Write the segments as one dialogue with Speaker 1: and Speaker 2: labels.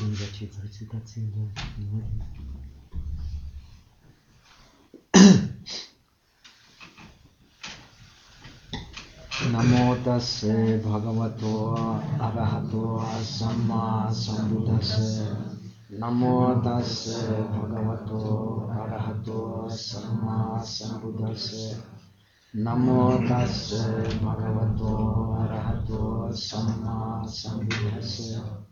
Speaker 1: Můžeme začít recitací. Namo tase bhagavato arahato samma sambuddhase. Namo tase bhagavato arahato samma sambuddhase. Namo tase bhagavato arahato samma sambuddhase. Itipiso bhagava arahang samma sambuddho vidya charana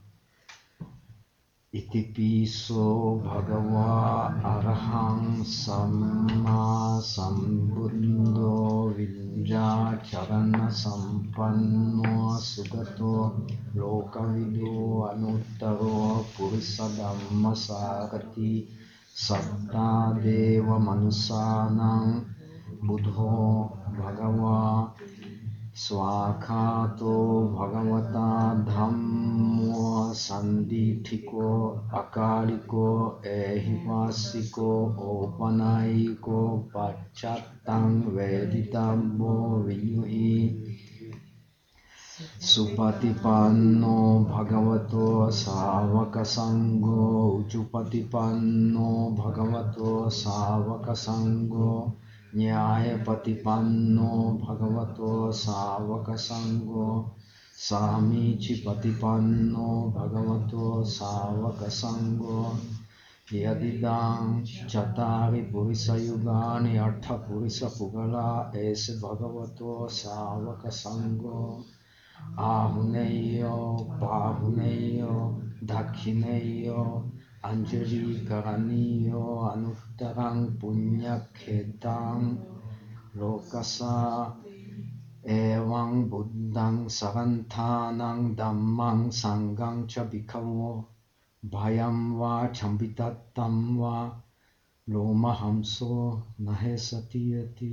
Speaker 1: sampanno sugato lokavidu anuttaro purisa dhamma sarati satta deva manusanang buddho bhagava Dhammo Sandithiko Akaliko Ehivasiko Opanayiko Pachattang Veditambo Vinyuhi Supatipanno Bhagavato Savaka Sangho Uchupatipanno Bhagavato Savaka Sangho न्यायपतिपन्नो भगवतो सावकसङ्गो सामीचिपतिपन्नो भगवतो सावकसङ्गो यदिदां चतारि पुरुषयुगानि अट्ठपुरुषपुगला एष भगवतो सावकसङ्गो। आहुनेयो, बाहुनेयो, दक्षिणेयो, अञ्जलिकरणीयो, अनु उत्तरं पुण्यक्षेत्रं लोकसा एवं बुद्धं सवन्थानं दम्मं सङ्गं च भिखवो भयं वा क्षम्बितत्तं वा लोमहंसो नहे सतीयति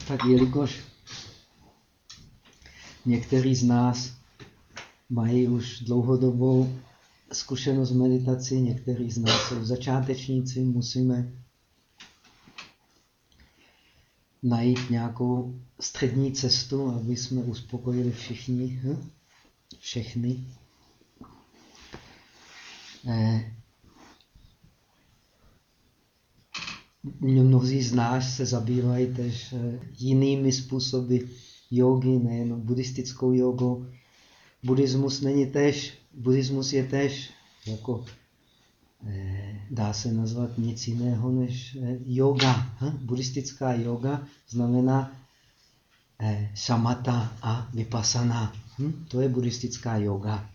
Speaker 1: Tak Jelikož někteří z nás mají už dlouhodobou zkušenost meditací, někteří z nás jsou začátečníci, musíme najít nějakou střední cestu, aby jsme uspokojili všichni, hm? všechny. Eh, mnozí z nás se zabývají tež eh, jinými způsoby jogy, nejen buddhistickou jogu. Buddhismus není tež, buddhismus je tež jako eh, dá se nazvat nic jiného než eh, yoga. Hm? Buddhistická yoga znamená eh, samata a vypasana. Hm? To je buddhistická yoga.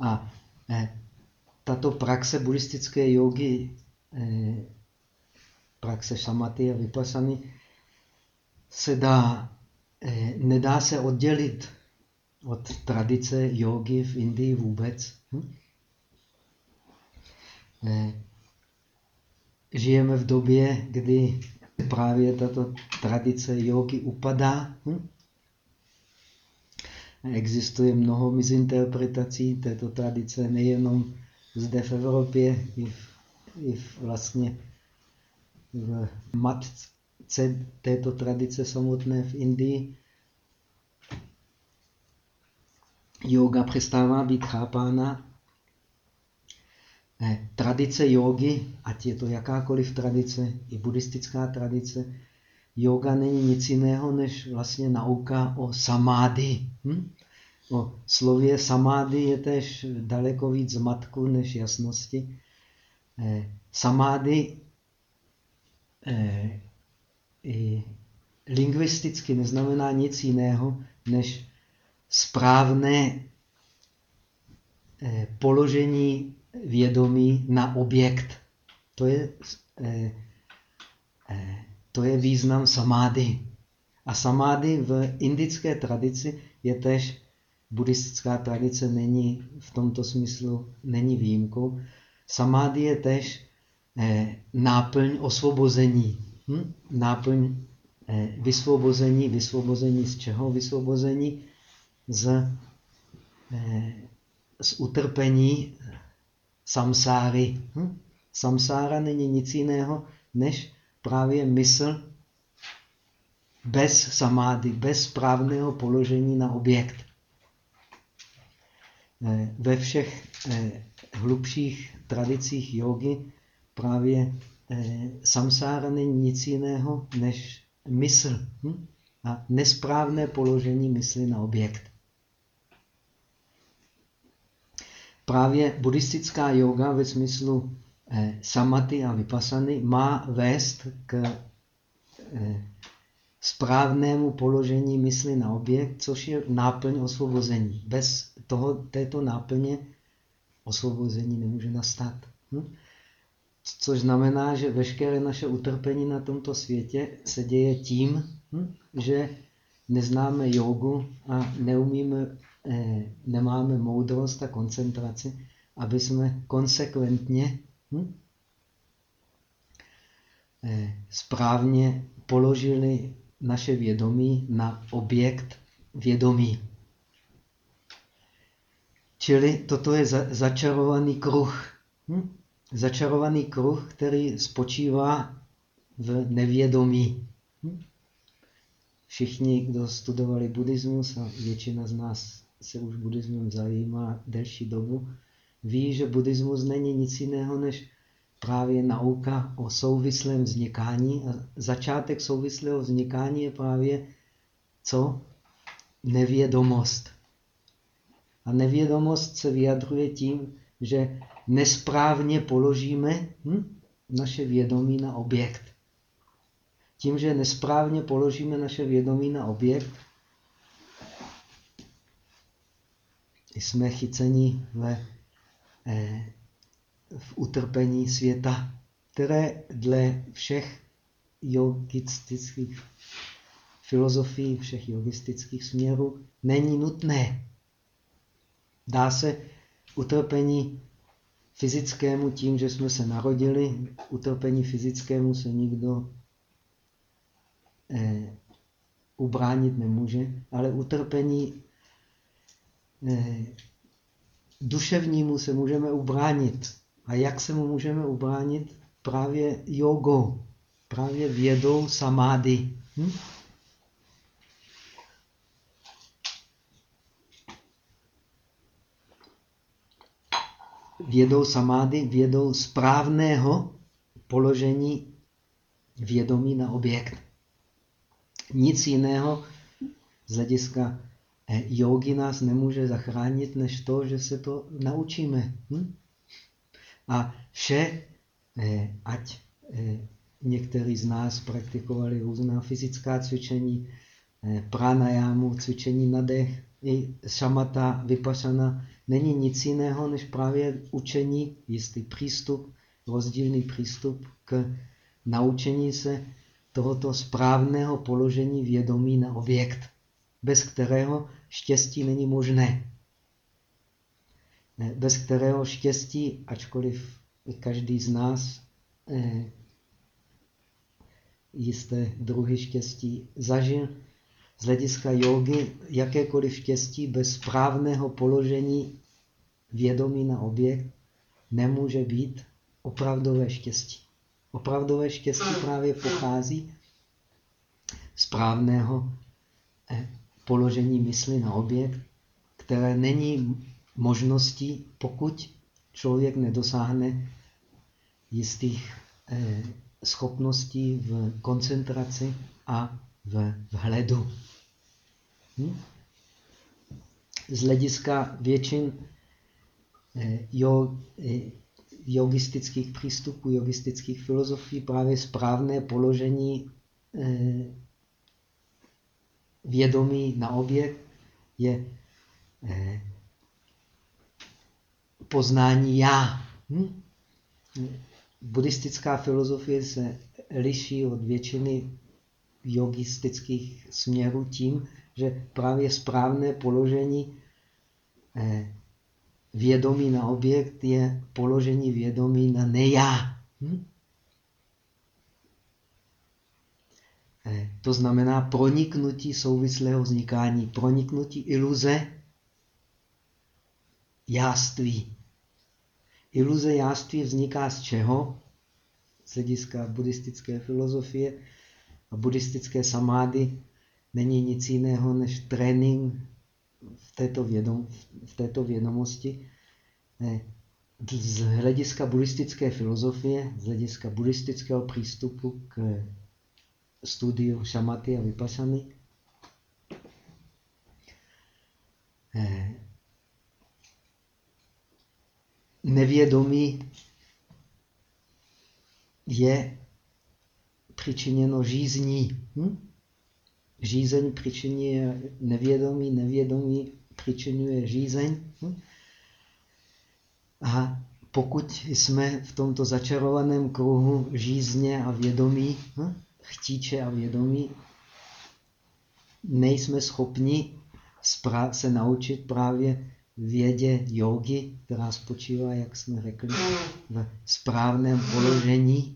Speaker 1: A tato praxe buddhistické jogy, praxe samaty a vypasany, se dá, nedá se oddělit od tradice jogy v Indii vůbec. Hm? Eh, žijeme v době, kdy právě tato tradice jogy upadá. Hm? Existuje mnoho mizinterpretací této tradice, nejenom zde v Evropě, i, v, i v vlastně v matce této tradice samotné v Indii. Yoga přestává být chápána. Eh, tradice jogy, ať je to jakákoliv tradice, i buddhistická tradice, yoga není nic jiného než vlastně nauka o samády. Hm? O slově samády je tež daleko víc zmatku než jasnosti. Eh, samády eh, lingvisticky neznamená nic jiného, než správné eh, položení vědomí na objekt. To je, eh, eh, to je význam samády. A samády v indické tradici je tež, buddhistická tradice není v tomto smyslu není výjimkou. Samády je tež náplň osvobození. Hm? Náplň eh, vysvobození. Vysvobození z čeho? Vysvobození z, eh, z utrpení samsáry. Hm? Samsára není nic jiného, než právě mysl bez samády, bez správného položení na objekt. Eh, ve všech eh, hlubších tradicích jogy právě samsára není nic jiného než mysl hm? a nesprávné položení mysli na objekt. Právě buddhistická yoga ve smyslu samaty a vypasany má vést k správnému položení mysli na objekt, což je náplň osvobození. Bez toho, této náplně osvobození nemůže nastat. Hm? Což znamená, že veškeré naše utrpení na tomto světě se děje tím, hm? že neznáme jogu a neumíme, eh, nemáme moudrost a koncentraci, aby jsme konsekventně hm? eh, správně položili naše vědomí na objekt vědomí. Čili toto je za, začarovaný kruh. Hm? Začarovaný kruh, který spočívá v nevědomí. Hm? Všichni, kdo studovali buddhismus, a většina z nás se už buddhismem zajímá delší dobu, ví, že buddhismus není nic jiného než právě nauka o souvislém vznikání. A začátek souvislého vznikání je právě co? Nevědomost. A nevědomost se vyjadruje tím, že nesprávně položíme hm, naše vědomí na objekt. Tím, že nesprávně položíme naše vědomí na objekt, jsme chyceni ve eh, v utrpení světa, které dle všech yogistických filozofií, všech yogistických směrů není nutné. Dá se utrpení fyzickému tím, že jsme se narodili, utrpení fyzickému se nikdo eh, ubránit nemůže, ale utrpení eh, duševnímu se můžeme ubránit. A jak se mu můžeme ubránit? Právě jogou, právě vědou samády. Hm? Vědou samády, vědou správného položení vědomí na objekt. Nic jiného z hlediska jogi nás nemůže zachránit, než to, že se to naučíme. Hm? A vše, eh, ať eh, někteří z nás praktikovali různá fyzická cvičení, eh, pranajámu, cvičení na dech, i šamata, vypašana, není nic jiného, než právě učení, jistý přístup, rozdílný přístup k naučení se tohoto správného položení vědomí na objekt, bez kterého štěstí není možné. Bez kterého štěstí, ačkoliv každý z nás eh, jisté druhy štěstí zažil, z hlediska jogy jakékoliv štěstí bez správného položení vědomí na objekt nemůže být opravdové štěstí. Opravdové štěstí právě pochází správného eh, položení mysli na objekt, které není možností, pokud člověk nedosáhne jistých eh, schopností v koncentraci a v vhledu. Hm? Z hlediska většin eh, eh, yogistických přístupů, yogistických filozofií, právě správné položení eh, vědomí na objekt je poznání já. Hm? Buddhistická filozofie se liší od většiny yogistických směrů tím, že právě správné položení eh, vědomí na objekt je položení vědomí na nejá. Hm? Eh, to znamená proniknutí souvislého vznikání, proniknutí iluze jáství. Iluze jáství vzniká z čeho? Z hlediska buddhistické filozofie A buddhistické samády není nic jiného než trénink v této, vědom, v této vědomosti. Z hlediska buddhistické filozofie, z hlediska buddhistického přístupu k studiu šamaty a vypašany, nevědomí je přičiněno žízní. Hm? Žízeň přičinuje nevědomí, nevědomí přičinuje žízeň. Hm? A pokud jsme v tomto začarovaném kruhu žízně a vědomí, hm? chtíče a vědomí, nejsme schopni se naučit právě vědě jogy, která spočívá, jak jsme řekli, v správném položení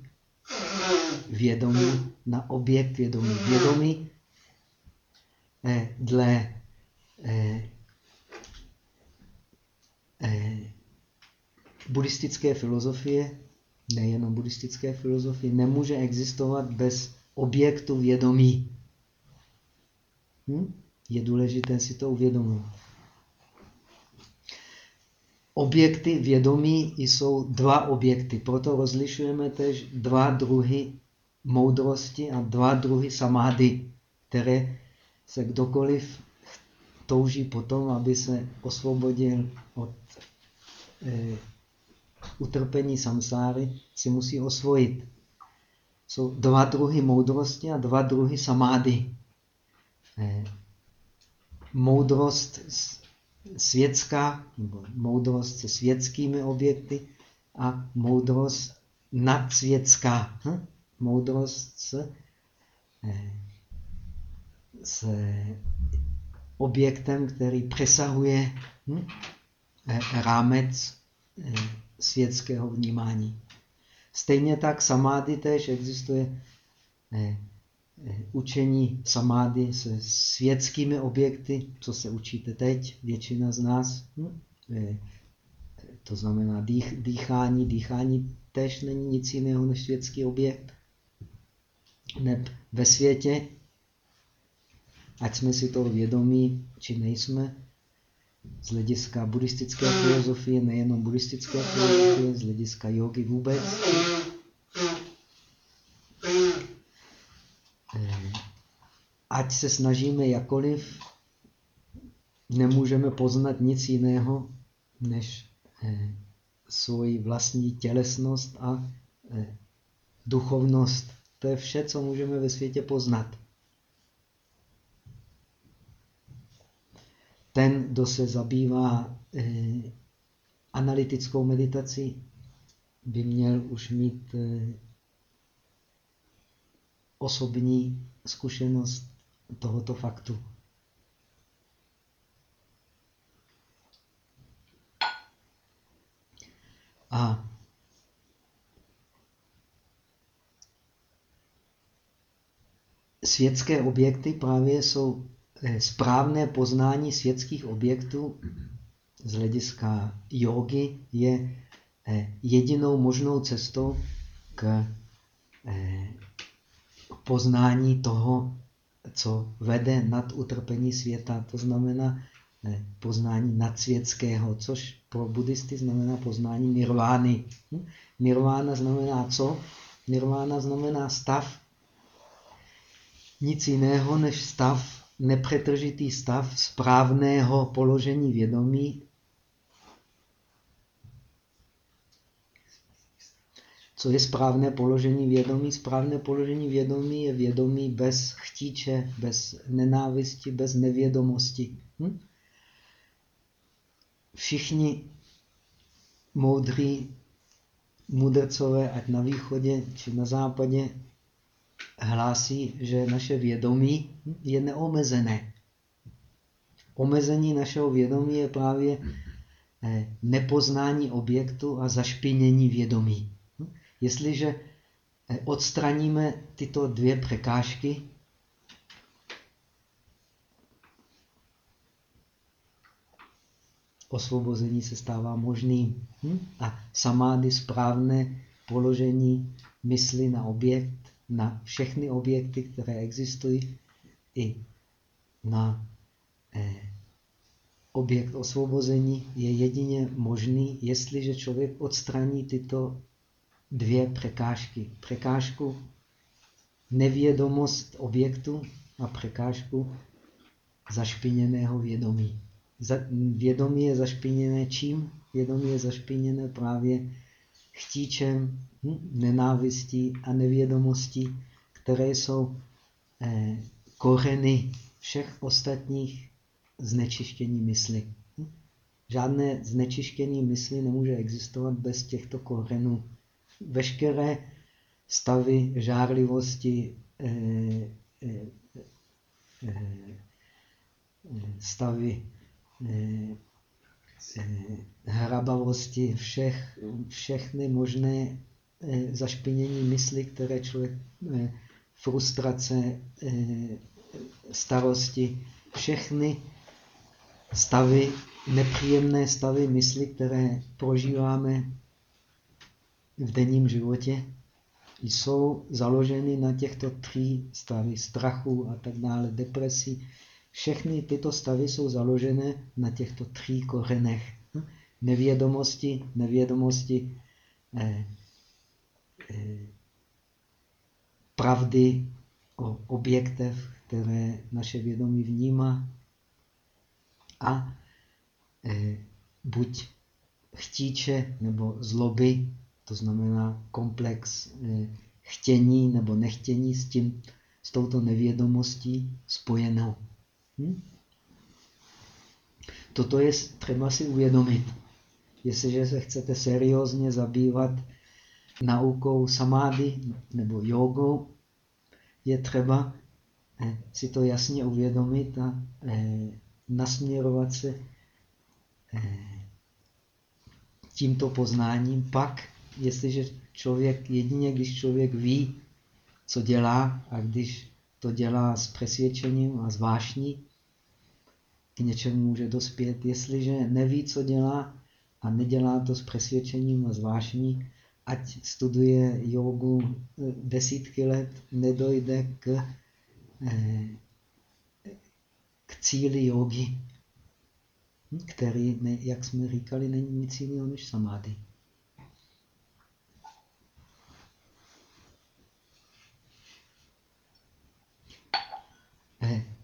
Speaker 1: vědomí na objekt vědomí. Vědomí eh, dle eh, eh, buddhistické filozofie, nejenom buddhistické filozofie, nemůže existovat bez objektu vědomí. Hm? Je důležité si to uvědomit. Objekty vědomí jsou dva objekty, proto rozlišujeme tež dva druhy moudrosti a dva druhy samády, které se kdokoliv touží potom, aby se osvobodil od eh, utrpení samsáry, si musí osvojit. Jsou dva druhy moudrosti a dva druhy samády. Eh, moudrost světská, nebo moudrost se světskými objekty a moudrost nadsvětská. Hm? Moudrost s, eh, s objektem, který přesahuje hm? Eh, rámec eh, světského vnímání. Stejně tak samády tež existuje učení samády se světskými objekty, co se učíte teď, většina z nás. Hm? Eh, to znamená dých, dýchání. Dýchání tež není nic jiného než světský objekt. Neb ve světě, ať jsme si toho vědomí, či nejsme, z hlediska buddhistické filozofie, nejenom buddhistické filozofie, z hlediska jogy vůbec, ať se snažíme jakoliv, nemůžeme poznat nic jiného, než eh, svoji vlastní tělesnost a eh, duchovnost. To je vše, co můžeme ve světě poznat. Ten, kdo se zabývá eh, analytickou meditací, by měl už mít eh, osobní zkušenost tohoto faktu. A světské objekty právě jsou eh, správné poznání světských objektů z hlediska jogy je eh, jedinou možnou cestou k eh, poznání toho, co vede nad utrpení světa. To znamená poznání nadsvětského, což pro buddhisty znamená poznání nirvány. Hm? Nirvána znamená co? Nirvána znamená stav nic jiného než stav, nepřetržitý stav správného položení vědomí Co je správné položení vědomí? Správné položení vědomí je vědomí bez chtíče, bez nenávisti, bez nevědomosti. Hm? Všichni moudří mudrcové, ať na východě či na západě, hlásí, že naše vědomí je neomezené. Omezení našeho vědomí je právě eh, nepoznání objektu a zašpinění vědomí. Jestliže eh, odstraníme tyto dvě překážky, osvobození se stává možným. Hm? A samády, správné položení mysli na objekt, na všechny objekty, které existují, i na eh, objekt osvobození je jedině možný, jestliže člověk odstraní tyto dvě překážky. Překážku nevědomost objektu a překážku zašpiněného vědomí. Vědomí je zašpiněné čím? Vědomí je zašpiněné právě chtíčem, hm, nenávistí a nevědomostí, které jsou eh, kořeny všech ostatních znečištění mysli. Hm? Žádné znečištění mysli nemůže existovat bez těchto kořenů. Veškeré stavy žárlivosti, eh, eh, eh, stavy hrabavosti, všech, všechny možné zašpinění mysli, které člověk, frustrace, starosti, všechny stavy, nepříjemné stavy mysli, které prožíváme v denním životě, jsou založeny na těchto tří stavy strachu a tak dále, depresí. Všechny tyto stavy jsou založené na těchto tří kořenech. Nevědomosti, nevědomosti eh, eh, pravdy o objektech, které naše vědomí vnímá a eh, buď chtíče nebo zloby, to znamená komplex eh, chtění nebo nechtění s, tím, s touto nevědomostí spojenou. Hm? Toto je třeba si uvědomit. Jestliže se chcete seriózně zabývat naukou samády nebo jogou, je třeba eh, si to jasně uvědomit a eh, nasměrovat se tímto poznáním. Pak, jestliže člověk, jedině když člověk ví, co dělá a když to dělá s přesvědčením a zvášní, k něčemu může dospět. Jestliže neví, co dělá a nedělá to s přesvědčením a zvášní, ať studuje jogu eh, desítky let, nedojde k, eh, k cíli jogy, který, jak jsme říkali, není nic jiného než samády.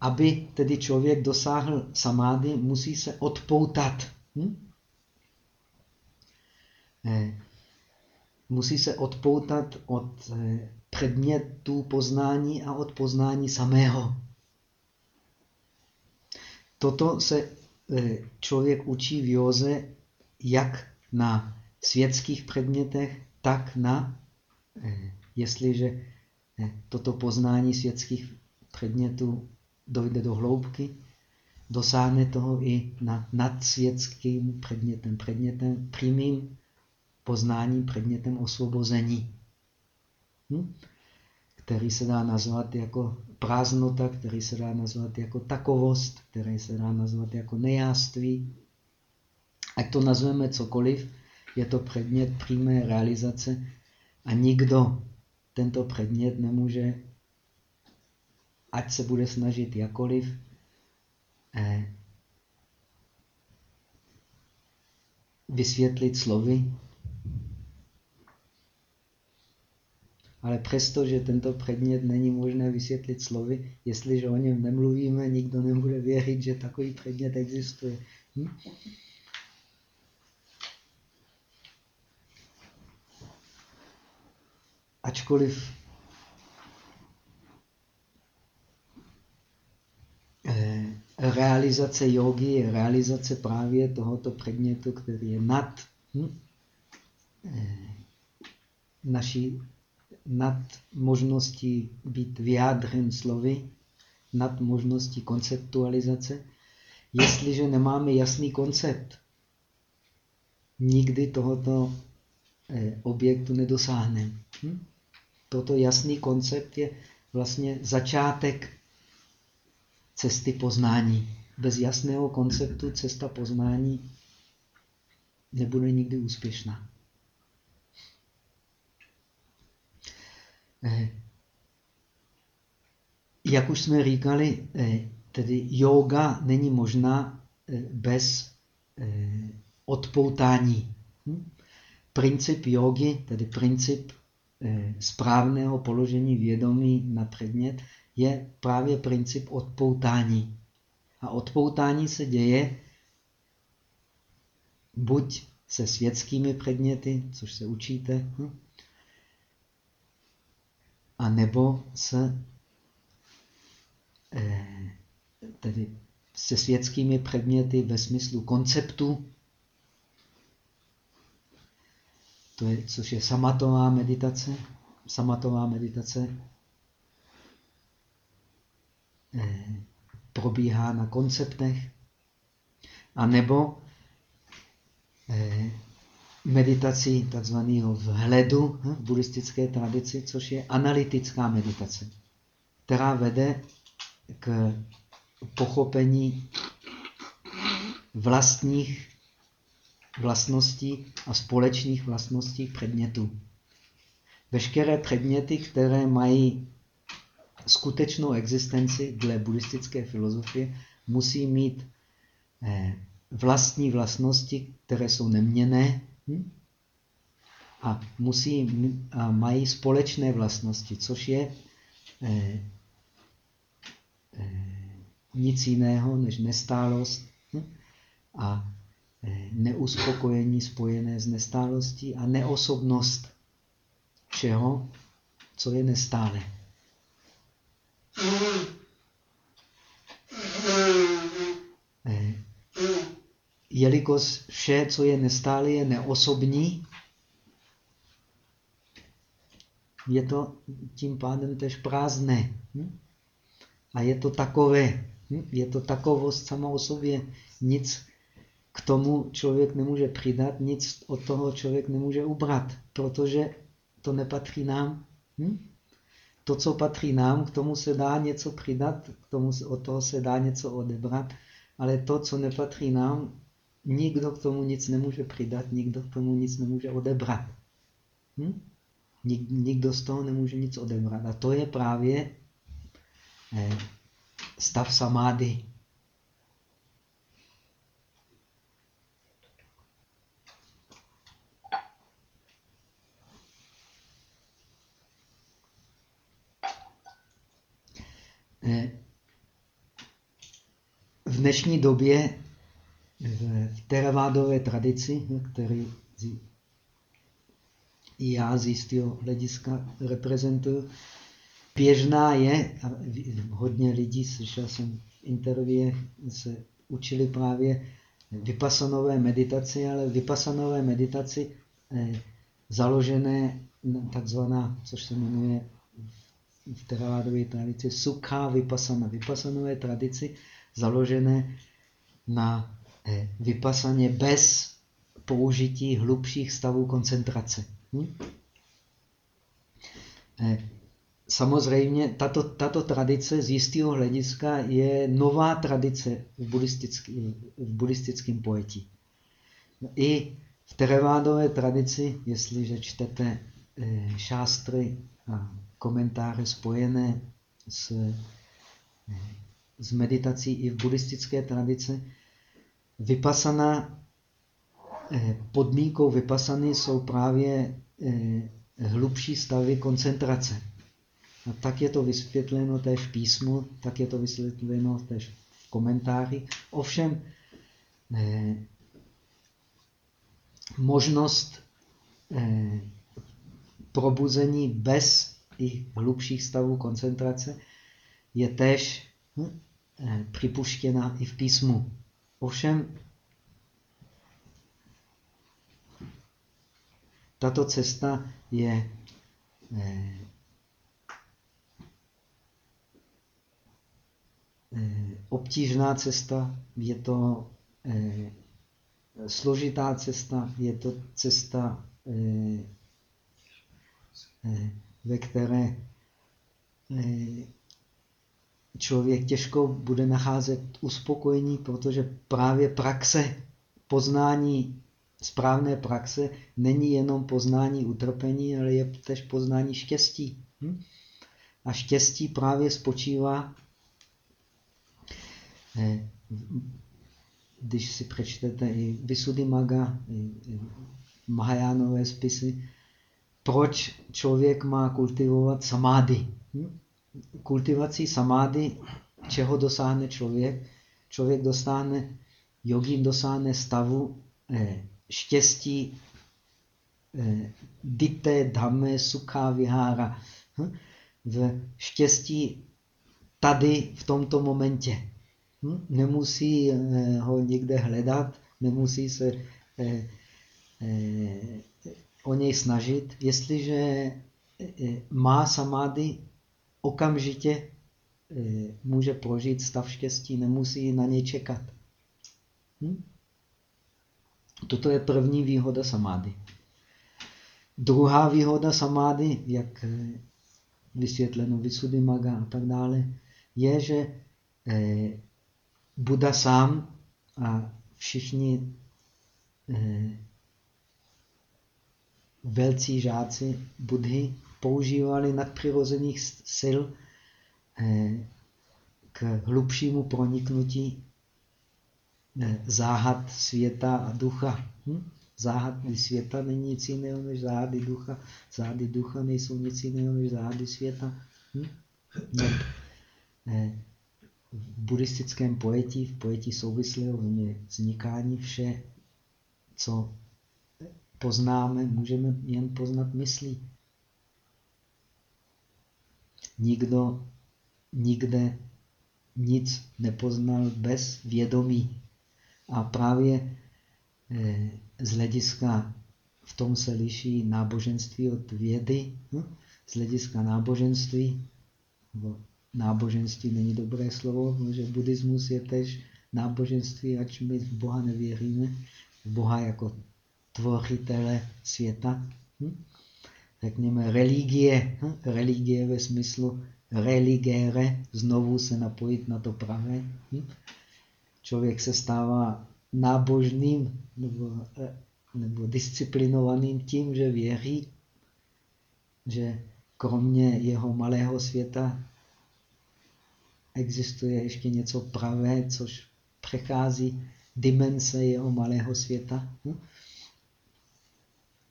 Speaker 1: Aby tedy člověk dosáhl samády, musí se odpoutat. Hm? musí se odpoutat od eh, předmětů poznání a od poznání samého. Toto se eh, člověk učí v józe jak na světských předmětech, tak na, eh, jestliže toto poznání světských předmětů dojde do hloubky, dosáhne toho i na nadsvětským předmětem, předmětem přímým poznání předmětem osvobození, hm? který se dá nazvat jako prázdnota, který se dá nazvat jako takovost, který se dá nazvat jako nejáství. Ať to nazveme cokoliv, je to předmět přímé realizace a nikdo tento předmět nemůže, ať se bude snažit jakoliv, eh, vysvětlit slovy, Ale přesto, že tento předmět není možné vysvětlit slovy, jestliže o něm nemluvíme, nikdo nebude věřit, že takový předmět existuje. Hm? Ačkoliv realizace jogy je realizace právě tohoto předmětu, který je nad hm, eh, naší nad možností být vyjádřen slovy, nad možností konceptualizace. Jestliže nemáme jasný koncept, nikdy tohoto eh, objektu nedosáhneme. Hm? Toto jasný koncept je vlastně začátek cesty poznání. Bez jasného konceptu cesta poznání nebude nikdy úspěšná. jak už jsme říkali, tedy yoga není možná bez odpoutání. Hm? Princip jogy, tedy princip správného položení vědomí na předmět, je právě princip odpoutání. A odpoutání se děje buď se světskými předměty, což se učíte, hm? a nebo se eh, tedy se světskými předměty ve smyslu konceptu, to je, což je samatová meditace. Samatová meditace probíhá na konceptech, a nebo eh, meditací takzvaného vhledu hm, v buddhistické tradici, což je analytická meditace, která vede k pochopení vlastních vlastností a společných vlastností předmětů. Veškeré předměty, které mají skutečnou existenci dle buddhistické filozofie, musí mít eh, vlastní vlastnosti, které jsou neměné hm? a, musí, a mají společné vlastnosti, což je eh, eh, nic jiného než nestálost hm? a neuspokojení spojené s nestálostí a neosobnost všeho, co je nestále. Eh, jelikož vše, co je nestále, je neosobní, je to tím pádem tež prázdné. Hm? A je to takové. Hm? Je to takovost sama o sobě. Nic k tomu člověk nemůže přidat, nic od toho člověk nemůže ubrat, protože to nepatří nám. Hm? To, co patří nám, k tomu se dá něco přidat, k tomu, od toho se dá něco odebrat, ale to, co nepatří nám, nikdo k tomu nic nemůže přidat, nikdo k tomu nic nemůže odebrat. Hm? Nik, nikdo z toho nemůže nic odebrat. A to je právě eh, stav samády. V dnešní době v teravádové tradici, který i já z jistého hlediska reprezentuju, běžná je, a hodně lidí, slyšel jsem v intervě, se učili právě vypasanové meditaci, ale vypasanové meditaci eh, založené takzvaná, což se jmenuje v teravádové tradici sukha vypasana. Vypasanové tradici založené na eh, vypasaně bez použití hlubších stavů koncentrace. Hm? Eh, samozřejmě tato, tato tradice z jistého hlediska je nová tradice v, buddhistický, v buddhistickém pojetí. I v terevádové tradici, jestliže čtete eh, šástry a komentáře spojené s, s meditací i v buddhistické tradice, vypasana, eh, podmínkou vypasany jsou právě eh, hlubší stavy koncentrace. A tak je to vysvětleno též v písmu, tak je to vysvětleno též v komentáři. Ovšem, eh, možnost probuzení bez i hlubších stavů koncentrace je též hm, eh, připuštěna i v písmu. Ovšem, tato cesta je eh, eh, obtížná cesta, je to eh, složitá cesta, je to cesta, ve které člověk těžko bude nacházet uspokojení, protože právě praxe, poznání správné praxe není jenom poznání utrpení, ale je tež poznání štěstí. Hm? A štěstí právě spočívá, eh, když si přečtete i Visuddhimaga, i Mahajánové spisy, proč člověk má kultivovat samády. Hm? Kultivací samády, čeho dosáhne člověk? Člověk dosáhne, jogín dosáhne stavu eh, štěstí eh, dite dhamme sukha vihára. Hm? V štěstí tady, v tomto momentě. Hm? Nemusí eh, ho někde hledat, nemusí se eh, eh, o něj snažit. Jestliže eh, má samády, okamžitě eh, může prožít stav štěstí, nemusí na něj čekat. Hm? Toto je první výhoda samády. Druhá výhoda samády, jak vysvětleno Visuddhimaga a tak dále, je, že Buda sám a všichni velcí žáci Budhy používali nadpřirozených sil eh, k hlubšímu proniknutí eh, záhad světa a ducha. Hm? Záhady světa není nic jiného než záhady ducha. Záhady ducha nejsou nic jiného než záhady světa. Hm? Eh, v buddhistickém pojetí, v pojetí souvislého vznikání vše, co poznáme, můžeme jen poznat myslí. Nikdo nikde nic nepoznal bez vědomí. A právě eh, z hlediska, v tom se liší náboženství od vědy, hm? z hlediska náboženství, náboženství není dobré slovo, protože buddhismus je tež náboženství, ač my v Boha nevěříme, v Boha jako tvořitele světa. Hm? Řekněme religie, hm? religie ve smyslu religere, znovu se napojit na to pravé. Hm? Člověk se stává nábožným nebo, eh, nebo disciplinovaným tím, že věří, že kromě jeho malého světa existuje ještě něco pravé, což přechází dimenze jeho malého světa. Hm?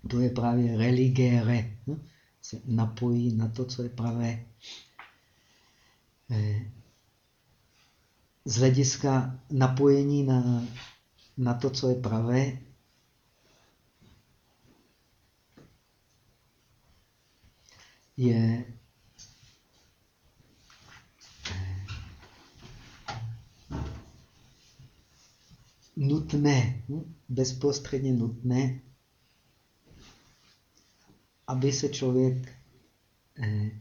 Speaker 1: To je právě religére. Hm? Se napojí na to, co je pravé. Eh, z hlediska napojení na, na to, co je pravé, je eh, nutné, hm? bezprostředně nutné aby se člověk eh,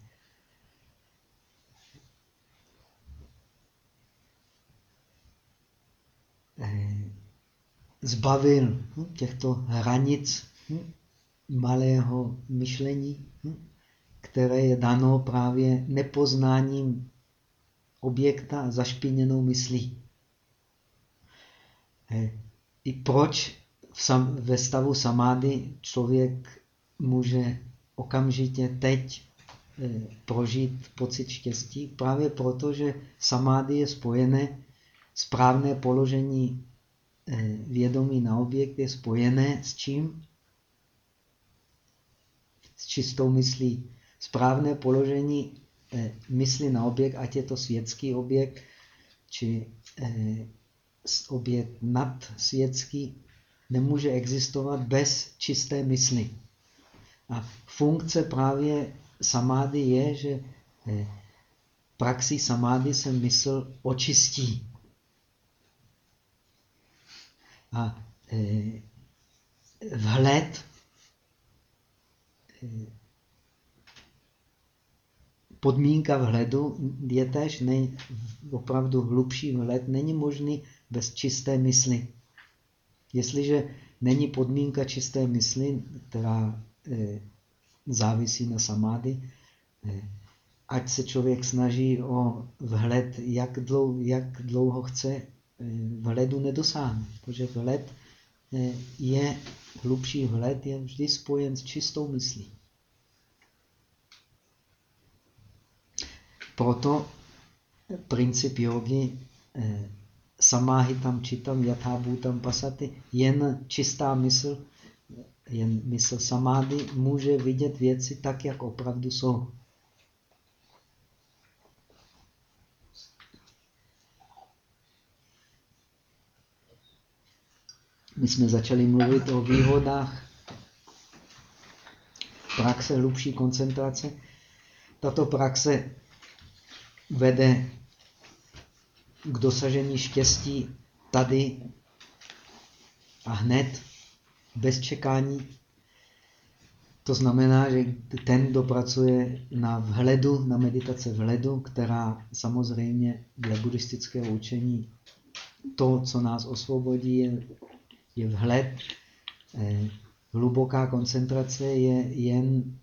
Speaker 1: eh, zbavil hm, těchto hranic hm, malého myšlení, hm, které je dano právě nepoznáním objekta a zašpiněnou myslí. Eh, I proč v sam, ve stavu samády člověk může okamžitě teď eh, prožít pocit štěstí právě proto, že samády je spojené, správné položení eh, vědomí na objekt je spojené s čím? S čistou myslí. Správné položení eh, mysli na objekt, ať je to světský objekt, či objekt nadsvětský, nemůže existovat bez čisté mysli. A funkce právě samády je, že eh, praxi samády se mysl očistí. A eh, vhled eh, podmínka vhledu je tež nej, opravdu hlubší vhled, není možný bez čisté mysli. Jestliže není podmínka čisté mysli, která závisí na samády. Eh, ať se člověk snaží o vhled, jak dlouho, jak dlouho chce, eh, vhledu nedosáhne. Protože vhled je, hlubší vhled je vždy spojen s čistou myslí. proto princip jogy eh, samáhitam čitam tam pasaty, jen čistá mysl, jen mysl samády může vidět věci tak, jak opravdu jsou. My jsme začali mluvit o výhodách praxe hlubší koncentrace. Tato praxe vede k dosažení štěstí tady a hned, bez čekání. To znamená, že ten dopracuje na vhledu, na meditace vhledu, která samozřejmě dle buddhistického učení to, co nás osvobodí, je, je vhled. Eh, hluboká koncentrace je jen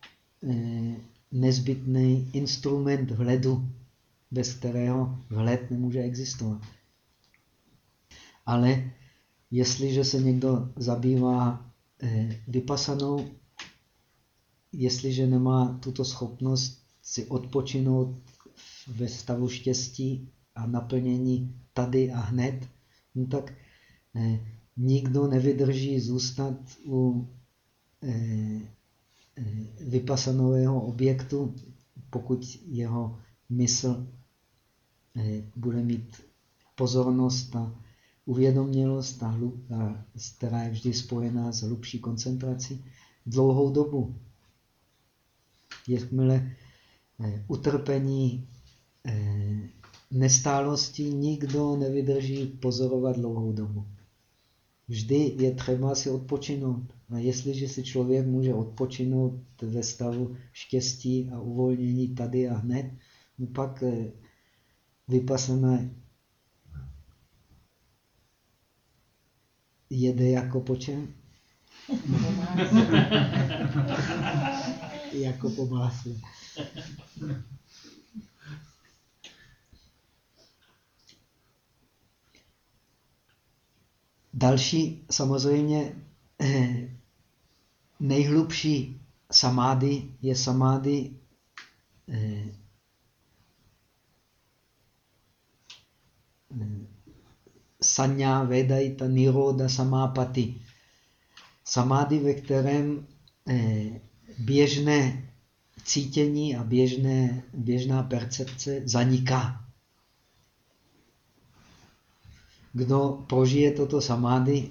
Speaker 1: eh, nezbytný instrument vhledu bez kterého vhled nemůže existovat. Ale jestliže se někdo zabývá eh, vypasanou, jestliže nemá tuto schopnost si odpočinout ve stavu štěstí a naplnění tady a hned, no tak eh, nikdo nevydrží zůstat u eh, vypasanového objektu, pokud jeho mysl bude mít pozornost a uvědomělost, a, která je vždy spojená s hlubší koncentrací, dlouhou dobu. Jakmile eh, utrpení eh, nestálosti nikdo nevydrží pozorovat dlouhou dobu. Vždy je třeba si odpočinout. A jestliže si člověk může odpočinout ve stavu štěstí a uvolnění tady a hned, no pak vypasana jede jako po čem? jako po másle. Další, samozřejmě, eh, nejhlubší samády je samády eh, sanya vedaita niroda samápati. Samády, ve kterém eh, běžné cítění a běžné, běžná percepce zaniká. Kdo prožije toto samády,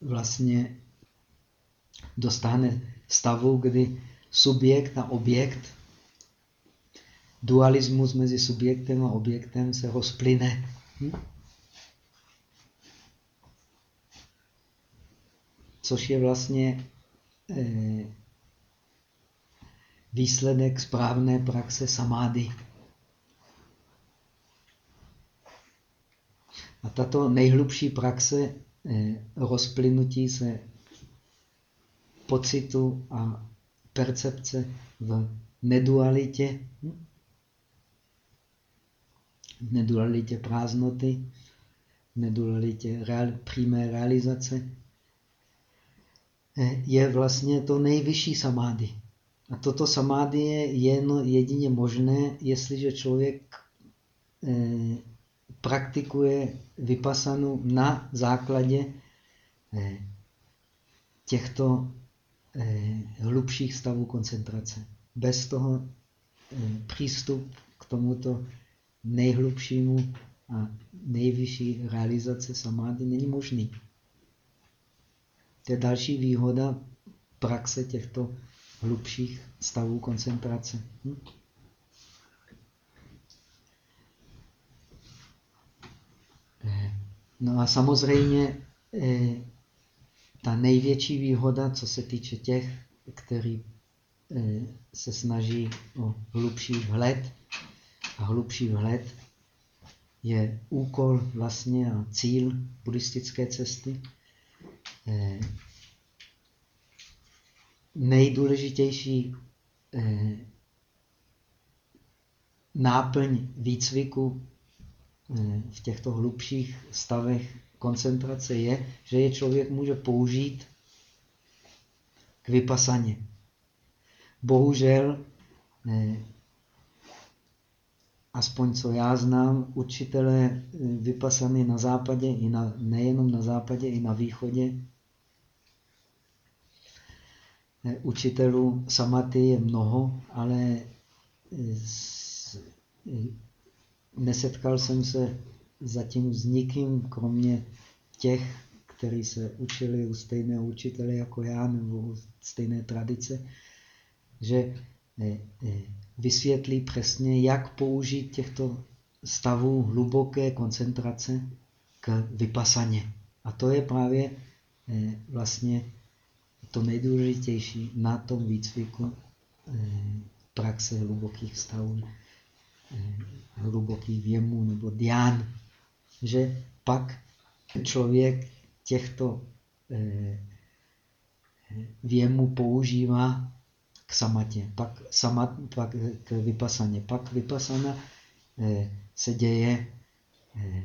Speaker 1: vlastně dostane stavu, kdy subjekt a objekt, dualismus mezi subjektem a objektem se rozplyne. Hm? Což je vlastně eh, výsledek správné praxe samády. A tato nejhlubší praxe eh, rozplynutí se pocitu a percepce v nedualitě, v nedualitě prázdnoty, v nedualitě real, přímé realizace, je vlastně to nejvyšší samády. A toto samády je jen jedině možné, jestliže člověk eh, praktikuje vypasanu na základě eh, těchto Eh, hlubších stavů koncentrace. Bez toho eh, přístup k tomuto nejhlubšímu a nejvyšší realizace samády není možný. To je další výhoda praxe těchto hlubších stavů koncentrace. Hm? Eh, no a samozřejmě ta největší výhoda, co se týče těch, kteří eh, se snaží o hlubší vhled, a hlubší vhled je úkol vlastně a cíl buddhistické cesty. Eh, nejdůležitější eh, náplň výcviku v těchto hlubších stavech koncentrace je, že je člověk může použít k vypasaně. Bohužel, aspoň co já znám, učitelé vypasany na západě, i na, nejenom na západě, i na východě, učitelů samaty je mnoho, ale nesetkal jsem se zatím s nikým, kromě těch, kteří se učili u stejného učitele jako já, nebo u stejné tradice, že eh, eh, vysvětlí přesně, jak použít těchto stavů hluboké koncentrace k vypasaně. A to je právě eh, vlastně to nejdůležitější na tom výcviku praxe hlubokých stavů, hlubokých věmů nebo dián, že pak člověk těchto věmů používá k samatě, pak, samat, pak k vypasaně. Pak vypasana eh, se děje eh,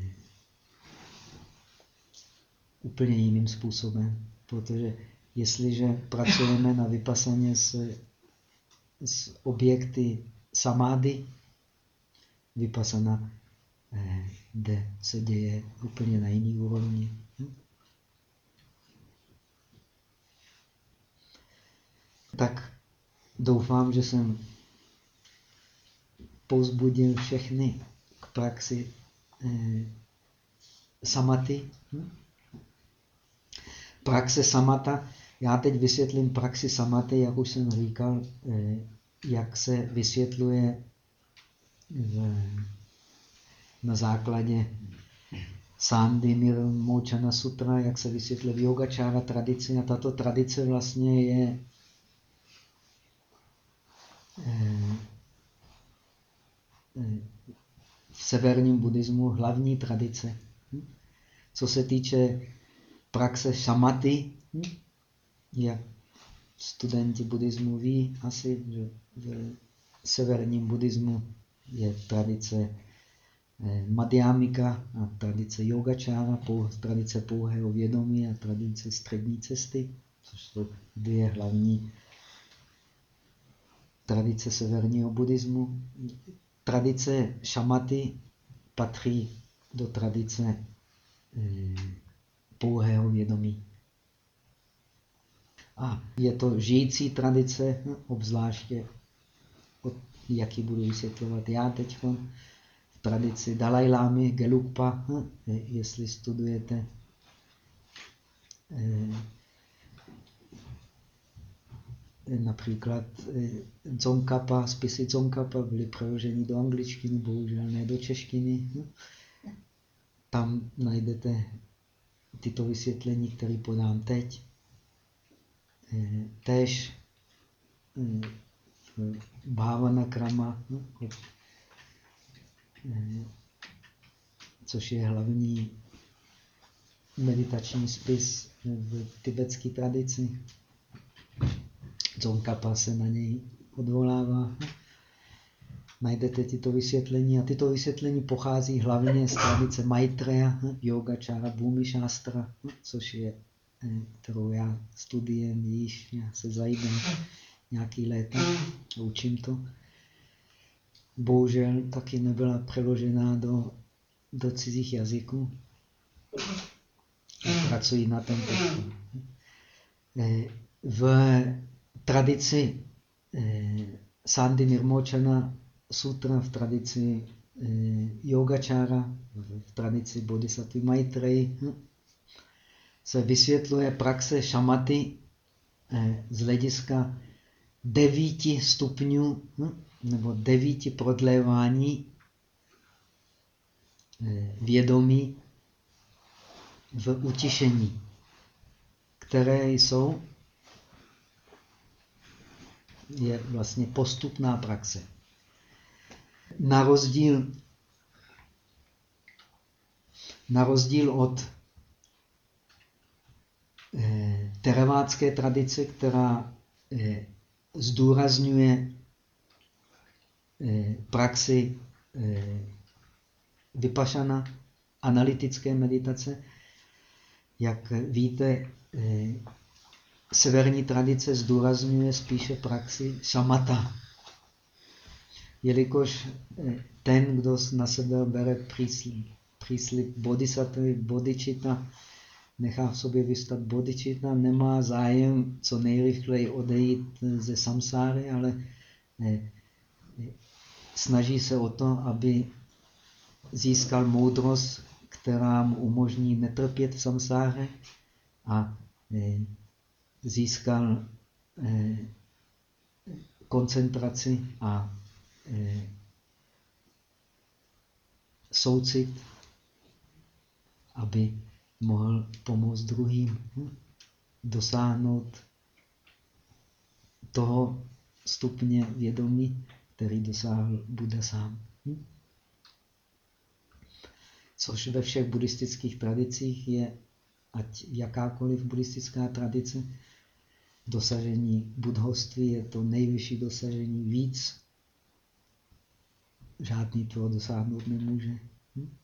Speaker 1: úplně jiným způsobem, protože jestliže pracujeme na vypasaně s, s objekty samády, vypasana eh, kde se děje úplně na jiný úrovni. Tak doufám, že jsem pozbudil všechny k praxi eh, samaty. Hm? Praxe samata, já teď vysvětlím praxi samaty, jak už jsem říkal, eh, jak se vysvětluje v, na základě Sandy Nirmochana Sutra, jak se vysvětluje v yogačára tradici. A tato tradice vlastně je Eh, v severním buddhismu hlavní tradice. Co se týče praxe šamaty, jak studenti buddhismu ví asi, v severním buddhismu je tradice Madhyamika a tradice yogačára, tradice pouhého vědomí a tradice střední cesty, což jsou dvě hlavní tradice severního buddhismu. Tradice šamaty patří do tradice eh, pouhého vědomí. A je to žijící tradice, obzvláště, jak ji budu vysvětlovat já teď, tradici Dalajlámy, Gelugpa, jestli studujete eh, například eh, Dzongkapa, spisy Dzongkapa byly přeloženy do angličtiny, bohužel ne do češtiny. Tam najdete tyto vysvětlení, které podám teď. Eh, Tež Bhavana Krama, no, což je hlavní meditační spis v tibetské tradici. Dzongkapa se na něj odvolává. Najdete tyto vysvětlení a tyto vysvětlení pochází hlavně z tradice Maitreya, Yogačára Bhumi Shastra, což je, eh, kterou já studiem již, já se zajímám nějaký léta a učím to. Bohužel taky nebyla přeložená do, do cizích jazyků. Pracují na tom textu. Eh, v tradici eh, Sandy Nirmochana sutra, v tradici eh, yogačára, v tradici Bodhisattva Maitreyi hm, se vysvětluje praxe šamaty z hlediska devíti stupňů hm, nebo devíti prodlévání eh, vědomí v utišení, které jsou je vlastně postupná praxe. Na rozdíl, na rozdíl od eh, tradice, která eh, zdůrazňuje praxi eh, vypašana, analytické meditace, jak víte, eh, severní tradice zdůrazňuje spíše praxi šamata. Jelikož eh, ten, kdo na sebe bere příslip, příslip bodhisattva, bodičita, nechá v sobě vystat bodičita, nemá zájem co nejrychleji odejít ze samsáry, ale eh, snaží se o to, aby získal moudrost, která mu umožní netrpět v samsáře a eh, získal eh, koncentraci a eh, soucit, aby mohl pomoct druhým dosáhnout toho stupně vědomí, který dosáhl Buddha sám. Hm? Což ve všech buddhistických tradicích je, ať jakákoliv buddhistická tradice, dosažení budhoství je to nejvyšší dosažení víc. Žádný toho dosáhnout nemůže. Hm?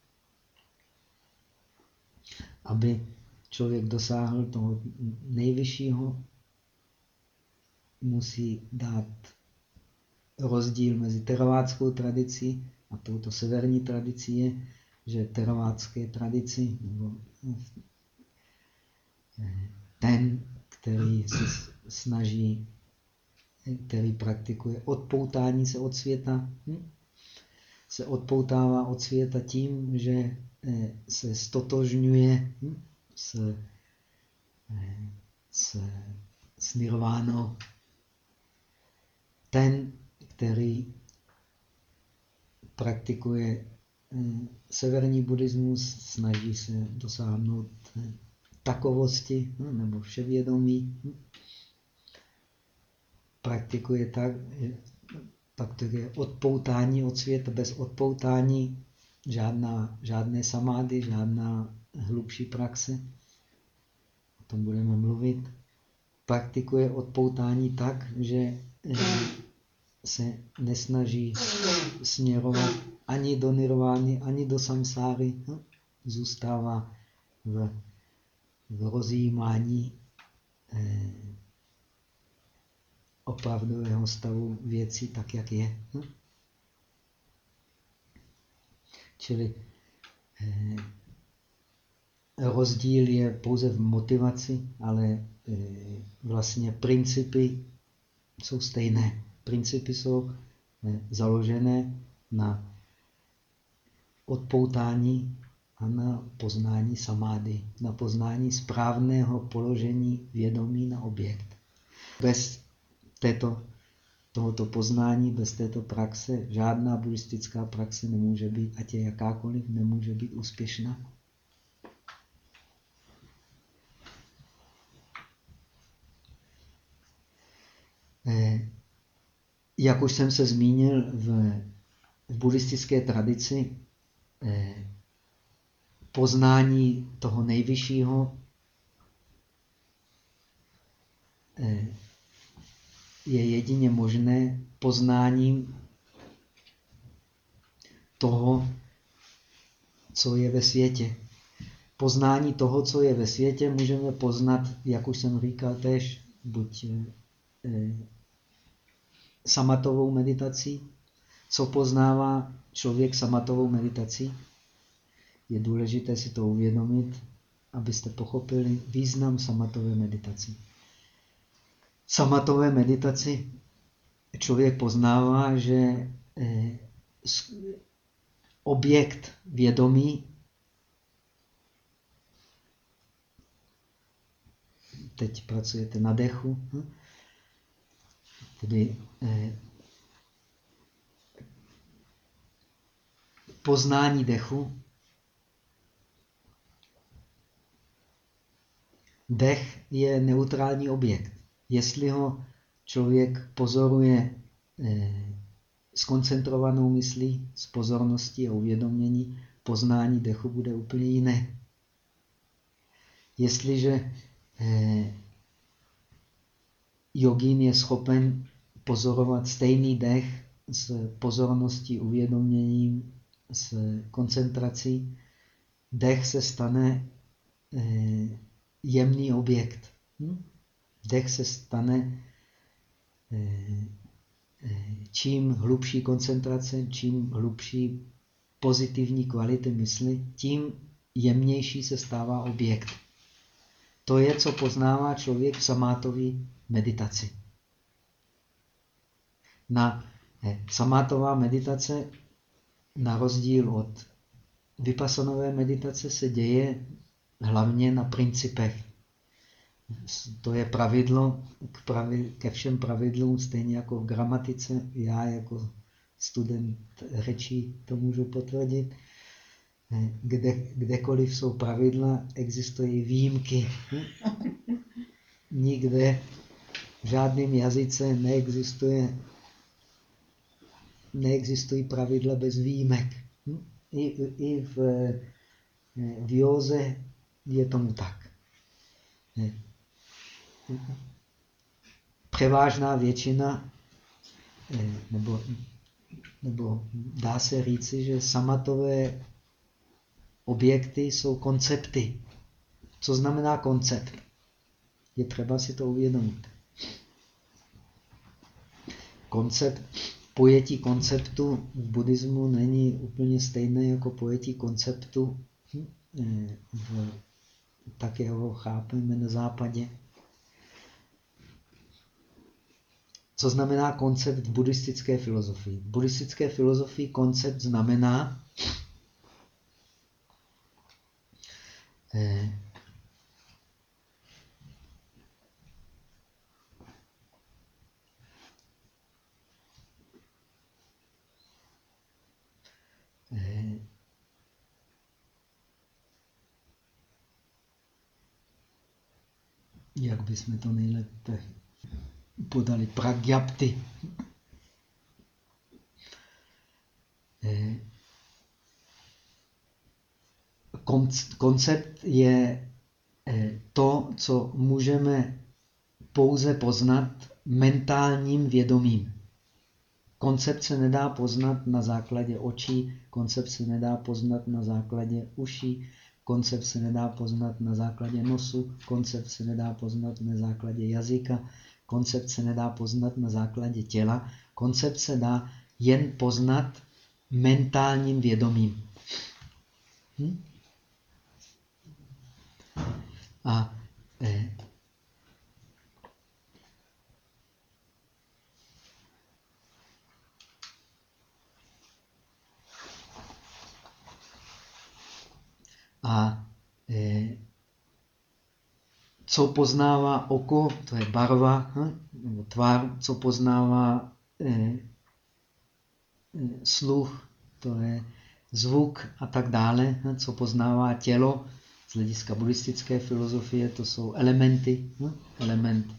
Speaker 1: Aby člověk dosáhl toho nejvyššího, musí dát rozdíl mezi teraváckou tradicí a touto severní tradicí je, že teravácké tradici, nebo eh, ten, který se snaží, který praktikuje odpoutání se od světa, hm? se odpoutává od světa tím, že eh, se stotožňuje hm? s, eh, s, s nirvánou. Ten, který praktikuje eh, severní buddhismus, snaží se dosáhnout takovosti no, nebo vševědomí. Praktikuje tak, pak to je odpoutání od světa. Bez odpoutání žádná, žádné samády, žádná hlubší praxe. O tom budeme mluvit. Praktikuje odpoutání tak, že eh, se nesnaží směrovat ani do nirvány, ani do samsáry. No, zůstává v v rozjímání eh, opravdového stavu věcí tak, jak je. Hm? Čili eh, rozdíl je pouze v motivaci, ale eh, vlastně principy jsou stejné. Principy jsou eh, založené na odpoutání a na poznání samády, na poznání správného položení vědomí na objekt. Bez této, tohoto poznání, bez této praxe, žádná buddhistická praxe nemůže být, ať je jakákoliv, nemůže být úspěšná. Eh, jak už jsem se zmínil, v, v buddhistické tradici eh, poznání toho nejvyššího eh, je jedině možné poznáním toho, co je ve světě. Poznání toho, co je ve světě, můžeme poznat, jak už jsem říkal, tež buď eh, samatovou meditací, co poznává člověk samatovou meditací, je důležité si to uvědomit, abyste pochopili význam samatové meditace. Samatové meditaci člověk poznává, že eh, objekt vědomí teď pracujete na dechu, hm? Tedy eh, poznání dechu Dech je neutrální objekt. Jestli ho člověk pozoruje eh, s koncentrovanou myslí, s pozorností a uvědomění, poznání dechu bude úplně jiné. Jestliže eh, jogín je schopen pozorovat stejný dech s pozorností, uvědoměním, s koncentrací, dech se stane eh, jemný objekt. Hm? dech se stane čím hlubší koncentrace, čím hlubší pozitivní kvality mysli, tím jemnější se stává objekt. To je, co poznává člověk v samátové meditaci. Na eh, samátová meditace, na rozdíl od vypasanové meditace, se děje hlavně na principech. To je pravidlo k pravi, ke všem pravidlům, stejně jako v gramatice. Já jako student řečí to můžu potvrdit. Kde, kdekoliv jsou pravidla, existují výjimky. Nikde v žádném jazyce neexistuje, neexistují pravidla bez výjimek. I, i v, v józe je tomu tak. Převážná většina, nebo, nebo dá se říci, že samatové objekty jsou koncepty. Co znamená koncept? Je třeba si to uvědomit. Koncept, pojetí konceptu v buddhismu není úplně stejné jako pojetí konceptu, hm, eh, v, tak ho chápeme na západě. Co znamená koncept v buddhistické filozofii? V buddhistické filozofii koncept znamená Eh, eh, jak bychom to nejlépe podali, pragyapty. Koncept je eh, to, co můžeme pouze poznat mentálním vědomím. Koncept se nedá poznat na základě očí, koncept se nedá poznat na základě uší, koncept se nedá poznat na základě nosu, koncept se nedá poznat na základě jazyka, koncept se nedá poznat na základě těla, koncept se dá jen poznat mentálním vědomím. Hm? A eh, a eh, co poznává oko, to je barva, hm? nebo tvar, co poznává eh, sluch, to je zvuk a tak dále, hm? co poznává tělo, z hlediska buddhistické filozofie to jsou elementy, hm? element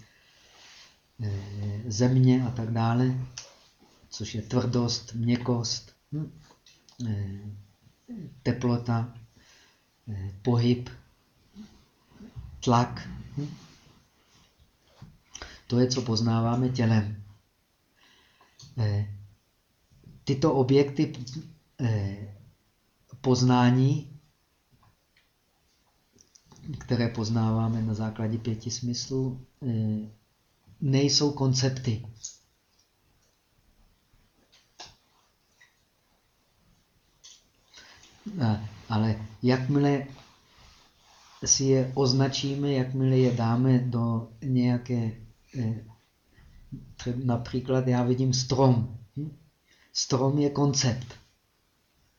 Speaker 1: eh, země a tak dále, což je tvrdost, měkost, hm? eh, teplota, eh, pohyb, tlak. Hm? To je, co poznáváme tělem. Tyto objekty poznání které poznáváme na základě pěti smyslů, eh, nejsou koncepty. Ale jakmile si je označíme, jakmile je dáme do nějaké, eh, například já vidím strom. Hm? Strom je koncept.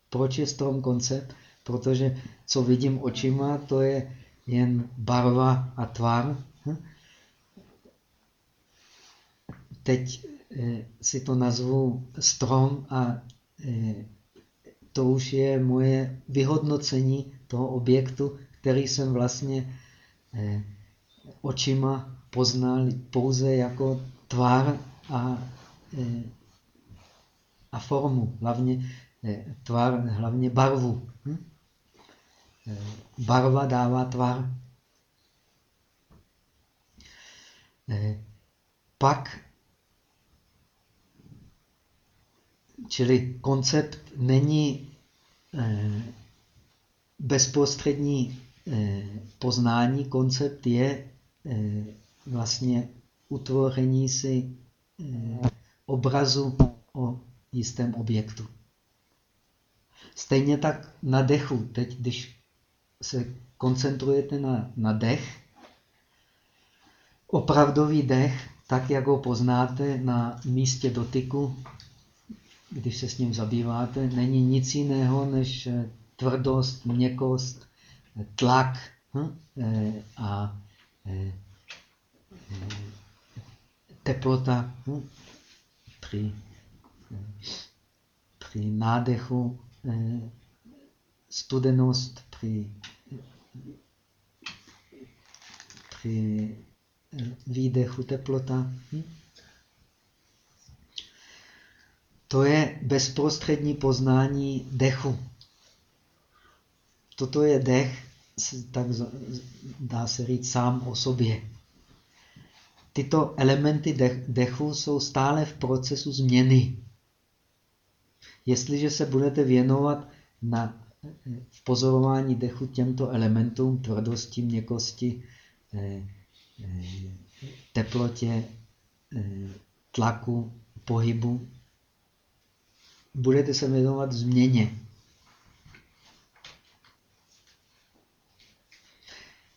Speaker 1: Proč je strom koncept? Protože co vidím očima, to je jen barva a tvar. Hm? Teď eh, si to nazvu strom a eh, to už je moje vyhodnocení toho objektu, který jsem vlastně eh, očima poznal pouze jako tvar a, a formu, hlavně tvar, hlavně barvu. Hm? Barva dává tvar. Eh, pak, čili koncept není eh, bezprostřední eh, poznání, koncept je vlastně utvoření si eh, obrazu o jistém objektu. Stejně tak na dechu. Teď, když se koncentrujete na, na dech, opravdový dech, tak jak ho poznáte na místě dotyku, když se s ním zabýváte, není nic jiného než eh, tvrdost, měkost, tlak hm? Eh, a eh, teplota hm? při, při nádechu, studenost při, při výdechu teplota. Hm? To je bezprostřední poznání dechu. Toto je dech, tak dá se říct sám o sobě. Tyto elementy dechu jsou stále v procesu změny. Jestliže se budete věnovat na, v pozorování dechu těmto elementům, tvrdosti, měkosti, eh, eh, teplotě, eh, tlaku, pohybu, budete se věnovat změně.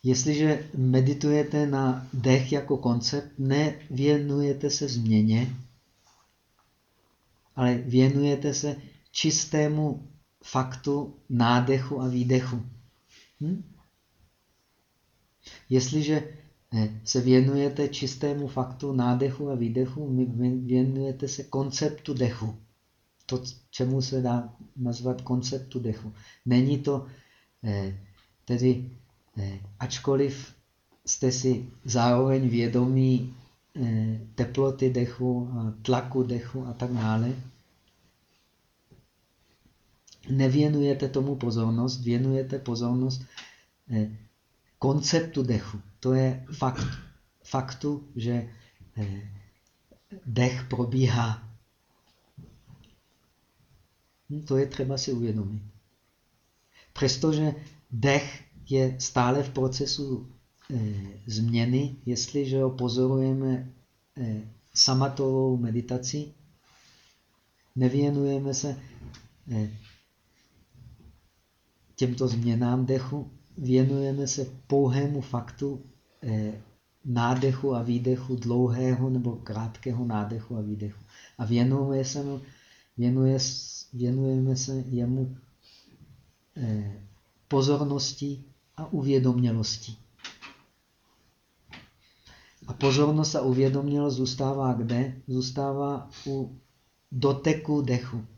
Speaker 1: Jestliže meditujete na dech jako koncept, nevěnujete se změně, ale věnujete se čistému faktu nádechu a výdechu. Hm? Jestliže eh, se věnujete čistému faktu nádechu a výdechu, věnujete se konceptu dechu to, čemu se dá nazvat konceptu dechu. Není to eh, tedy, eh, ačkoliv jste si zároveň vědomí teploty dechu, tlaku dechu a tak dále, nevěnujete tomu pozornost, věnujete pozornost eh, konceptu dechu. To je fakt, faktu, že eh, dech probíhá Hm, to je třeba si uvědomit. Přestože dech je stále v procesu e, změny, jestliže ho pozorujeme samatovou meditací, nevěnujeme se těmto změnám dechu, věnujeme se pouhému faktu e, nádechu a výdechu, dlouhého nebo krátkého nádechu a výdechu. A věnujeme se, věnuje věnujeme se jemu eh, pozornosti a uvědomělosti. A pozornost a uvědomělost zůstává kde? Zůstává u doteku dechu. Eh,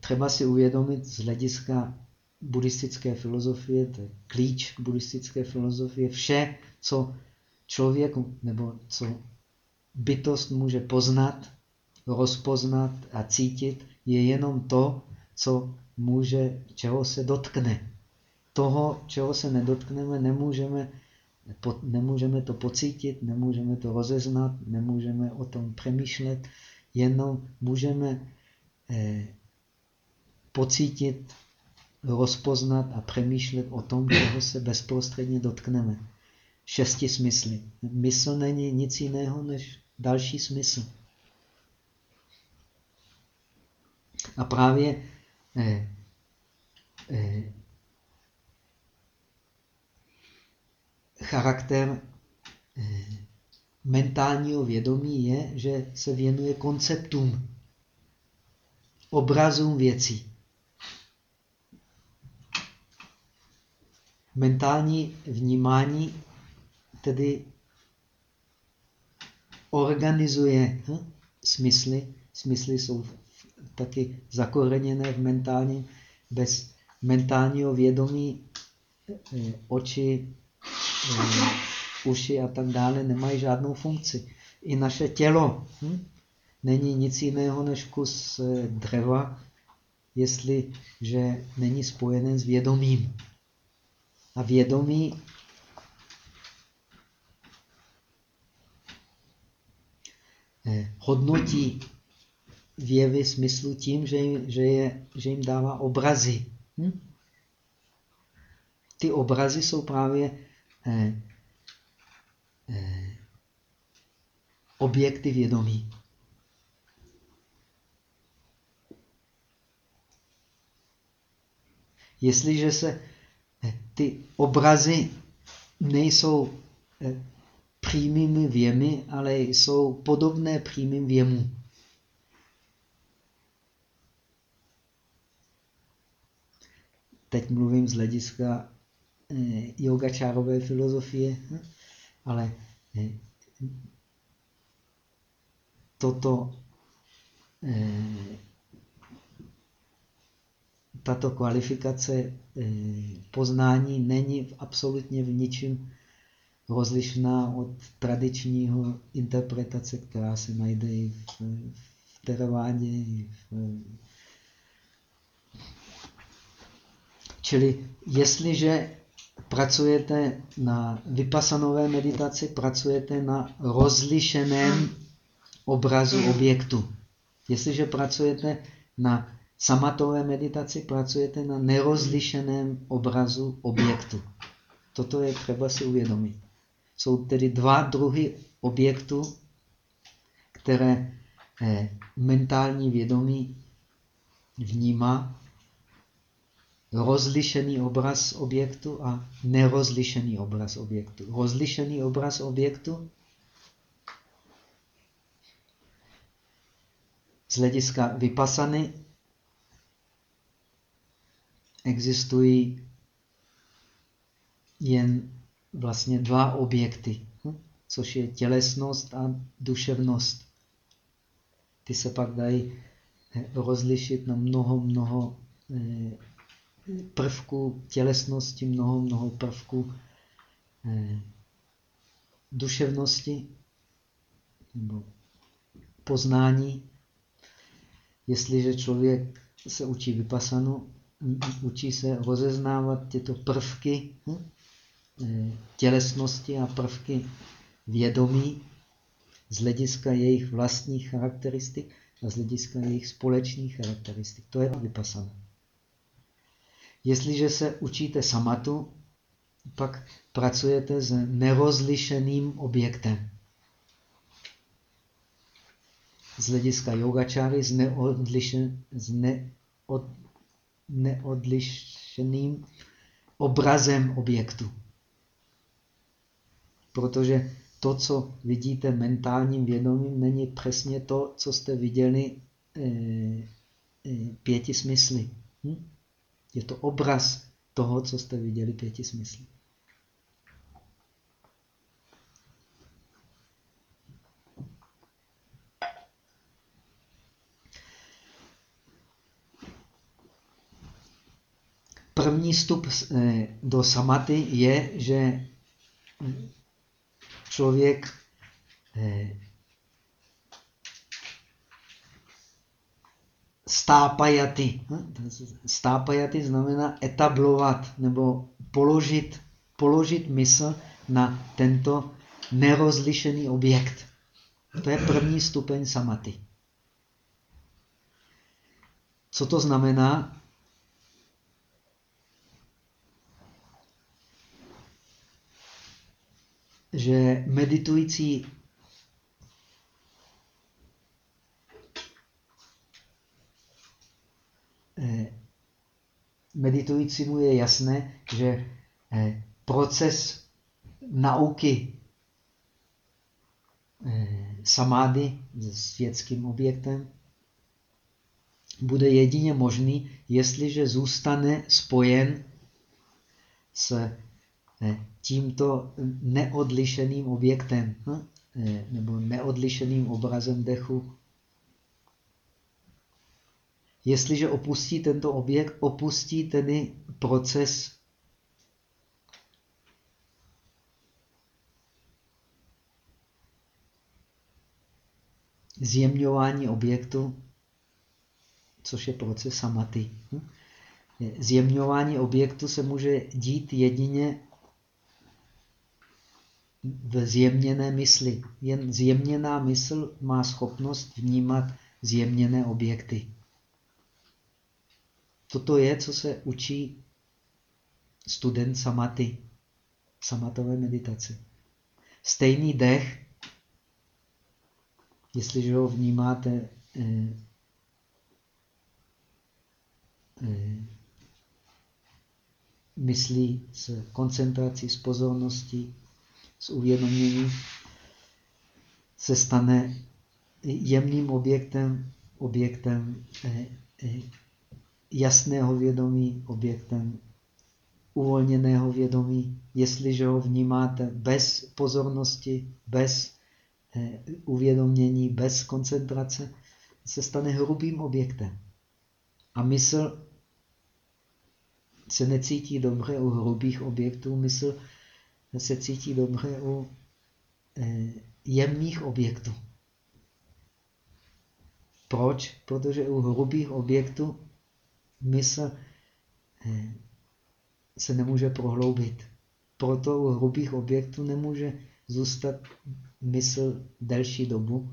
Speaker 1: třeba si uvědomit z hlediska buddhistické filozofie, to je klíč k buddhistické filozofie, vše, co člověk nebo co bytost může poznat, rozpoznat a cítit, je jenom to, co může, čeho se dotkne. Toho, čeho se nedotkneme, nemůžeme, po, nemůžeme to pocítit, nemůžeme to rozeznat, nemůžeme o tom přemýšlet, jenom můžeme eh, pocítit, rozpoznat a přemýšlet o tom, čeho se bezprostředně dotkneme. Šesti smysly. Mysl není nic jiného než další smysl. A právě eh, eh, charakter eh, mentálního vědomí je, že se věnuje konceptům, obrazům věcí. Mentální vnímání tedy organizuje hm, smysly. Smysly jsou taky zakoreněné v mentálním, bez mentálního vědomí eh, oči, eh, uši a tak dále nemají žádnou funkci. I naše tělo hm, není nic jiného než kus eh, dřeva, jestliže není spojené s vědomím. A vědomí hodnotí věvy smyslu tím, že jim, že je, že jim dává obrazy. Hm? Ty obrazy jsou právě eh, eh, objekty vědomí. Jestliže se eh, ty obrazy nejsou eh, přímými věmy, ale jsou podobné přímým věmům. Teď mluvím z hlediska eh, yogačárové filozofie, hm? ale eh, toto eh, tato kvalifikace poznání není absolutně v ničem rozlišná od tradičního interpretace, která se najde i v, v teravádě. V, čili jestliže pracujete na vypasanové meditaci, pracujete na rozlišeném obrazu objektu. Jestliže pracujete na samatové meditaci, pracujete na nerozlišeném obrazu objektu. Toto je třeba si uvědomit. Jsou tedy dva druhy objektů, které eh, mentální vědomí vnímá. Rozlišený obraz objektu a nerozlišený obraz objektu. Rozlišený obraz objektu z hlediska vypasany existují jen vlastně dva objekty, což je tělesnost a duševnost. Ty se pak dají eh, rozlišit na mnoho, mnoho eh, prvků tělesnosti, mnoho, mnoho prvků eh, duševnosti nebo poznání. Jestliže člověk se učí vypasanu, učí se rozeznávat tyto prvky, hm? Eh, tělesnosti a prvky vědomí z hlediska jejich vlastních charakteristik a z hlediska jejich společných charakteristik. To je vypasané. Jestliže se učíte samatu, pak pracujete s nerozlišeným objektem. Z hlediska yogačáry s, neodlišen, s neod, neodlišeným obrazem objektu. Protože to, co vidíte mentálním vědomím, není přesně to, co jste viděli e, e, pěti smysly. Hm? Je to obraz toho, co jste viděli pěti smysly. První vstup eh, do samaty je, že člověk eh, stápajaty. Hm? Stápajaty znamená etablovat nebo položit, položit mysl na tento nerozlišený objekt. To je první stupeň samaty. Co to znamená? Že meditující eh, meditujícímu je jasné, že eh, proces nauky eh, samády s světským objektem bude jedině možný, jestliže zůstane spojen s tímto neodlišeným objektem hm? nebo neodlišeným obrazem dechu. Jestliže opustí tento objekt, opustí tedy proces zjemňování objektu, což je proces samaty. Hm? Zjemňování objektu se může dít jedině v zjemněné mysli. Jen zjemněná mysl má schopnost vnímat zjemněné objekty. Toto je, co se učí student samaty. samatové meditaci. Stejný dech, jestliže ho vnímáte eh, eh, myslí s koncentrací, s pozorností, s uvědoměním, se stane jemným objektem, objektem eh, eh, jasného vědomí, objektem uvolněného vědomí, jestliže ho vnímáte bez pozornosti, bez eh, uvědomění, bez koncentrace, se stane hrubým objektem. A mysl se necítí dobře u hrubých objektů, mysl se cítí dobře u eh, jemných objektů. Proč? Protože u hrubých objektů mysl eh, se nemůže prohloubit. Proto u hrubých objektů nemůže zůstat mysl delší dobu.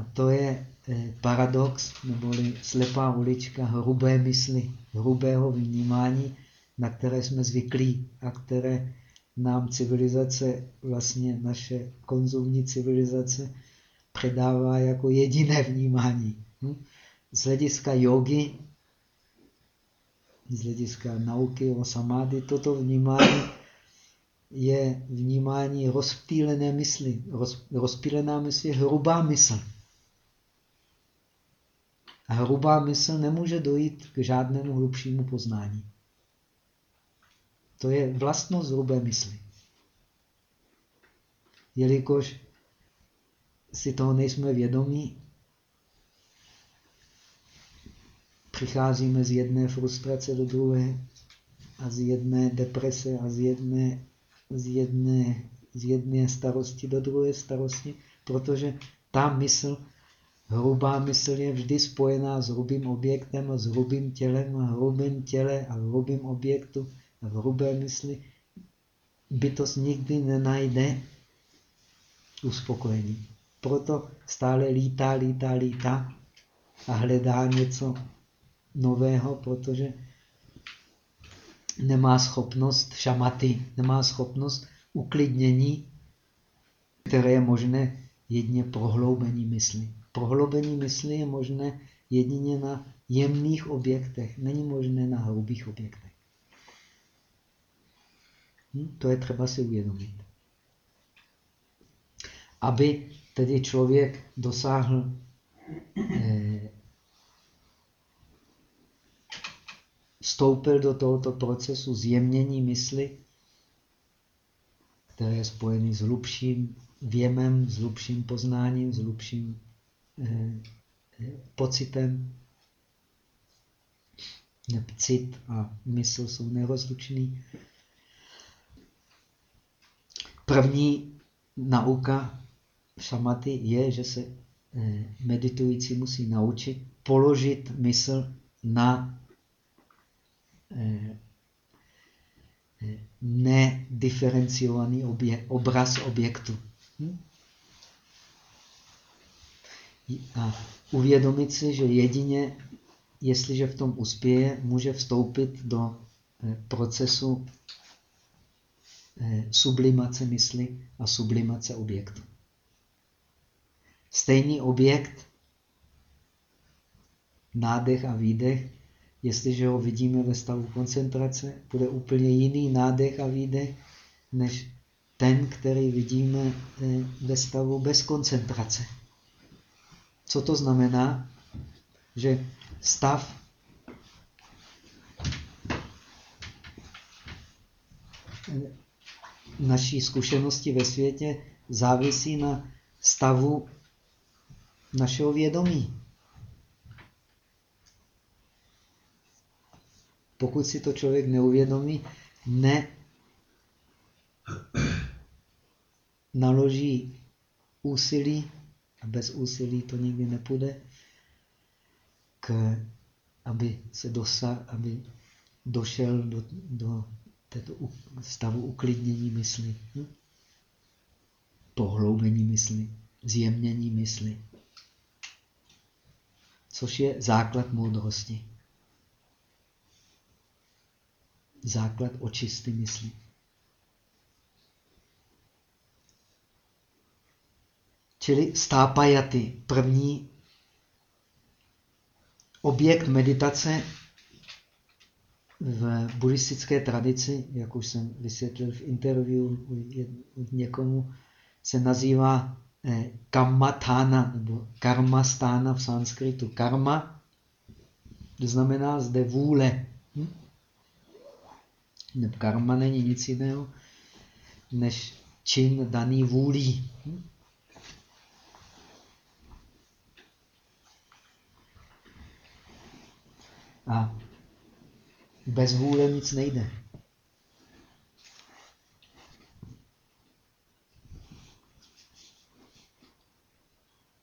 Speaker 1: A to je eh, paradox, neboli slepá ulička hrubé mysli, hrubého vnímání, na které jsme zvyklí a které nám civilizace, vlastně naše konzumní civilizace, předává jako jediné vnímání. Hm? Z hlediska jogy z hlediska nauky o samády, toto vnímání je vnímání rozptýlené mysli. Roz, rozptýlená mysl je hrubá mysl. A hrubá mysl nemůže dojít k žádnému hlubšímu poznání. To je vlastnost hrubé mysli. Jelikož si toho nejsme vědomí, přicházíme z jedné frustrace do druhé a z jedné deprese a z jedné, z jedné, z jedné starosti do druhé starosti, protože ta mysl, hrubá mysl je vždy spojená s hrubým objektem a s hrubým tělem a hrubým těle a hrubým objektu v hrubé mysli bytost nikdy nenajde uspokojení. Proto stále lítá, lítá, lítá a hledá něco nového, protože nemá schopnost šamaty, nemá schopnost uklidnění, které je možné jedině prohloubení mysli. Prohloubení mysli je možné jedině na jemných objektech, není možné na hrubých objektech. Hm? To je třeba si uvědomit. Aby tedy člověk dosáhl eh, vstoupil do tohoto procesu zjemnění mysli, které je spojený s hlubším věmem, s hlubším poznáním, s hlubším eh, eh, pocitem. Cit a mysl jsou nerozlučný. První nauka šamaty je, že se eh, meditující musí naučit položit mysl na Eh, eh, nediferenciovaný obje, obraz objektu. Hm? A uvědomit si, že jedině, jestliže v tom uspěje, může vstoupit do procesu sublimace mysli a sublimace objektu. Stejný objekt, nádech a výdech, Jestliže ho vidíme ve stavu koncentrace, bude úplně jiný nádech a výdech, než ten, který vidíme eh, ve stavu bez koncentrace. Co to znamená? Že stav naší zkušenosti ve světě závisí na stavu našeho vědomí. Pokud si to člověk neuvědomí, ne naloží úsilí, a bez úsilí to nikdy nepůjde, k, aby se dosa, aby došel do, do této stavu uklidnění mysli, hm? pohloubení mysli, zjemnění mysli, což je základ moudrosti. Základ očisty mysli. Čili stápajaty, první objekt meditace v buddhistické tradici, jak už jsem vysvětlil v interview někomu, se nazývá eh, nebo karmastána v sanskritu. Karma znamená zde vůle. Hm? Karma není nic jiného, než čin daný vůlí. Hm? A bez vůle nic nejde.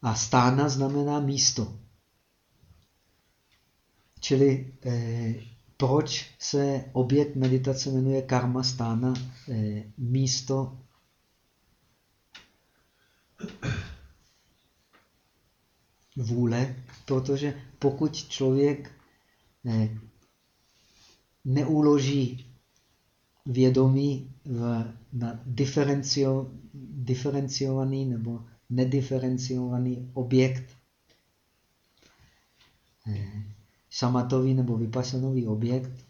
Speaker 1: A stána znamená místo. Čili eh, proč se objekt meditace jmenuje karma stána, eh, místo vůle, protože pokud člověk eh, neuloží vědomí v, na diferencio, diferenciovaný nebo nediferenciovaný objekt, samatový nebo vypasanový objekt,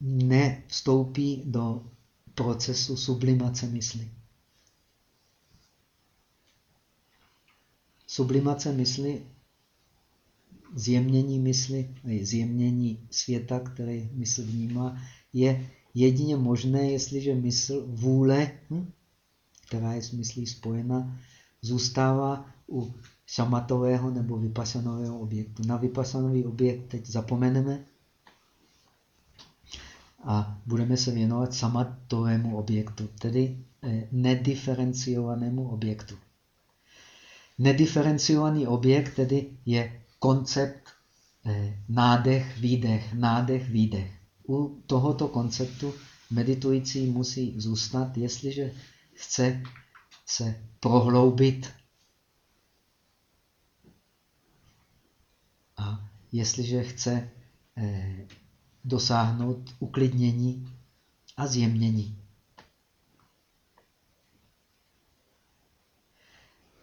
Speaker 1: nevstoupí do procesu sublimace mysli. Sublimace mysli zjemnění mysli, zjemnění světa, který mysl vnímá, je jedině možné, jestliže mysl, vůle, hm, která je s myslí spojena, zůstává u šamatového nebo vypasanového objektu. Na vypasanový objekt teď zapomeneme a budeme se věnovat samatovému objektu, tedy eh, nediferenciovanému objektu. Nediferenciovaný objekt tedy je koncept eh, nádech, výdech, nádech, výdech. U tohoto konceptu meditující musí zůstat, jestliže chce se prohloubit a jestliže chce eh, dosáhnout uklidnění a zjemnění.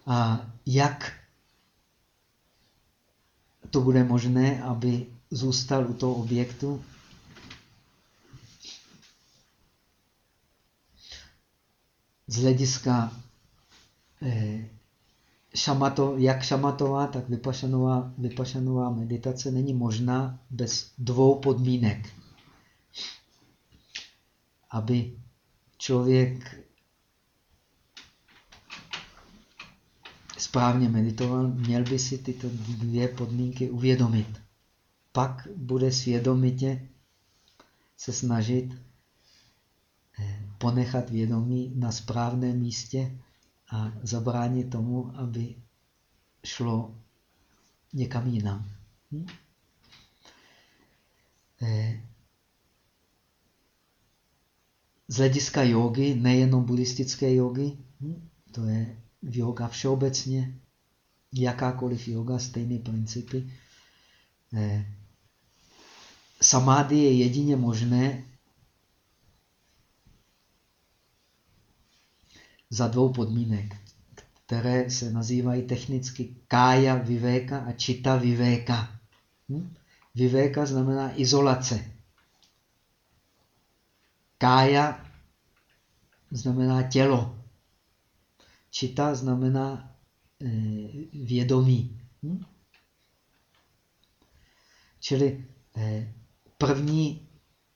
Speaker 1: A jak to bude možné, aby zůstal u toho objektu. Z hlediska eh, šamato, jak šamatová, tak vypašanová, vypašanová meditace není možná bez dvou podmínek. Aby člověk správně meditoval, měl by si tyto dvě podmínky uvědomit. Pak bude svědomitě se snažit eh, ponechat vědomí na správném místě a zabránit tomu, aby šlo někam jinam. Hm? Eh, z hlediska jogy, nejenom buddhistické jogy, hm? to je yoga všeobecně, jakákoliv yoga, stejné principy. Eh, samády je jedině možné za dvou podmínek, které se nazývají technicky kája vivéka a čita vivéka. Hm? Vivéka znamená izolace. Kája znamená tělo. Čita znamená eh, vědomí. Hm? Čili eh, první,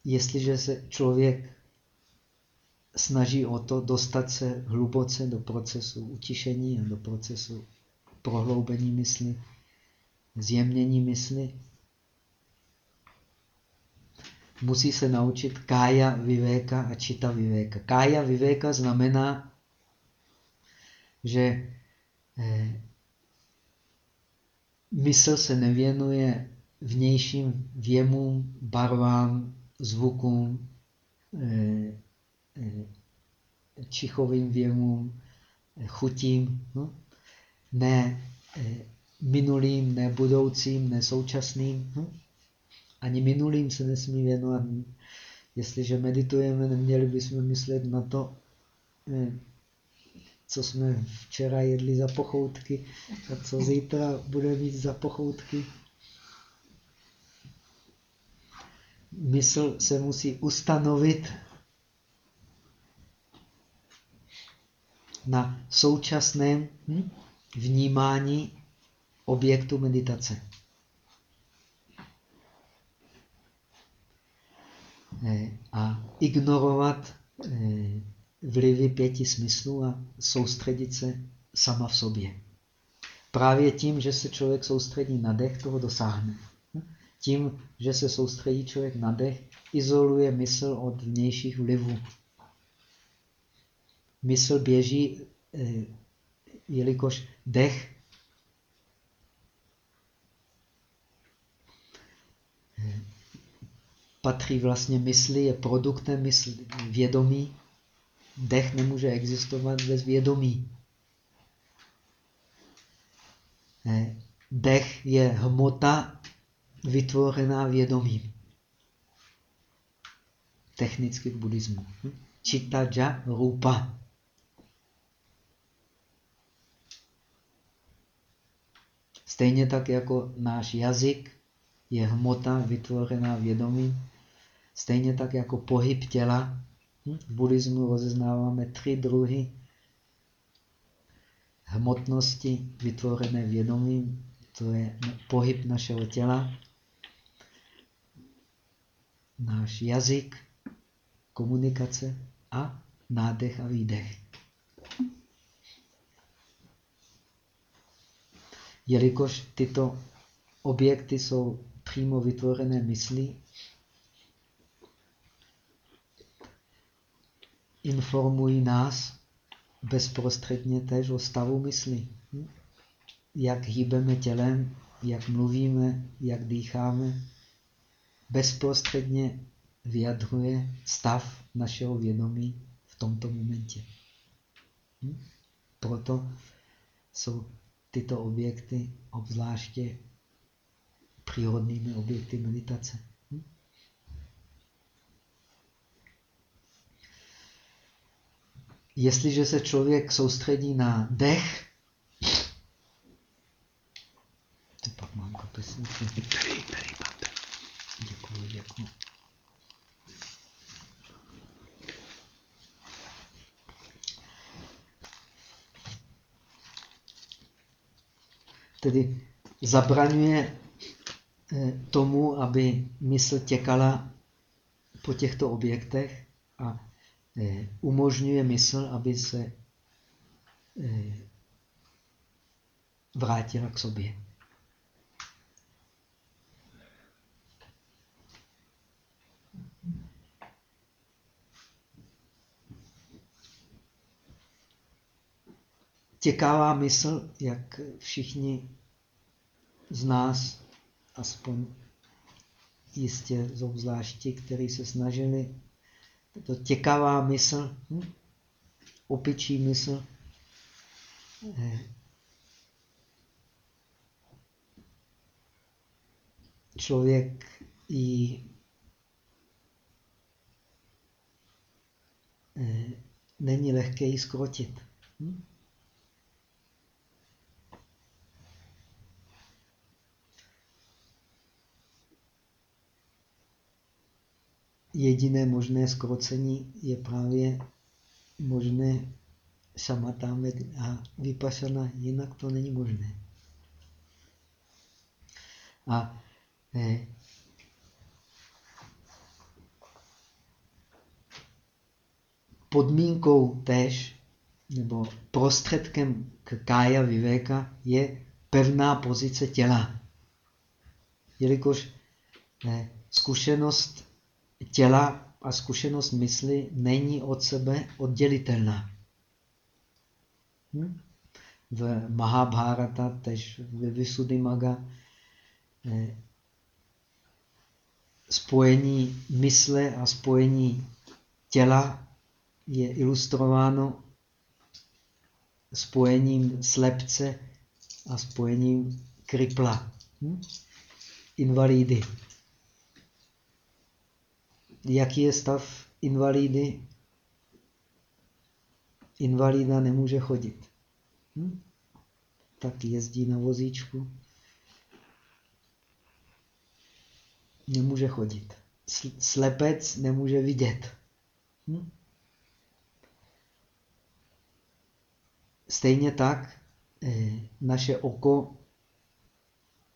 Speaker 1: jestliže se člověk snaží o to dostat se hluboce do procesu utišení a do procesu prohloubení mysli, zjemnění mysli, musí se naučit kája vivéka a čita vivéka. Kája vivéka znamená že eh, mysl se nevěnuje vnějším věmům, barvám, zvukům, eh, eh, čichovým věmům, chutím, no? ne minulým, ne budoucím, ne současným. No? Ani minulým se nesmí věnovat. Jestliže meditujeme, neměli bychom myslet na to, co jsme včera jedli za pochoutky a co zítra bude mít za pochoutky. Mysl se musí ustanovit na současném hm, vnímání objektu meditace. Eh, a ignorovat eh, vlivy pěti smyslů a soustředit se sama v sobě. Právě tím, že se člověk soustředí na dech, toho dosáhne. Tím, že se soustředí člověk na dech, izoluje mysl od vnějších vlivů. Mysl běží, eh, jelikož dech patří vlastně mysli, je produktem mysli, vědomí. Dech nemůže existovat bez vědomí. Dech je hmota vytvořená vědomím. Technicky v buddhismu. Chittaja rupa. Stejně tak jako náš jazyk je hmota vytvořená vědomím, stejně tak jako pohyb těla. V buddhismu rozeznáváme tři druhy hmotnosti vytvořené vědomím. To je pohyb našeho těla, náš jazyk, komunikace a nádech a výdech. Jelikož tyto objekty jsou přímo vytvořené mysli, informují nás bezprostředně též o stavu mysli. Jak hýbeme tělem, jak mluvíme, jak dýcháme, bezprostředně vyjadřuje stav našeho vědomí v tomto momentě. Proto jsou tyto objekty obzvláště přírodnými objekty meditace. Jestliže se člověk soustředí na dech, to pak mám kapesnici. Tady, tady máte. Děkuji, děkuji. Tedy zabraňuje Eh, tomu, aby mysl těkala po těchto objektech a umožňuje mysl, aby se eh, vrátila k sobě. Těkává mysl, jak všichni z nás aspoň jistě zvláště, kteří se snažili, to těkavá mysl, hm? opičí mysl, eh, člověk ji eh, není lehké ji skrotit. Hm? Jediné možné skrocení je právě možné šamatáme a vypašana, jinak to není možné. A eh, podmínkou též, nebo prostředkem k kája vivéka je pevná pozice těla. Jelikož eh, zkušenost těla a zkušenost mysli není od sebe oddělitelná. Hm? V Mahabharata, tež ve Visuddhimaga, eh, spojení mysle a spojení těla je ilustrováno spojením slepce a spojením kripla, hm? invalidy jaký je stav invalidy? invalida nemůže chodit. Hm? Tak jezdí na vozíčku. Nemůže chodit. Slepec nemůže vidět. Hm? Stejně tak eh, naše oko,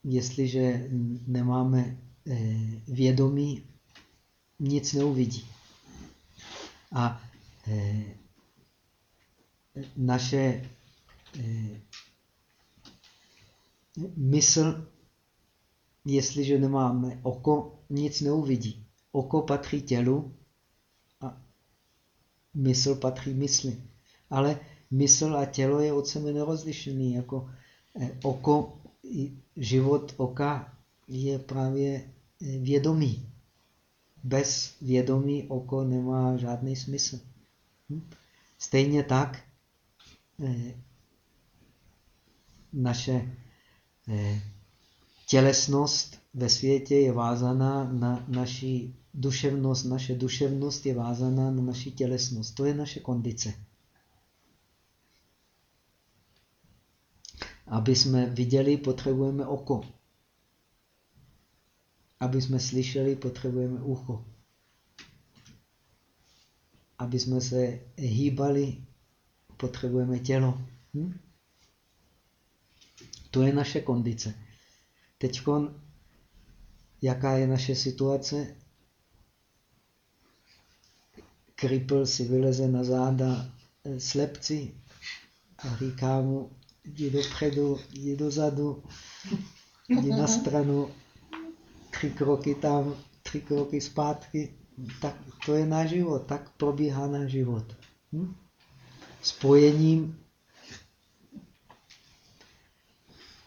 Speaker 1: jestliže nemáme eh, vědomí, nic neuvidí. A eh, naše mysl, jestliže nemáme oko, nic neuvidí. Oko patří tělu a mysl patří mysli. Ale mysl a tělo je od sebe nerozlišený. Jako eh, oko, život oka je právě vědomí. Bez vědomí oko nemá žádný smysl. Hm? Stejně tak eh, naše tělesnost ve světě je vázaná na naši duševnost. Naše duševnost je vázaná na naši tělesnost. To je naše kondice. Aby jsme viděli, potřebujeme oko. Aby jsme slyšeli, potřebujeme ucho. Aby jsme se hýbali, potřebujeme tělo. Hm? To je naše kondice. Teď, jaká je naše situace? Kripl si vyleze na záda slepci a říká mu, jdi dopředu, jdi dozadu, jdi na stranu, tři kroky tam, tři kroky zpátky. Tak to je náš život, tak probíhá náš život. Hm? Spojením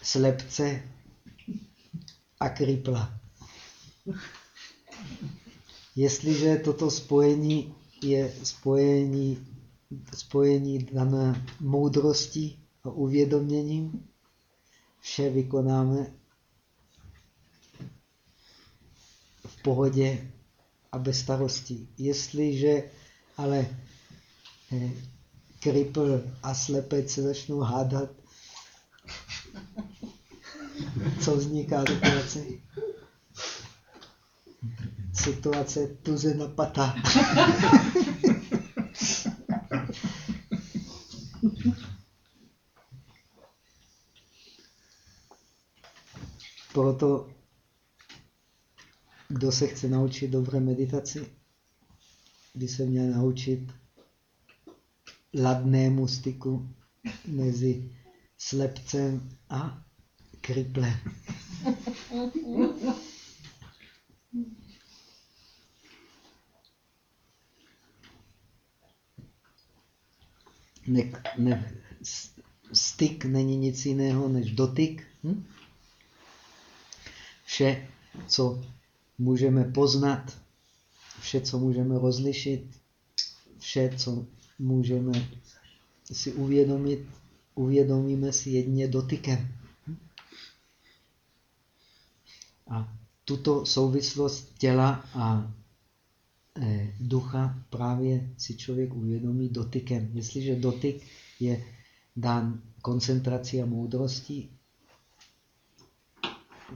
Speaker 1: slepce a kripla. Jestliže toto spojení je spojení, spojení dané moudrosti, a uvědoměním vše vykonáme v pohodě a bez starostí. Jestliže ale eh, kripl a slepec se začnou hádat, co vzniká situace? Situace tuze napata. Proto, kdo se chce naučit dobré meditaci, by se měl naučit ladnému styku mezi slepcem a kriplem. Ne, ne, styk není nic jiného než dotyk. Hm? Vše, co můžeme poznat, vše, co můžeme rozlišit, vše, co můžeme si uvědomit, uvědomíme si jedně dotykem. A tuto souvislost těla a e, ducha právě si člověk uvědomí dotykem. Jestliže dotyk je dán koncentrací a moudrostí,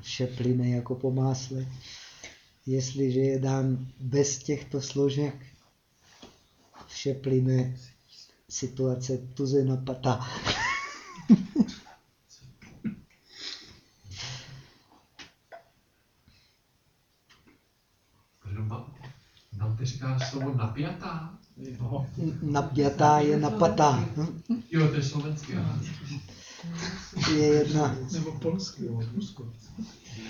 Speaker 1: vše plyne jako po másle. Jestliže je dán bez těchto složek, vše plyne situace tuze napata.
Speaker 2: Dante říká slovo napjatá.
Speaker 1: Napjatá je napatá.
Speaker 2: Jo, to je slovenský.
Speaker 1: Je jedna...
Speaker 3: Nebo polský, nebo Rusko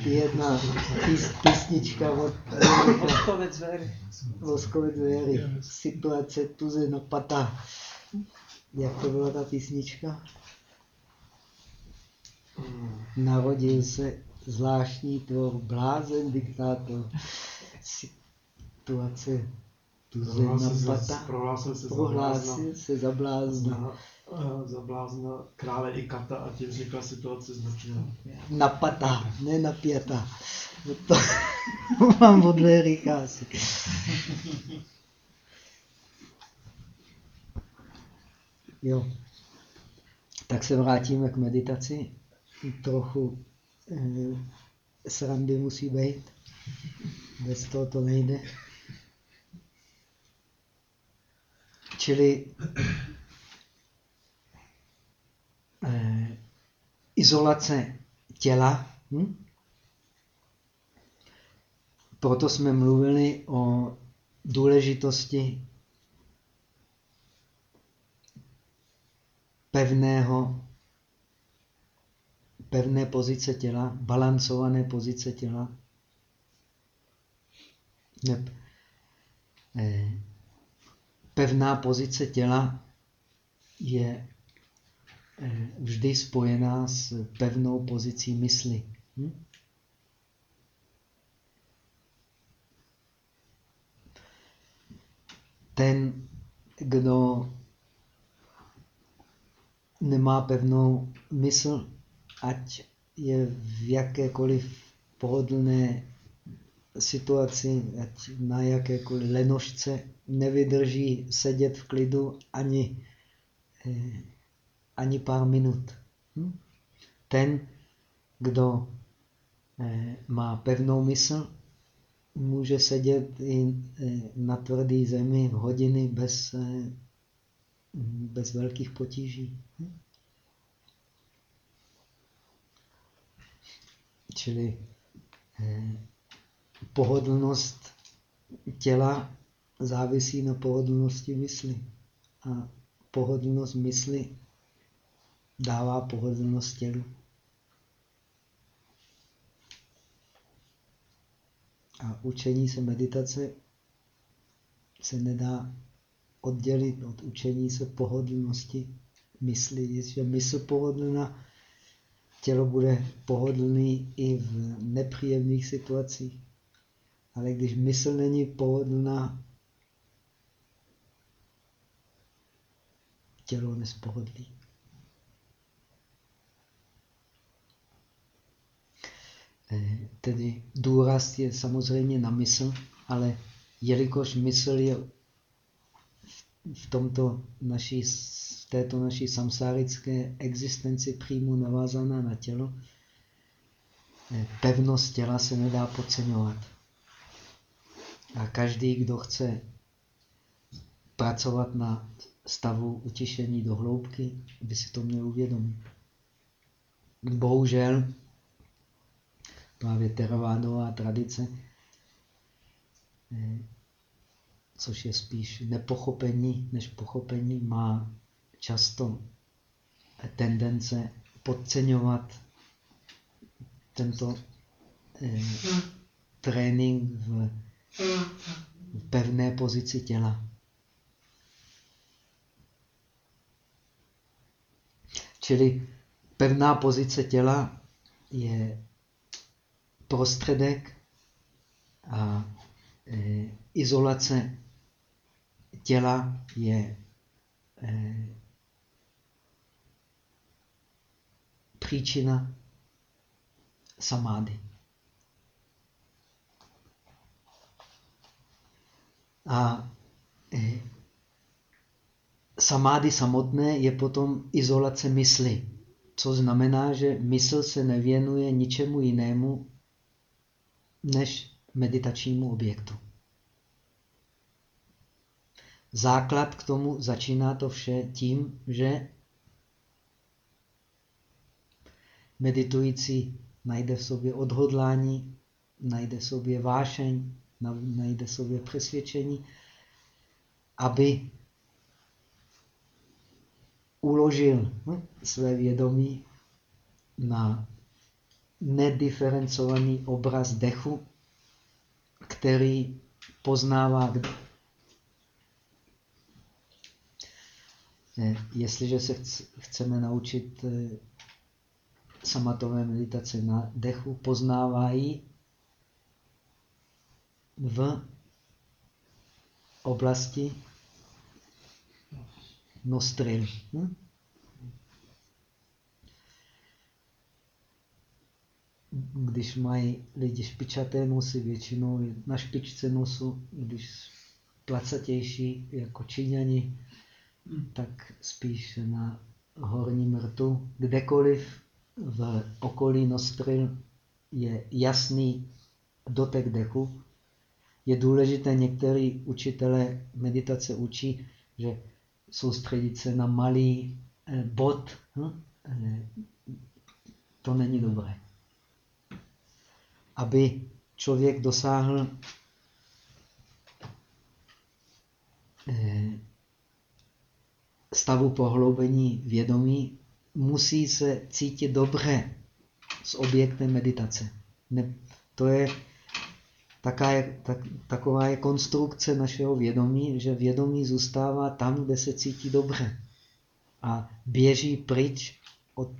Speaker 1: jedna pís, písnička od
Speaker 4: Voskovec Véry.
Speaker 1: Voskovec Véry. Situace tuze napata. Jak to byla ta písnička? Narodil se zvláštní tvor, blázen diktátor. Situace tuze.
Speaker 3: Prohlásil se,
Speaker 1: Prohlásil se za blázna.
Speaker 3: Za blázna krále Ikata a tím vznikla situace značná.
Speaker 1: Napata, ne napěta. To mám od Verika asi. Jo. Tak se vrátíme k meditaci. Trochu eh, srandy musí být. Bez toho to nejde. Čili eh, izolace těla. Hm? Proto jsme mluvili o důležitosti pevného, pevné pozice těla, balancované pozice těla. Ne, eh, pevná pozice těla je eh, vždy spojená s pevnou pozicí mysli. Hm? Ten, kdo nemá pevnou mysl, ať je v jakékoliv pohodlné situaci, ať na jakékoliv lenožce, nevydrží sedět v klidu ani, eh, ani pár minut. Hm? Ten, kdo eh, má pevnou mysl, může sedět i eh, na tvrdé zemi hodiny bez, bez velkých potíží. Hm? Čili pohodlnost těla závisí na pohodlnosti mysli. A pohodlnost mysli dává pohodlnost tělu. A učení se meditace se nedá oddělit od učení se pohodlnosti mysli. Jestliže mysl pohodlná, tělo bude pohodlný i v nepříjemných situacích. Ale když mysl není pohodlná, tělo nespohodlí. Tedy důraz je samozřejmě na mysl, ale jelikož mysl je v, tomto naší, v této naší samsárické existenci přímo navázaná na tělo, eh, pevnost těla se nedá podceňovat. A každý, kdo chce pracovat na stavu utišení do hloubky, by si to měl uvědomit. Bohužel právě teravádová tradice, eh, což je spíš nepochopení než pochopení, má často tendence podceňovat tento eh, trénink v v pevné pozici těla. Čili pevná pozice těla je prostředek a e, izolace těla je e, příčina samády. A e, samády samotné je potom izolace mysli, co znamená, že mysl se nevěnuje ničemu jinému než meditačnímu objektu. Základ k tomu začíná to vše tím, že meditující najde v sobě odhodlání, najde v sobě vášeň, najde sobě přesvědčení, aby uložil hm, své vědomí na nediferencovaný obraz dechu, který poznává, Jestliže se chceme naučit eh, samatové meditace na dechu, poznávají v oblasti nostril. Hm? Když mají lidi špičaté nosy, většinou na špičce nosu, když placatější, jako Číňani, tak spíš na horním rtu. Kdekoliv v okolí nostril je jasný dotek dechu. Je důležité, některý učitelé meditace učí, že soustředit se na malý eh, bod, hm? Eh, to není dobré. Aby člověk dosáhl eh, stavu pohloubení vědomí, musí se cítit dobře s objektem meditace. Ne, to je, taká tak, taková je konstrukce našeho vědomí, že vědomí zůstává tam, kde se cítí dobře. A běží pryč od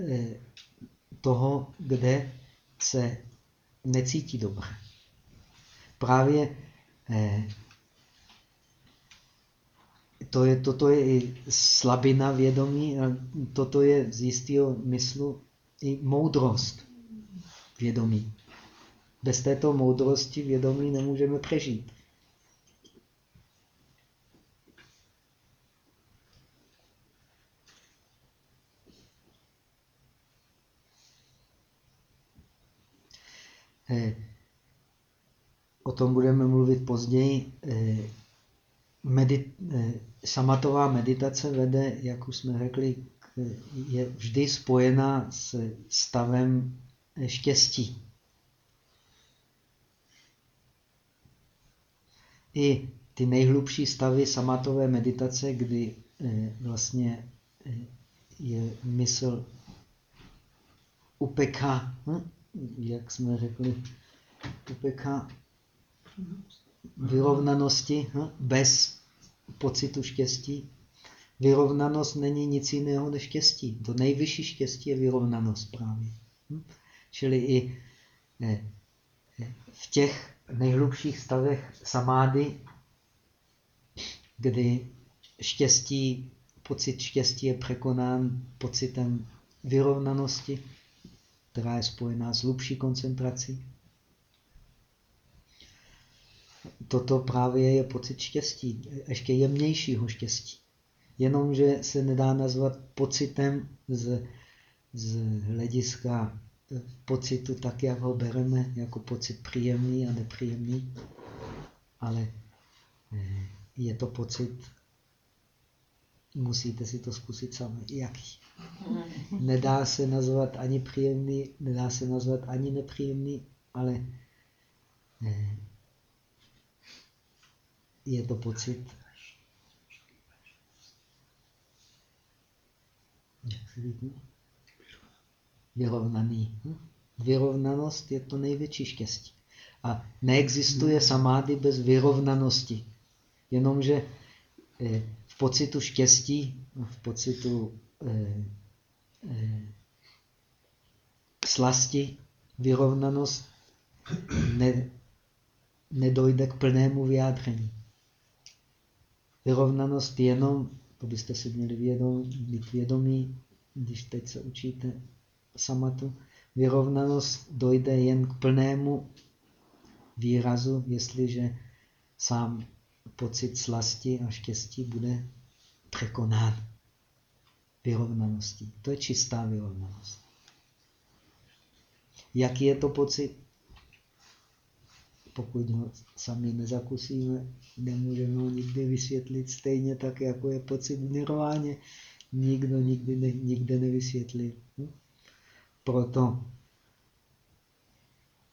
Speaker 1: eh, toho, kde se necítí dobře. Právě eh, to je, toto je i slabina vědomí a toto je z jistého myslu i moudrost vědomí. Bez této moudrosti vědomí nemůžeme přežít. O tom budeme mluvit později. Eh, medit, eh, samatová meditace vede, jak už jsme řekli, je vždy spojená s stavem štěstí. I ty nejhlubší stavy samatové meditace, kdy vlastně je mysl upeká, hm? Jak jsme řekli, upeká vyrovnanosti hm? bez pocitu štěstí. Vyrovnanost není nic jiného než štěstí. To nejvyšší štěstí je vyrovnanost právě. Hm? Čili i eh, eh, v těch nejhlubších stavech samády, kdy štěstí, pocit štěstí je překonán pocitem vyrovnanosti, která je spojená s hlubší koncentrací. Toto právě je pocit štěstí, ještě jemnějšího štěstí. Jenomže se nedá nazvat pocitem z, z hlediska pocitu tak, jak ho bereme, jako pocit příjemný a nepříjemný, ale eh, je to pocit, musíte si to zkusit sami, jaký. Nedá se nazvat ani příjemný, nedá se nazvat ani nepříjemný, ale eh, je to pocit, jak se Vyrovnaný. Hm? Vyrovnanost je to největší štěstí. A neexistuje samády bez vyrovnanosti. Jenomže eh, v pocitu štěstí, v pocitu slasti, vyrovnanost ne, nedojde k plnému vyjádření. Vyrovnanost jenom, to byste si měli vědom, být vědomí, když teď se učíte samatu, vyrovnanost dojde jen k plnému výrazu, jestliže sám pocit slasti a štěstí bude překonán vyrovnaností. To je čistá vyrovnanost. Jaký je to pocit? Pokud ho sami nezakusíme, nemůžeme ho nikdy vysvětlit stejně tak, jako je pocit v nirváně. Nikdo nikdy ne, nikde nevysvětlí. Hm? Proto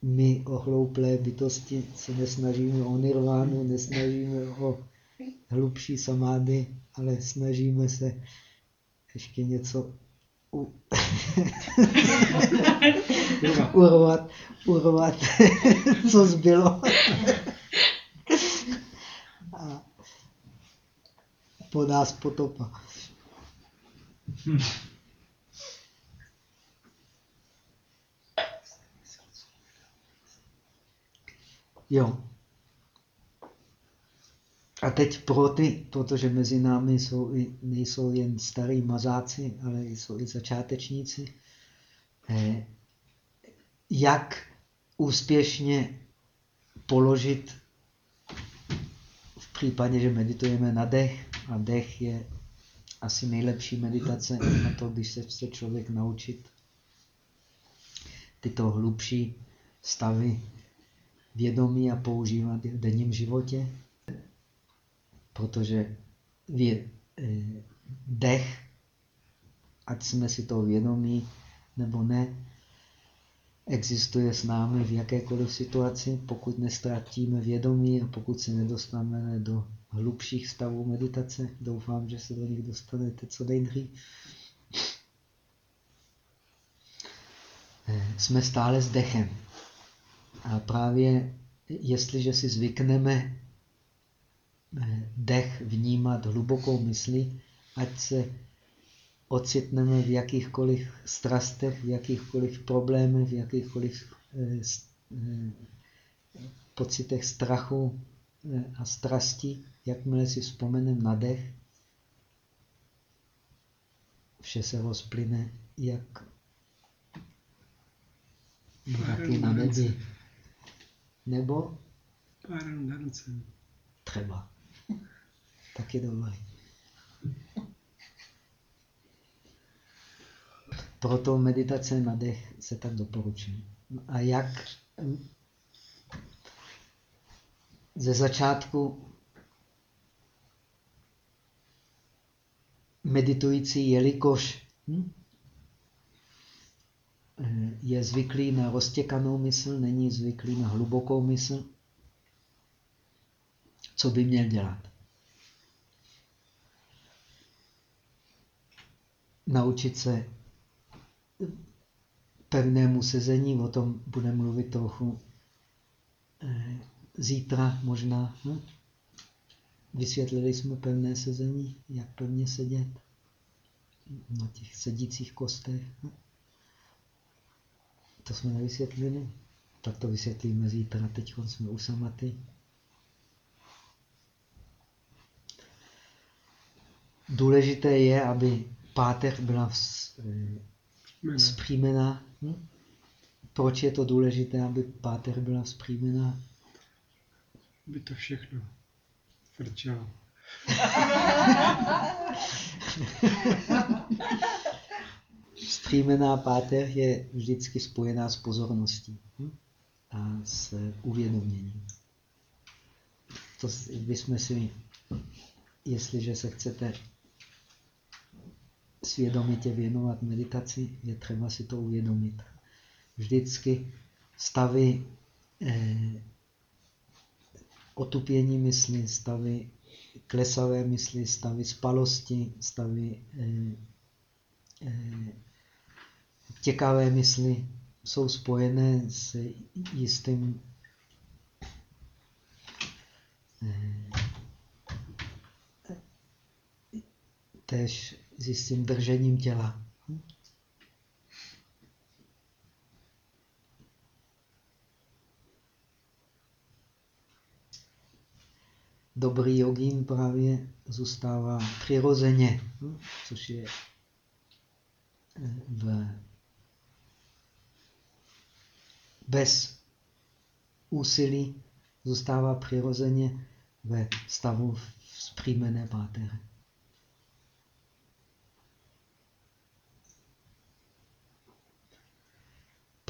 Speaker 1: my ohlouplé bytosti se nesnažíme o nirvánu, nesnažíme o hlubší samády, ale snažíme se ještě něco u... urvat, urvat, co zbylo. A po nás potopa. Jo. A teď pro ty, protože mezi námi jsou i, nejsou jen starí mazáci, ale jsou i začátečníci, eh, jak úspěšně položit v případě, že meditujeme na dech A dech je asi nejlepší meditace na to, když se chce člověk naučit tyto hlubší stavy vědomí a používat v denním životě, protože vě, eh, dech, ať jsme si to vědomí nebo ne, existuje s námi v jakékoliv situaci, pokud nestratíme vědomí a pokud se nedostaneme do hlubších stavů meditace. Doufám, že se do nich dostanete co nejdřív. Eh, jsme stále s dechem. A právě jestliže si zvykneme dech vnímat hlubokou myslí, ať se ocitneme v jakýchkoliv strastech, v jakýchkoliv problémech, v jakýchkoliv eh, eh, pocitech strachu a strasti, jakmile si vzpomeneme na dech, vše se rozplyne jak mraky na nebi. Nebo
Speaker 5: Párem
Speaker 1: třeba. Taky dobrý. Proto meditace na dech se tak doporučuje. A jak ze začátku meditující, jelikož hm, je zvyklý na roztěkanou mysl, není zvyklý na hlubokou mysl, co by měl dělat? Naučit se pevnému sezení, o tom budeme mluvit trochu eh, zítra možná. Hm? Vysvětlili jsme pevné sezení, jak pevně sedět na těch sedících kostech. Hm? To jsme nevysvětlili. Tak to vysvětlíme zítra. Teď jsme u samaty. Důležité je, aby páteř byla vzpřímená. Hm? Proč je to důležité, aby páteř byla vzpřímená?
Speaker 5: Aby to všechno frčelo.
Speaker 1: Vzpřímená páteř je vždycky spojená s pozorností hm? a s uvědoměním. To bychom si, jestliže se chcete svědomitě věnovat meditaci, je třeba si to uvědomit. Vždycky stavy eh, otupění mysli, stavy klesavé mysli, stavy spalosti, stavy eh, eh, těkavé mysli jsou spojené s jistým eh, tež s jistým držením těla. Dobrý jogín právě zůstává přirozeně, což je v bez úsilí zůstává přirozeně ve stavu vzpřímené páteře.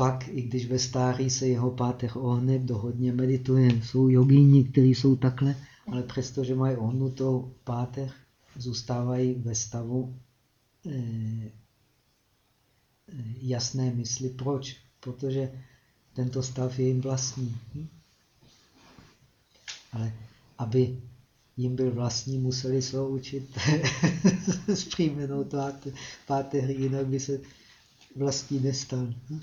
Speaker 1: Pak, i když ve stáří se jeho páteř ohne, kdo hodně medituje, jsou jogíni, kteří jsou takhle, ale přestože mají ohnutou páteř, zůstávají ve stavu eh, eh jasné mysli. Proč? Protože tento stav je jim vlastní. Hm? Ale aby jim byl vlastní, museli se ho učit s příjmenou páteří, jinak by se vlastní nestal. Hm?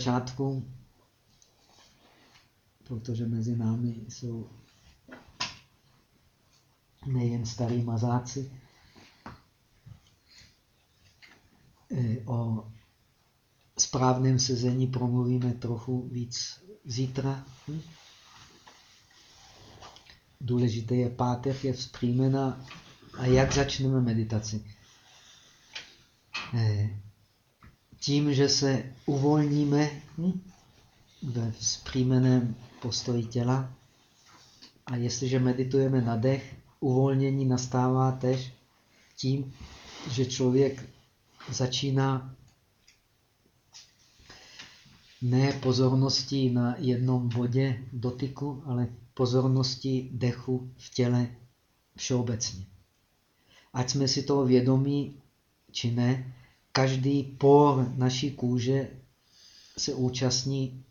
Speaker 1: Začátku, protože mezi námi jsou nejen starý mazáci. E, o správném sezení promluvíme trochu víc zítra. Hm? důležité je páteř, je vzpřímena. A jak začneme meditaci? Tím, že se uvolníme hm, ve vzpřímeném postoji těla a jestliže meditujeme na dech, uvolnění nastává tež tím, že člověk začíná ne pozorností na jednom bodě dotyku, ale pozorností dechu v těle všeobecně. Ať jsme si toho vědomí, či ne, každý por naší kůže se účastní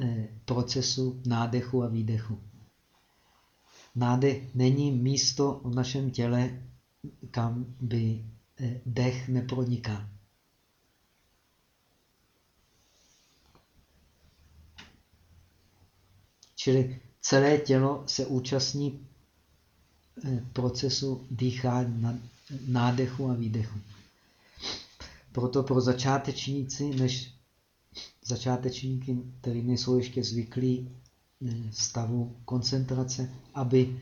Speaker 1: eh, procesu nádechu a výdechu. Nádech není místo v našem těle, kam by eh, dech neproniká. Čili celé tělo se účastní eh, procesu dýchání, nádechu a výdechu. Proto pro začátečníci, než začátečníky, kteří nejsou ještě zvyklí eh, stavu koncentrace, aby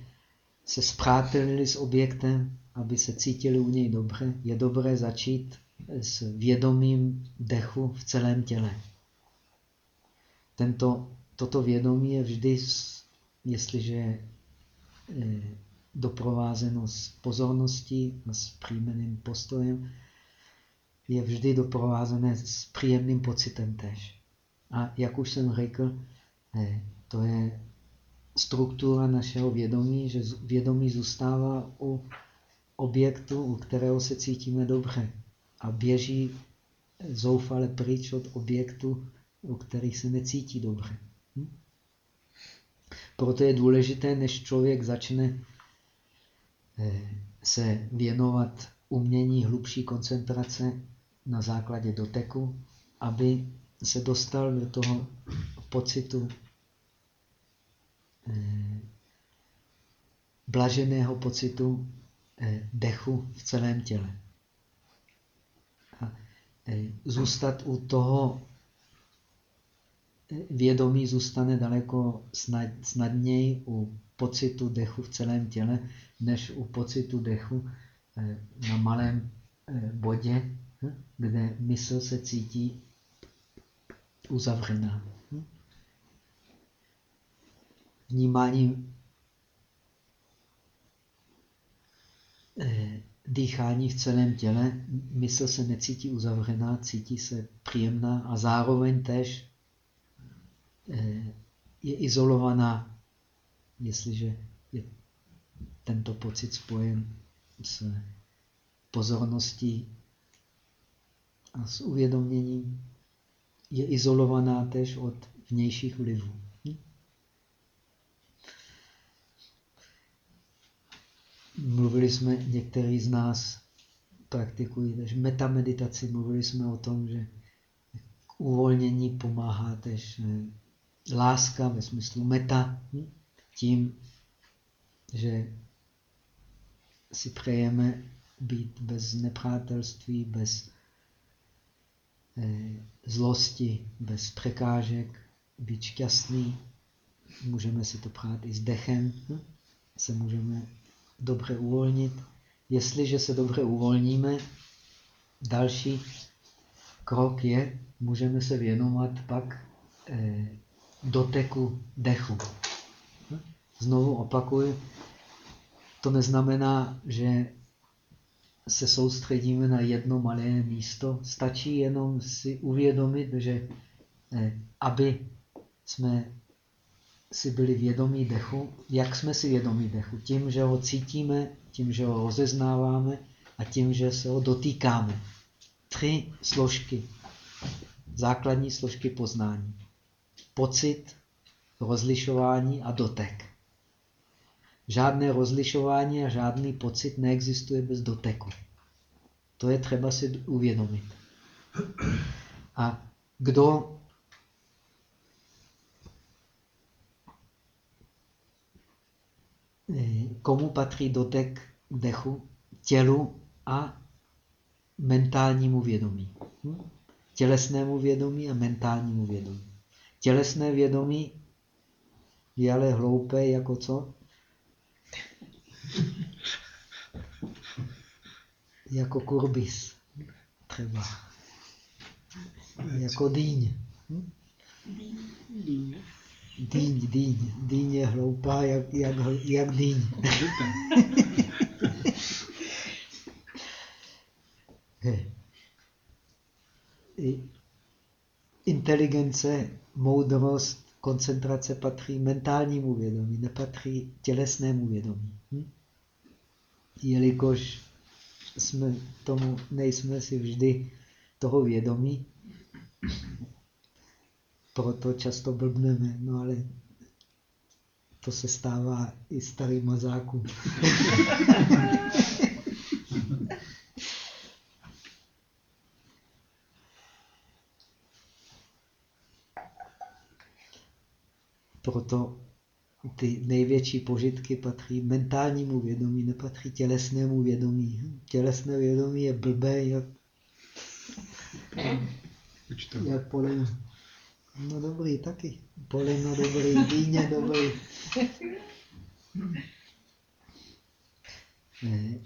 Speaker 1: se zpřátelili s objektem, aby se cítili u něj dobře, je dobré začít s vědomím dechu v celém těle. Tento, toto vědomí je vždy, jestliže je eh, doprovázeno s pozorností a s příjmeným postojem, je vždy doprovázené s příjemným pocitem tež. A jak už jsem řekl, eh, to je struktura našeho vědomí, že vědomí zůstává u objektu, u kterého se cítíme dobře a běží zoufale pryč od objektu, u kterých se necítí dobře. Hm? Proto je důležité, než člověk začne eh, se věnovat umění hlubší koncentrace na základě doteku, aby se dostal do toho pocitu eh, blaženého pocitu eh, dechu v celém těle. A eh, zůstat u toho vědomí zůstane daleko snad, snadněji u pocitu dechu v celém těle, než u pocitu dechu na malém bodě, kde mysl se cítí uzavřená. Vnímání eh, dýchání v celém těle, mysl se necítí uzavřená, cítí se příjemná a zároveň tež eh, je izolovaná, jestliže je tento pocit spojen s pozorností a s uvědoměním je izolovaná tež od vnějších vlivů. Mluvili jsme, některý z nás praktikují tež metameditaci, mluvili jsme o tom, že k uvolnění pomáhá tež eh, láska ve smyslu meta, tím, že si přejeme být bez nepřátelství, bez zlosti, bez překážek, být šťastný. Můžeme si to prát i s dechem, hm? se můžeme dobře uvolnit. Jestliže se dobře uvolníme, další krok je, můžeme se věnovat pak eh, doteku dechu. Hm? Znovu opakuju, to neznamená, že se soustředíme na jedno malé místo. Stačí jenom si uvědomit, že eh, aby jsme si byli vědomí dechu, jak jsme si vědomí dechu? Tím, že ho cítíme, tím, že ho rozeznáváme a tím, že se ho dotýkáme. Tři složky, základní složky poznání. Pocit, rozlišování a dotek. Žádné rozlišování a žádný pocit neexistuje bez doteku. To je třeba si uvědomit. A kdo komu patří dotek dechu, tělu a mentálnímu vědomí. Hm? Tělesnému vědomí a mentálnímu vědomí. Tělesné vědomí je ale hloupé jako co? jako kurbis třeba. Jako dýň. Dýň. Dýň, dýň. Je hloupá, jak, jak, jak dýň. Inteligence, moudrost, koncentrace patří mentálnímu vědomí, nepatří tělesnému vědomí. Hm? Jelikož jsme tomu, nejsme si vždy toho vědomí, proto často blbneme, no ale to se stává i starým mazákům. Proto ty největší požitky patří mentálnímu vědomí, nepatří tělesnému vědomí. Tělesné vědomí je blbé, jak, jak poleno. No dobrý, taky. Poleno dobrý, dýně dobrý. Ne.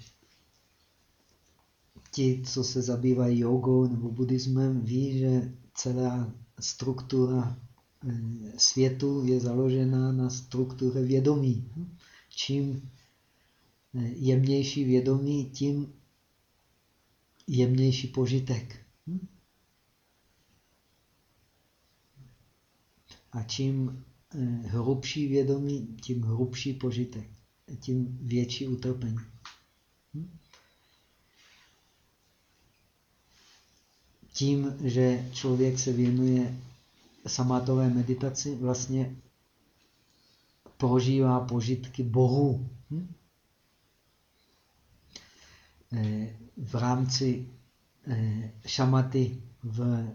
Speaker 1: Ti, co se zabývají jogou nebo buddhismem, ví, že celá struktura eh, světu je založena na struktuře vědomí. Čím eh, jemnější vědomí, tím jemnější požitek. A čím eh, hrubší vědomí, tím hrubší požitek, tím větší utrpení. Tím, že člověk se věnuje samátové meditaci, vlastně prožívá požitky Bohu. Hm? Eh, V rámci eh, šamaty v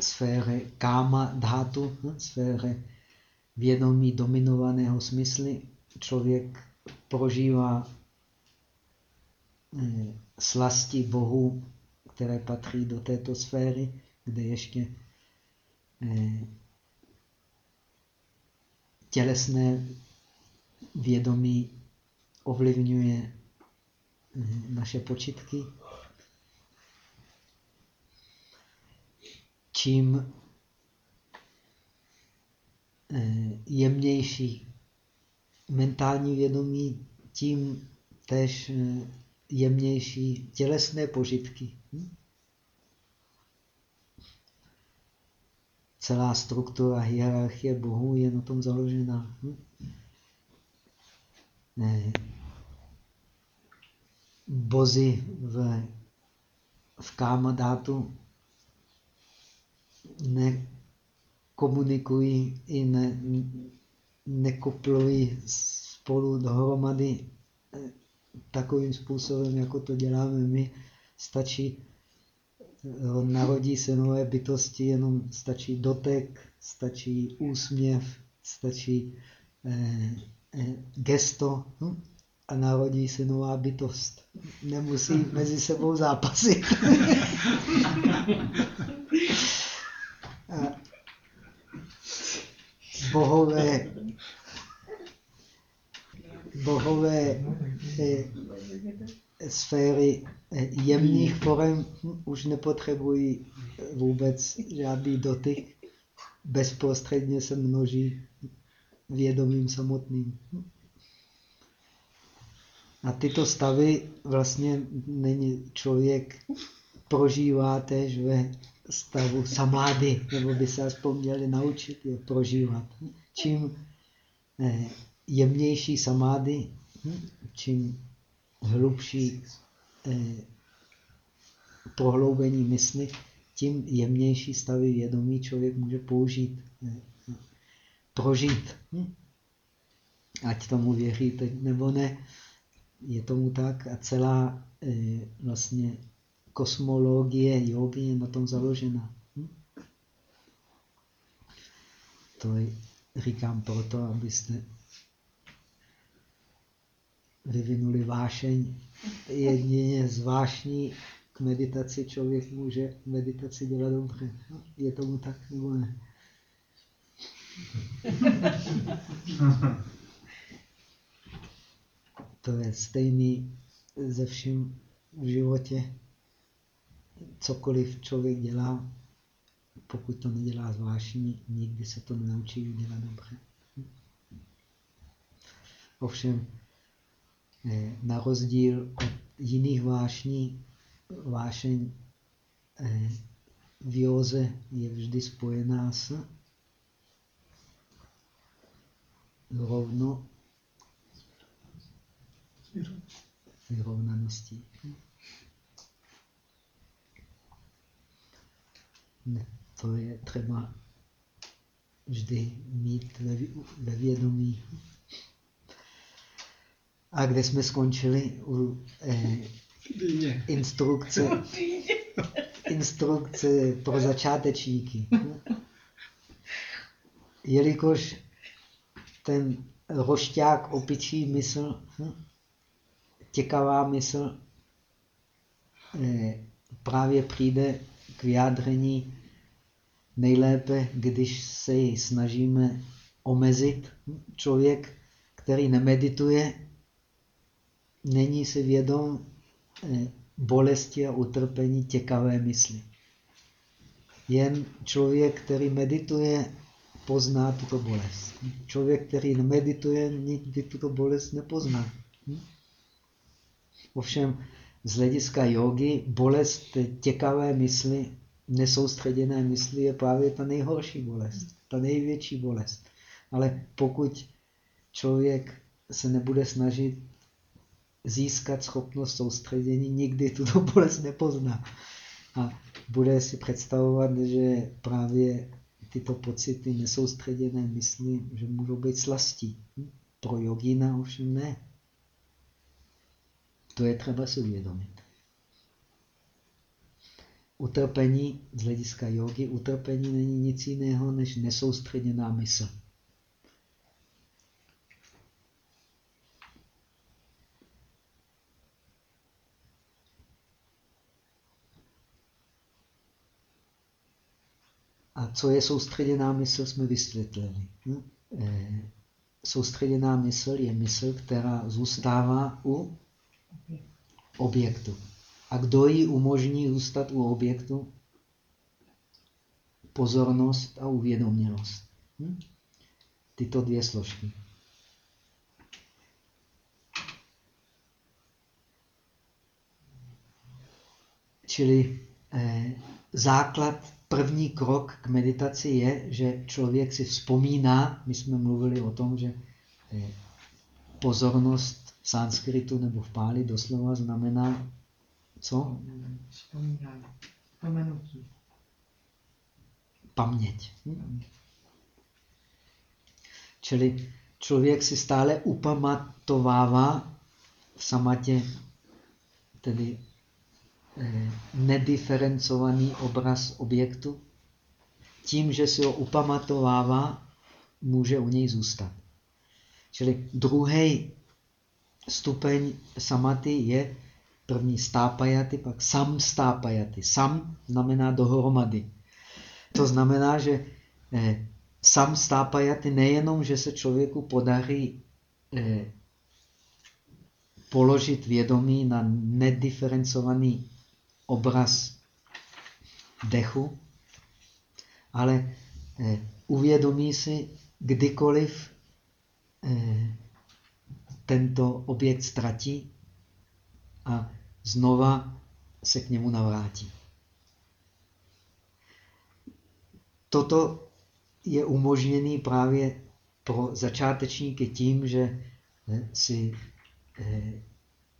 Speaker 1: sféře káma dhatu, hm, sféře vědomí dominovaného smysly, člověk prožívá eh, slasti Bohu, které patří do této sféry, kde ještě tělesné vědomí ovlivňuje eh, naše počitky. čím eh, jemnější mentální vědomí, tím tež eh, jemnější tělesné požitky. Hm? Celá struktura hierarchie Bohu je na tom založená. Hm? Eh, Bozy v, v kámadátu nekomunikují i ne, nekoplují spolu dohromady eh, takovým způsobem, jako to děláme my. Stačí, narodí se nové bytosti, jenom stačí dotek, stačí úsměv, stačí eh, eh, gesto hm? a narodí se nová bytost. Nemusí mezi sebou zápasit. A bohové, bohové eh, sféry eh, jemných forem už nepotřebují vůbec žádný dotyk. Bezprostředně se množí vědomím samotným. A tyto stavy vlastně není člověk prožívá tež ve stavu samády, nebo by se aspoň měli naučit je prožívat. Čím eh, jemnější samády, hm, čím hlubší eh, prohloubení mysli, tím jemnější stavy vědomí člověk může použít, eh, prožít. Hm. Ať tomu věříte nebo ne, je tomu tak a celá vlastně kosmologie jogy je na tom založena. Hm? To říkám proto, abyste vyvinuli vášeň. Jedině zvláštní k meditaci člověk může meditaci dělat dobře. Je tomu tak nebo ne? To je stejný ze vším v životě. Cokoliv člověk dělá, pokud to nedělá zvláštní, nikdy se to nenaučí dělat dobře. Ovšem, na rozdíl od jiných vášní, vášeň eh, v józe je vždy spojená s rovno vyrovnaností. To je třeba vždy mít ve vědomí. A kde jsme skončili? U eh, instrukce, instrukce pro začátečníky. Jelikož ten rošťák, opičí mysl, hm, těkavá mysl eh, právě přijde k vyjádření nejlépe, když se ji snažíme omezit. Člověk, který nemedituje, není si vědom eh, bolesti a utrpení těkavé mysli. Jen člověk, který medituje, pozná tuto bolest. Člověk, který nemedituje, nikdy tuto bolest nepozná. Hm? Ovšem, z hlediska jogy, bolest těkavé mysli, nesoustředěné mysli je právě ta nejhorší bolest, ta největší bolest. Ale pokud člověk se nebude snažit získat schopnost soustředění, nikdy tuto bolest nepozná. A bude si představovat, že právě tyto pocity nesoustředěné mysli, že můžou být slastí. Pro jogína ovšem ne. To je třeba si uvědomit. Utrpení z hlediska jogy, utrpení není nic jiného než nesoustředěná mysl. Co je soustředěná mysl, jsme vysvětlili. Hm? Eh, soustředěná mysl je mysl, která zůstává u objektu. A kdo ji umožní zůstat u objektu? Pozornost a uvědomělost. Hm? Tyto dvě složky. Čili eh, základ, první krok k meditaci je, že člověk si vzpomíná, my jsme mluvili o tom, že eh, pozornost v sanskritu nebo v páli doslova znamená co?
Speaker 4: Vzpomínání.
Speaker 1: Paměť. Hm? Čili člověk si stále upamatovává v samatě, tedy nediferencovaný obraz objektu. Tím, že si ho upamatovává, může u něj zůstat. Čili druhý stupeň samaty je první stápajaty, pak sam stápajaty. Sam znamená dohromady. To znamená, že eh, sam stápajaty nejenom, že se člověku podaří eh, položit vědomí na nediferencovaný obraz dechu, ale eh, uvědomí si kdykoliv eh, tento objekt ztratí a znova se k němu navrátí. Toto je umožněné právě pro začátečníky tím, že eh, si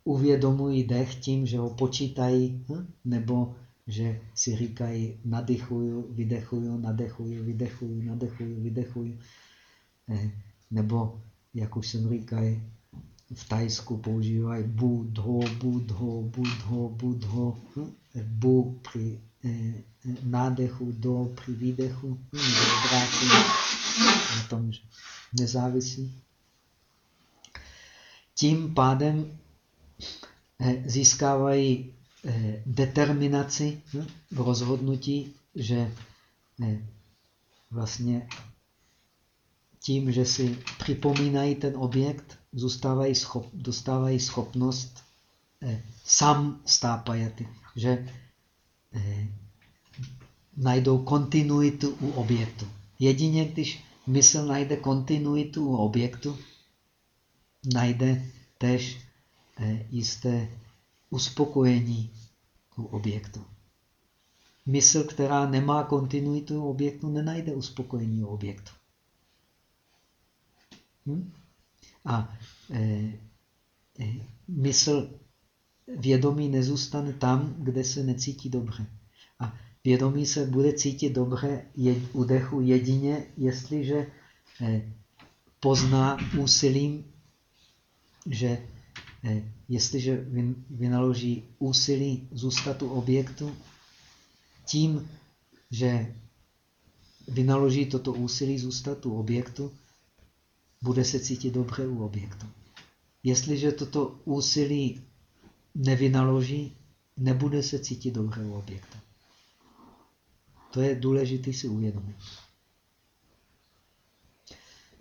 Speaker 1: uvědomují dech tím, že ho počítají, hm? nebo že si říkají nadychuju, vydechuju, nadechuju, vydechuju, nadechuju, vydechuju. Eh, nebo, jak už jsem říkal, v Tajsku používají budho, budho, budho, budho, hm? bu při eh, nádechu, do při výdechu, hm? obrácení, na tom, že nezávisí. Tím pádem eh, získávají eh, determinaci hm? v rozhodnutí, že eh, vlastně tím, že si připomínají ten objekt, zůstávají schop, dostávají schopnost eh, sam stápajaty, že eh, najdou kontinuitu u objektu. Jedině když mysl najde kontinuitu u objektu, najde tež eh, jisté uspokojení u objektu. Mysl, která nemá kontinuitu objektu, nenajde uspokojení u objektu. Hm? A eh, eh, mysl vědomí nezůstane tam, kde se necítí dobře. A vědomí se bude cítit dobře u dechu jedině, jestliže eh, pozná úsilím, že jestliže vynaloží úsilí zůstat u objektu, tím, že vynaloží toto úsilí zůstat u objektu, bude se cítit dobře u objektu. Jestliže toto úsilí nevynaloží, nebude se cítit dobře u objektu. To je důležité si uvědomit.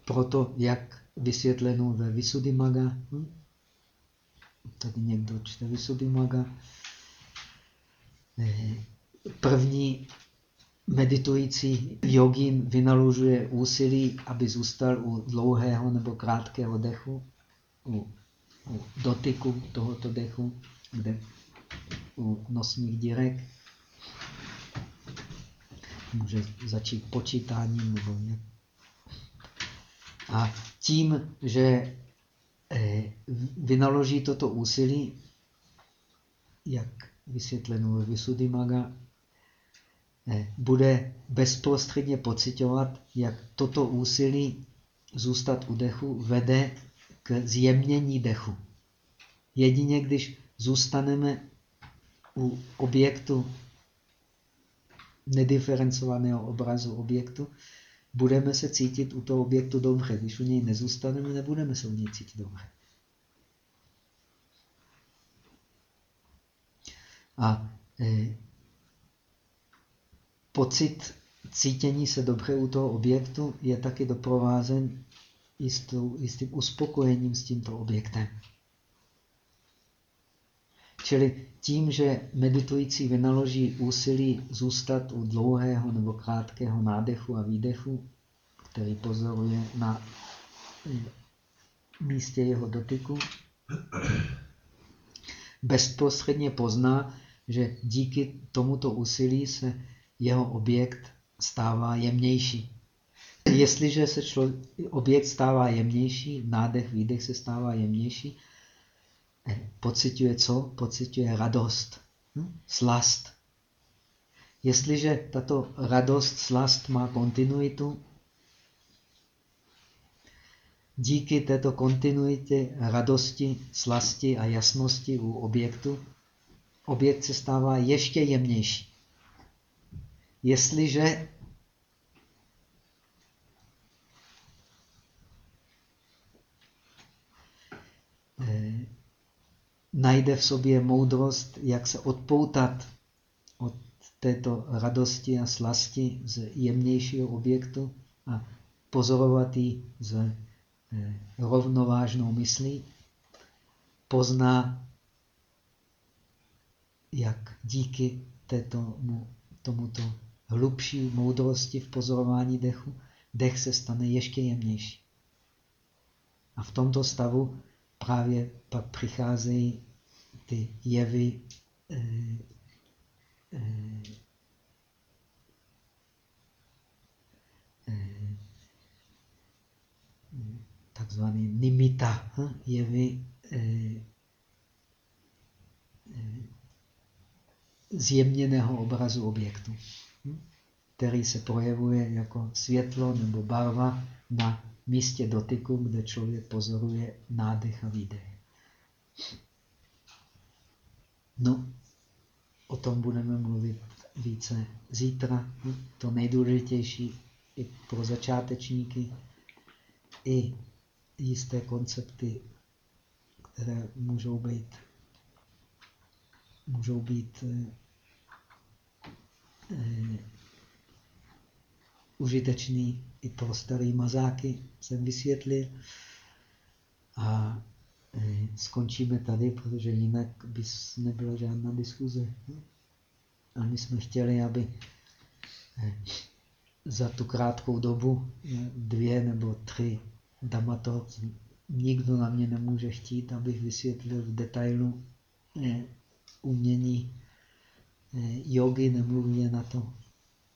Speaker 1: Proto, jak vysvětleno ve Visuddhimaga, hm? Tady někdo čte Visuddhimaga, eh, první meditující jogín vynaložuje úsilí, aby zůstal u dlouhého nebo krátkého dechu, u, u dotyku tohoto dechu, kde u nosních dírek může začít počítáním nebo nějak. A tím, že vynaloží toto úsilí, jak vysvětleno ve Visuddhimaga, eh, bude bezprostředně pocitovat, jak toto úsilí zůstat u dechu vede k zjemnění dechu. Jedině když zůstaneme u objektu nediferencovaného obrazu objektu, budeme se cítit u toho objektu dobře. Když u něj nezůstaneme, nebudeme se u něj cítit dobře. A e, pocit cítění se dobře u toho objektu je taky doprovázen jistou, jistým uspokojením s tímto objektem. Čili tím, že meditující vynaloží úsilí zůstat u dlouhého nebo krátkého nádechu a výdechu, který pozoruje na místě jeho dotyku, bezprostředně pozná, že díky tomuto úsilí se jeho objekt stává jemnější. Jestliže se člo, objekt stává jemnější, nádech, výdech se stává jemnější, pocituje co? Pocituje radost, hm? slast. Jestliže tato radost, slast má kontinuitu, díky této kontinuitě radosti, slasti a jasnosti u objektu, objekt se stává ještě jemnější. Jestliže eh, najde v sobě moudrost, jak se odpoutat od této radosti a slasti z jemnějšího objektu a pozorovat ji z eh, rovnovážnou myslí, pozná, jak díky této, tomuto hlubší moudrosti v pozorování dechu, dech se stane ještě jemnější. A v tomto stavu právě pak přicházejí ty jevy eh, eh, eh, takzvaný nimita, hm? jevy zjemněného obrazu objektu, hm? který se projevuje jako světlo nebo barva na místě dotyku, kde člověk pozoruje nádech a výdech. No, o tom budeme mluvit více zítra. To nejdůležitější i pro začátečníky, i jisté koncepty, které můžou být, můžou být eh, eh, užitečný i pro staré mazáky, jsem vysvětlil. A skončíme tady, protože jinak by nebyla žádná diskuze. A my jsme chtěli, aby eh, za tu krátkou dobu, eh, dvě nebo tři damato, nikdo na mě nemůže chtít, abych vysvětlil v detailu eh, umění eh, jogy, nemluvě na to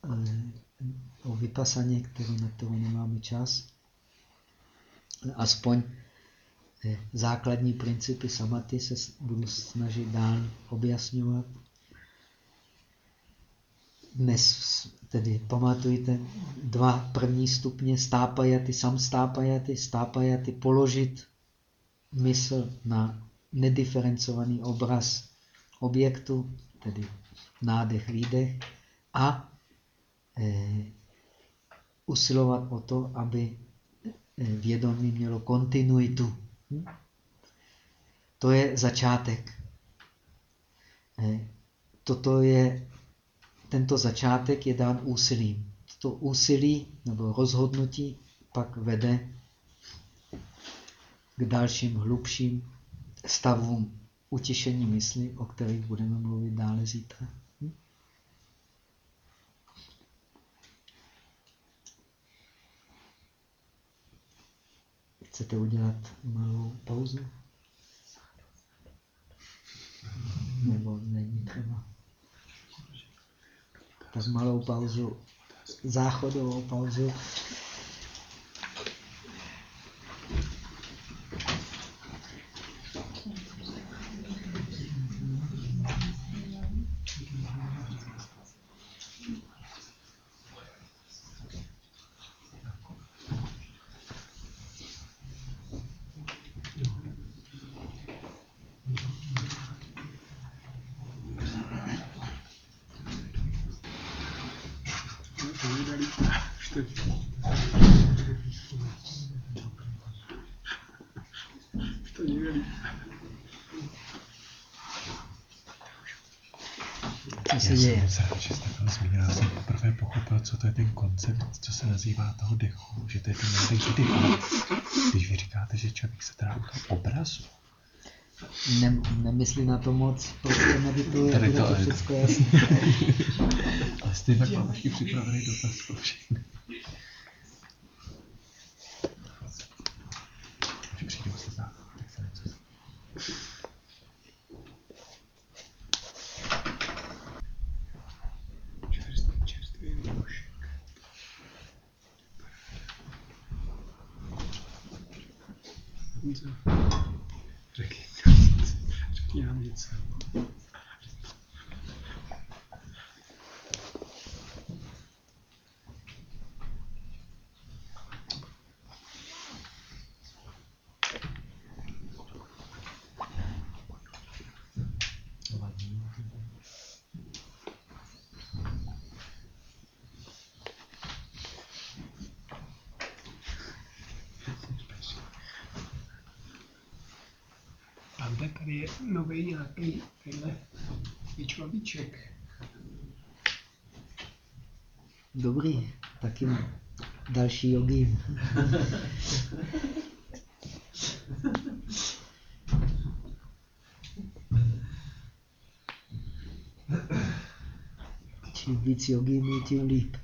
Speaker 1: eh, o vypasaně, kterou, na kterou nemáme čas. Aspoň eh, základní principy samaty se budu snažit dál objasňovat. Dnes tedy pamatujte dva první stupně stápajaty, sam stápajaty, položit mysl na nediferencovaný obraz objektu, tedy nádech, výdech a eh, usilovat o to, aby eh, vědomí mělo kontinuitu. Hm? To je začátek. Toto je, tento začátek je dán úsilím. To úsilí nebo rozhodnutí pak vede k dalším hlubším stavům utišení mysli, o kterých budeme mluvit dále zítra. Chcete udělat malou pauzu? Nebo není třeba? Tak malou pauzu, záchodovou pauzu.
Speaker 5: To mi dali. Čtyři. Už to někde líp.
Speaker 1: Co se
Speaker 6: Já
Speaker 1: děje?
Speaker 6: že jste to zmínil. Já jsem poprvé pochopil, co to je ten koncept, co se nazývá toho dechu, že to je ten nádech. Ale Když vy říkáte, že člověk se teda u toho obrazu,
Speaker 1: Ne, nemyslí na to moc, prostě medituje,
Speaker 6: Tady to
Speaker 1: to
Speaker 6: je.
Speaker 1: všechno jasné.
Speaker 6: ale stejně tak mám ještě připravený dotaz pro všechny. Když přijdou se záchod, tak se něco
Speaker 5: Čerstvý, čerstvý nůžek. Honzo, řekni nám něco. Řekni nám něco. Tamhle tady je nový nějaký tenhle je človíček.
Speaker 1: Dobrý, taky další jogi. Čím víc jogi, tím líp.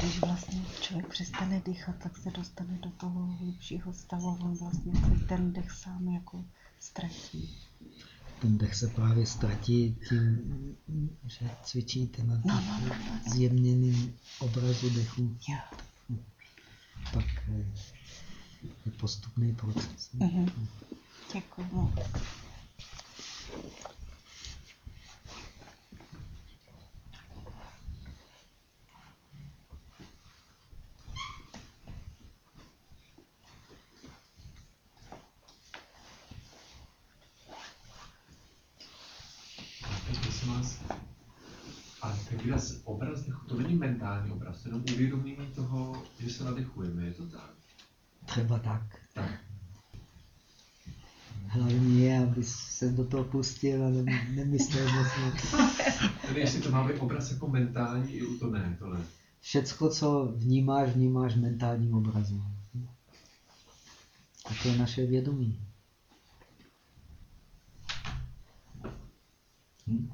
Speaker 7: Když vlastně člověk přestane dýchat, tak se dostane do toho hlubšího stavu a on vlastně ten dech sám jako ztratí.
Speaker 1: Ten dech se právě ztratí tím, že cvičíte na
Speaker 7: No, no, no, no,
Speaker 1: zjemněným obrazu dechu.
Speaker 7: Jo.
Speaker 1: Pak eh, je postupný proces.
Speaker 7: Mhm. Děkuji moc.
Speaker 2: Teď prosím vás, ale ten výraz obraz dechu, to není mentální obraz, to je jenom uvědomění toho, že se nadechujeme, je to tak?
Speaker 1: Třeba tak.
Speaker 2: Tak.
Speaker 1: Hlavně je, aby se do toho pustil a ne- nemyslel moc
Speaker 2: Tedy jestli to má být obraz jako mentální, i u to ne, to ne.
Speaker 1: Všecko, co vnímáš, vnímáš mentálním obrazem. A to je naše vědomí. Hm?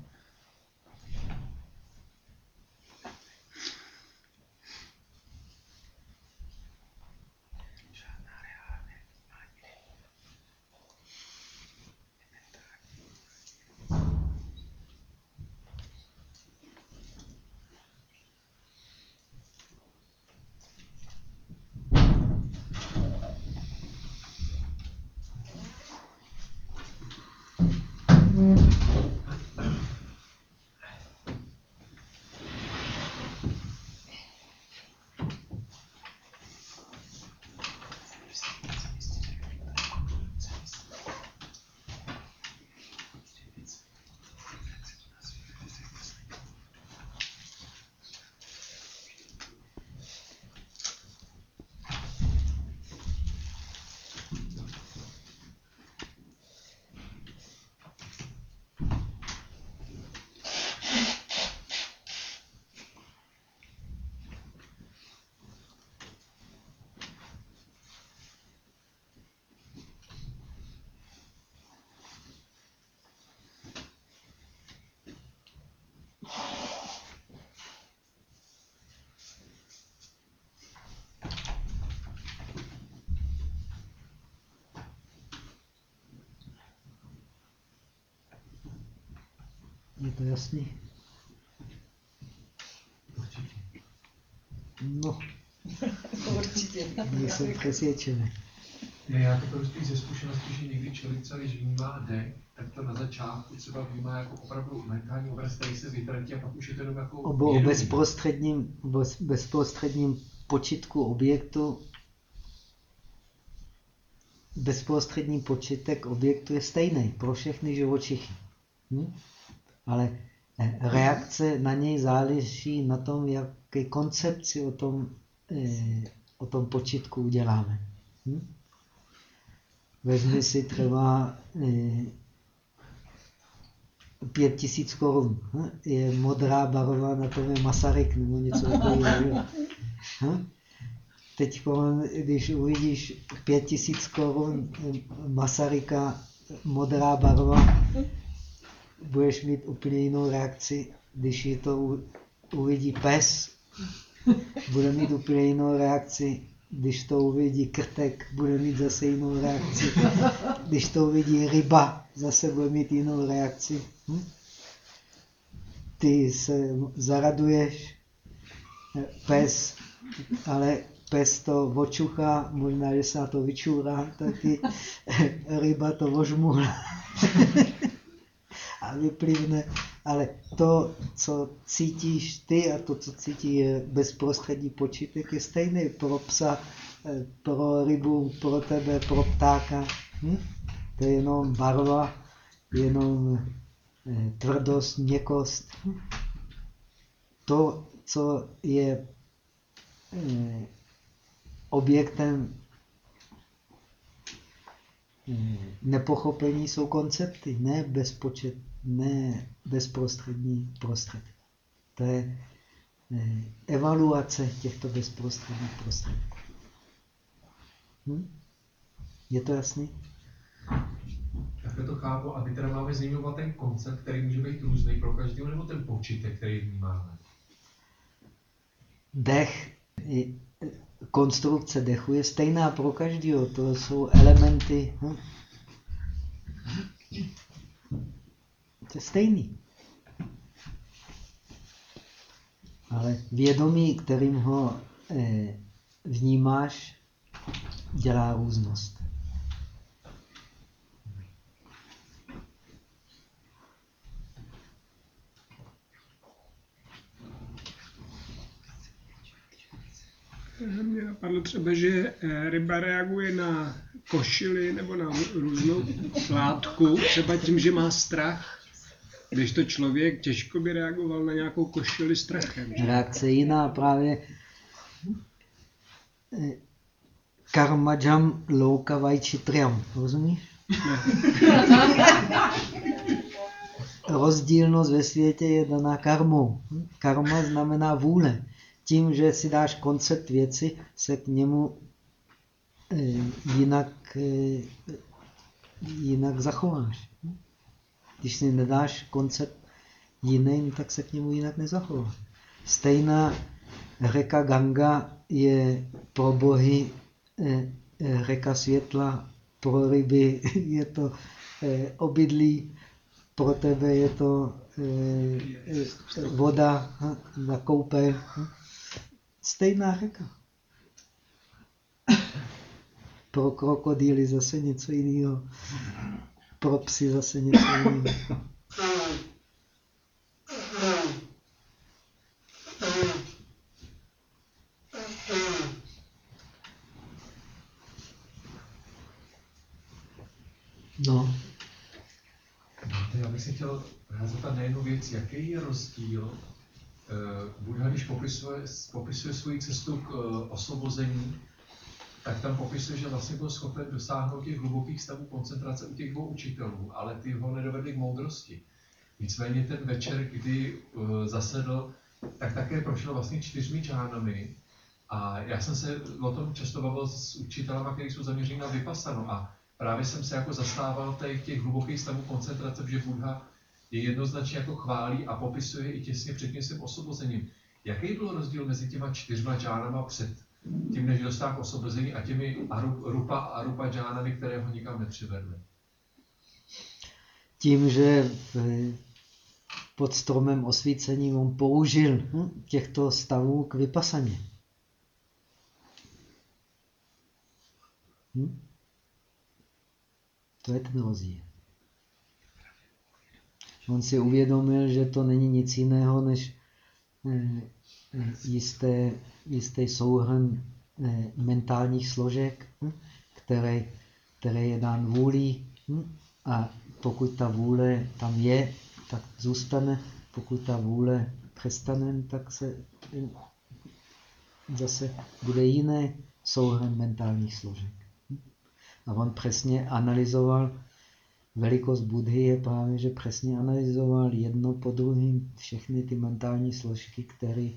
Speaker 1: Jasný?
Speaker 2: Určitě.
Speaker 1: No,
Speaker 7: Určitě.
Speaker 1: nejsem přesvědčený.
Speaker 2: Ne, já to prostě ze zkušenosti, že někdy člověk třeba, když vnímá dech, tak to na začátku třeba vnímá jako opravdu mentální obraz, který se vytratí a pak už je to jenom jako
Speaker 1: O, o bezprostředním, bez, bezprostředním počitku objektu bezprostřední počítek objektu je stejný pro všechny živočichy. Hm? Ale reakce na něj záleží na tom, jaké koncepci o tom, eh, o tom počitku uděláme. Hm? Vezmi si třeba eh, pět tisíc korun. Hm? Je modrá barva, na tom je Masaryk nebo něco takového. Hm? Teď, když uvidíš pět tisíc korun eh, Masaryka, modrá barva, budeš mít úplně jinou reakci, když je to uvidí pes, bude mít úplně jinou reakci, když to uvidí krtek, bude mít zase jinou reakci, když to uvidí ryba, zase bude mít jinou reakci. Hm? Ty se zaraduješ, pes, ale pes to očuchá, možná, že se na to vyčůrá, taky ryba to ožmuhla a vyplivne, ale to, co cítíš ty a to, co cítí bezprostřední počítek, je stejný pro psa, eh, pro rybu, pro tebe, pro ptáka. Hm? To je jenom barva, jenom eh, tvrdost, měkkost. To, co je eh, objektem nepochopení, jsou koncepty, ne bezpočet, ne bezprostřední prostředky. To je eh, evaluace těchto bezprostředních prostředků. Hm? Je to jasný?
Speaker 2: Takhle to chápu a my teda máme zmiňovat ten koncept, který může být různý pro každého, nebo ten počítek, který vnímáme.
Speaker 1: Dech I konstrukce dechu je stejná pro každého. To jsou elementy. Hm? To je stejný. Ale vědomí, kterým ho eh, vnímáš, dělá různost.
Speaker 5: Mě napadlo třeba, že eh, ryba reaguje na košily nebo na různou látku, třeba tím, že má strach. Když to člověk těžko by reagoval na nějakou košili strachem. Že?
Speaker 1: Reakce jiná právě eh, karmajam louka vajčitriam. Rozumíš? Rozdílnost ve světě je daná karmou. Karma znamená vůle. Tím, že si dáš koncept věci, se k němu eh, jinak, eh, jinak zachováš. Když si nedáš koncept jiný, tak se k němu jinak nezachováš. Stejná řeka Ganga je pro bohy eh, řeka světla, pro ryby je to obydlí, pro tebe je to voda na koupel. Stejná řeka. Pro krokodýly zase něco jiného. Pro psy zase něco jiného. No.
Speaker 2: Já bych se chtěl zeptat na jednu věc. Jaký je rozdíl Eh, Buddha, když popisuje, popisuje svoji cestu k eh, osvobození, tak tam popisuje, že vlastně byl schopen dosáhnout těch hlubokých stavů koncentrace u těch dvou učitelů, ale ty ho nedovedli k moudrosti. Nicméně ten večer, kdy eh, zasedl, tak také prošel vlastně čtyřmi džánami. A já jsem se o tom často bavil s učitelama, kteří jsou zaměřeni na vypasanu. A právě jsem se jako zastával těch, těch hlubokých stavů koncentrace, že Buddha je jednoznačně jako chválí a popisuje i těsně před tím svým osvobozením. Jaký byl rozdíl mezi těma čtyřma džánama před tím, než dostal osvobození a těmi rupa a rupa džánami, které ho nikam nepřivedly?
Speaker 1: Tím, že pod stromem osvícení on použil hm, těchto stavů k vypasaně. Hm? To je ten rozdíl. On si uvědomil, že to není nic jiného než eh, jisté, jistý souhrn eh, mentálních složek, hm, které, které je dán vůlí. Hm, a pokud ta vůle tam je, tak zůstane. Pokud ta vůle přestane, tak se hm, zase bude jiné souhrn mentálních složek. A on přesně analyzoval velikost Budhy je právě, že přesně analyzoval jedno po druhém všechny ty mentální složky, které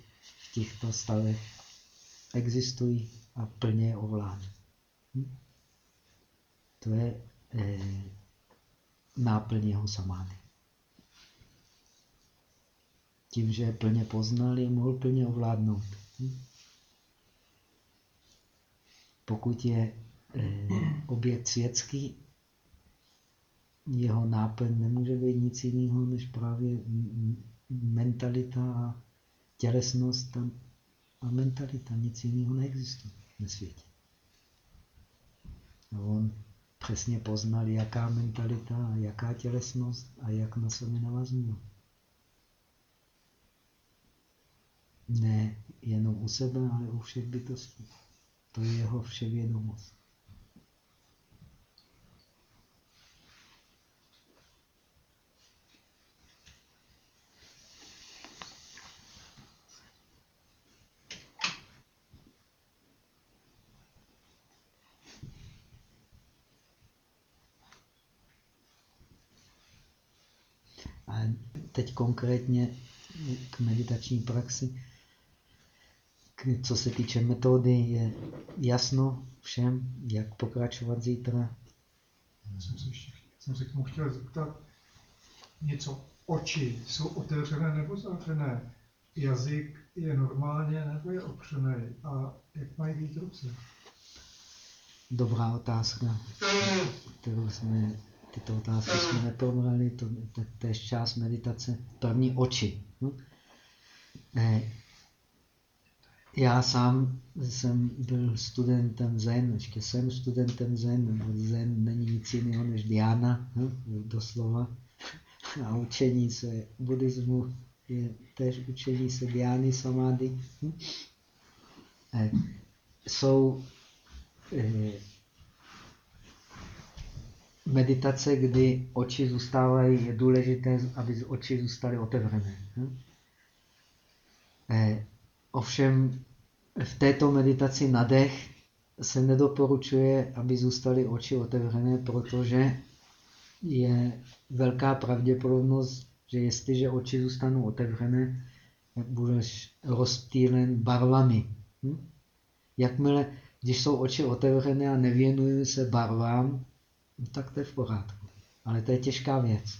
Speaker 1: v těchto stavech existují a plně je ovládá. Hm? To je eh, náplň jeho samády. Tím, že je plně poznal, je mohl plně ovládnout. Hm? Pokud je eh, objekt světský, jeho náplň nemůže být nic jiného než právě mentalita a tělesnost a mentalita. Nic jiného neexistuje na světě. A on přesně poznal, jaká mentalita jaká tělesnost a jak na sebe navazují. Ne jenom u sebe, ale u všech bytostí. To je jeho vševědomost. Teď konkrétně k meditační praxi, k, co se týče metody, je jasno všem, jak pokračovat zítra.
Speaker 8: Já jsem se, ještě, jsem se k tomu chtěl zeptat něco. Oči jsou otevřené nebo zavřené? Jazyk je normálně nebo je opřený? A jak mají být ruce?
Speaker 1: Dobrá otázka, kterou jsme, tyto otázky jsme neprobrali, to, to, to je část meditace. První oči. Hm? Eh, Já sám jsem byl studentem Zen, ještě jsem studentem Zen, nebo Zen není nic jiného než Diana, hm? doslova. A učení se buddhismu je tež učení se Diány Samády. Hm? Eh, Jsou eh, meditace, kdy oči zůstávají, je důležité, aby oči zůstaly otevřené. hm? Eh, Ovšem v této meditaci na dech se nedoporučuje, aby zůstaly oči otevřené, protože je velká pravděpodobnost, že jestliže oči zůstanou otevřené, budeš rozptýlen barvami. Hm? Jakmile, když jsou oči otevřené a nevěnují se barvám, no tak to je v pořádku. Ale to je těžká věc.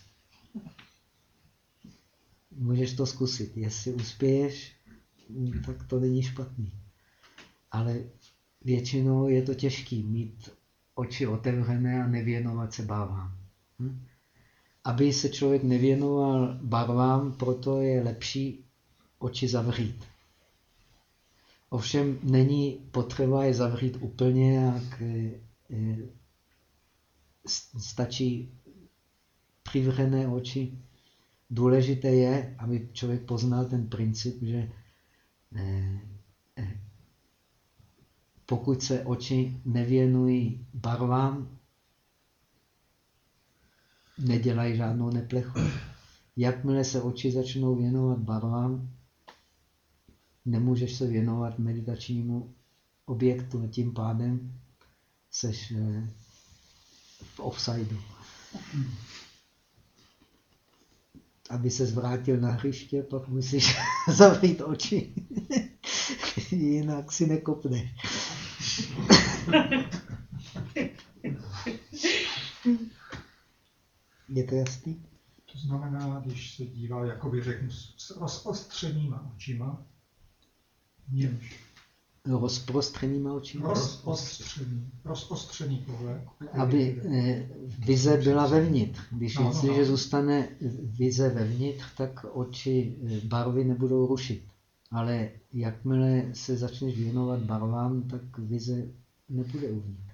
Speaker 1: Můžeš to zkusit. Jestli uspěješ, tak to není špatný. Ale většinou je to těžký mít oči otevřené a nevěnovat se barvám. Hm? Aby se člověk nevěnoval barvám, proto je lepší oči zavřít. Ovšem není potřeba je zavřít úplně, jak stačí přivřené oči. Důležité je, aby člověk poznal ten princip, že eh, eh, pokud se oči nevěnují barvám, nedělají žádnou neplechu. Jakmile se oči začnou věnovat barvám, nemůžeš se věnovat meditačnímu objektu a tím pádem seš eh, v offsideu. Aby se zvrátil na hřiště, pak musíš zavřít oči. Jinak si nekopne. Je to jasný?
Speaker 8: To znamená, když se dívá, jakoby řeknu, s rozostřenýma očima, němž
Speaker 1: Rozprostřenýma očima.
Speaker 8: rozostřený, rozostřený pohled.
Speaker 1: aby eh, vize byla vevnitř. Když
Speaker 8: No, no,
Speaker 1: jestliže
Speaker 8: no.
Speaker 1: zůstane vize vevnitř, tak oči eh, barvy nebudou rušit. Ale jakmile se začneš věnovat barvám, tak vize nebude uvnitř.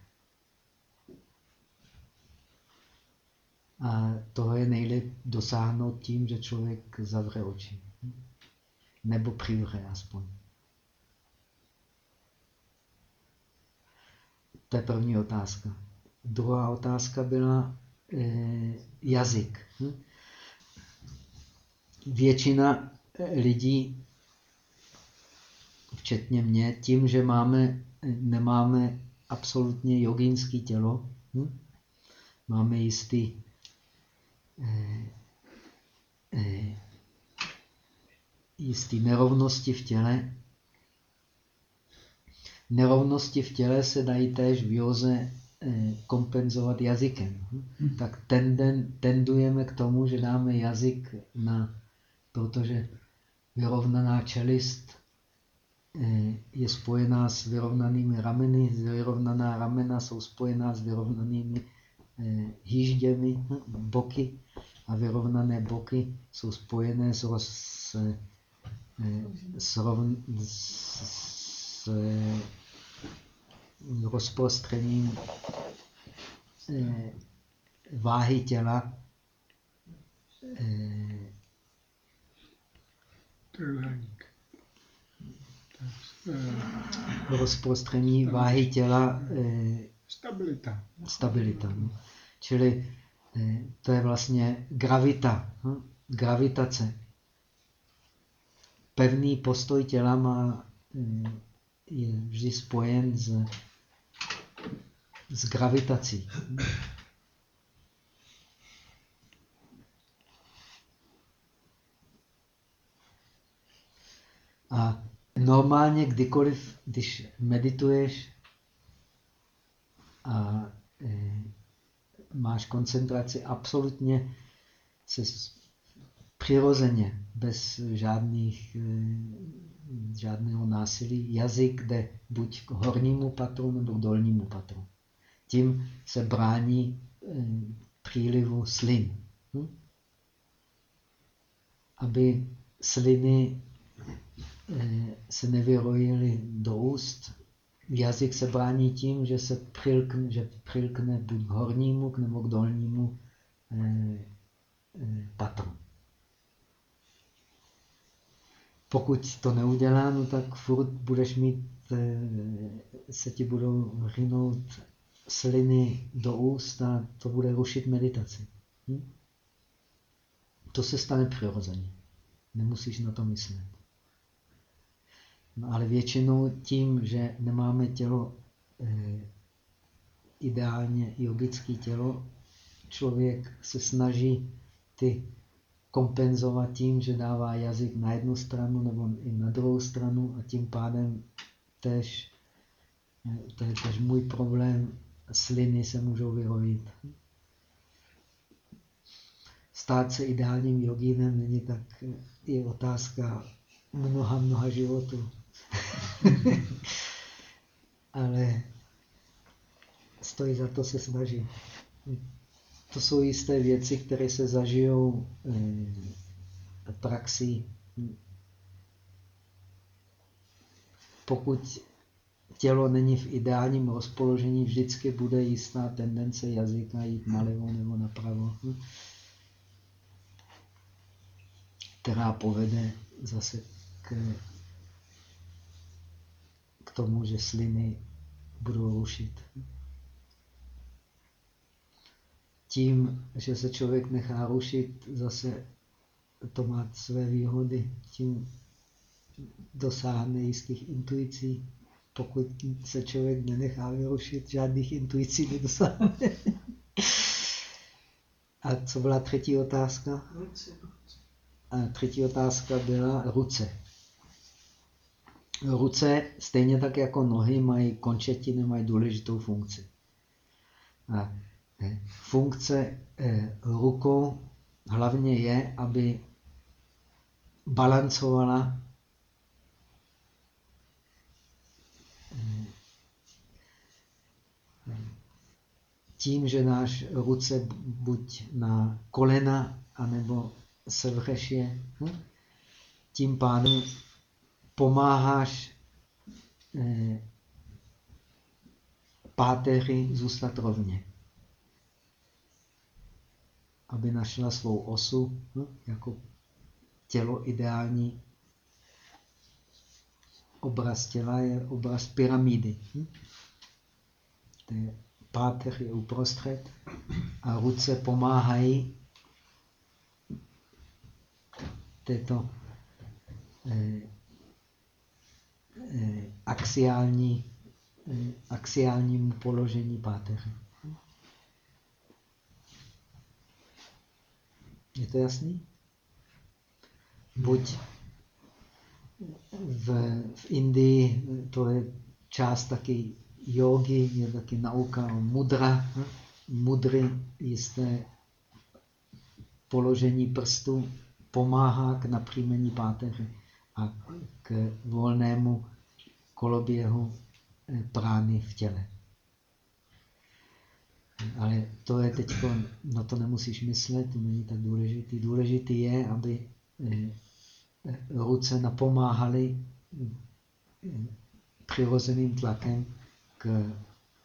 Speaker 1: A toho je nejlépe dosáhnout tím, že člověk zavře oči. Nebo přivře aspoň. To je první otázka. Druhá otázka byla e, jazyk. Hm? Většina eh, lidí, včetně mě, tím, že máme, nemáme absolutně jogínský tělo, hm? máme jistý e, e, jistý nerovnosti v těle, nerovnosti v těle se dají též v józe eh, kompenzovat jazykem. Tak tenden, tendujeme k tomu, že dáme jazyk na, protože vyrovnaná čelist eh, je spojená s vyrovnanými rameny, vyrovnaná ramena jsou spojená s vyrovnanými eh, hýžděmi, hm, boky a vyrovnané boky jsou spojené s, roz, s, s, rovn, s, s rozprostřením eh, váhy těla eh,
Speaker 5: Trojuhelník. Eh,
Speaker 1: rozprostření váhy těla eh,
Speaker 5: Stabilita.
Speaker 1: stabilita. no. Čili eh, to je vlastně gravita, hm? gravitace. Pevný postoj těla má, eh, je vždy spojen s, s gravitací. A normálně kdykoliv, když medituješ a e, máš koncentraci absolutně se přirozeně, bez žádných e, žádného násilí. Jazyk jde buď k hornímu patru nebo k dolnímu patru. Tím se brání eh, přílivu slin. Hm? Aby sliny eh, se nevyrojily do úst, jazyk se brání tím, že se přilkne, že přilkne buď k hornímu nebo k dolnímu eh, patru. Pokud to neudělá, no tak furt budeš mít, se ti budou rynout sliny do úst a to bude rušit meditaci. Hm? To se stane přirozeně. Nemusíš na to myslet. No ale většinou tím, že nemáme tělo eh, ideálně yogické tělo, člověk se snaží ty kompenzovat tím, že dává jazyk na jednu stranu nebo i na druhou stranu a tím pádem tež, to je tež můj problém, sliny se můžou vyrojit. Stát se ideálním jogínem není tak, je otázka mnoha, mnoha životů. Ale stojí za to se snažit. To jsou jisté věci, které se zažijou eh, praxi. Pokud tělo není v ideálním rozpoložení, vždycky bude jistá tendence jazyka jít nalevo nebo napravo, která povede zase k, k tomu, že sliny budou rušit. Tím, že se člověk nechá rušit, zase to má své výhody. Tím dosáhne jistých intuicí, pokud se člověk nenechá vyrušit, žádných intuicí nedosáhne. A co byla třetí otázka? A třetí otázka byla ruce. Ruce, stejně tak jako nohy, mají končetiny, mají důležitou funkci. A funkce eh, rukou hlavně je, aby balancovala tím, že náš ruce buď na kolena, anebo se vřešě, hm? tím pádem pomáháš eh, páteři zůstat rovně. Aby našla svou osu hm? jako tělo ideální. Obraz těla je obraz pyramidy. Hm? Je páteř je uprostřed a ruce pomáhají této eh, eh, axiální, eh, axiálnímu položení páteře. Je to jasný? Buď v, v Indii, to je část taky jogi je taky nauka o mudra. Mudry, jisté položení prstů pomáhá k napřímení páteře a k volnému koloběhu eh, prány v těle. Ale to je teď, na to nemusíš myslet, to není tak důležitý. Důležitý je, aby eh, ruce napomáhaly eh, přirozeným tlakem k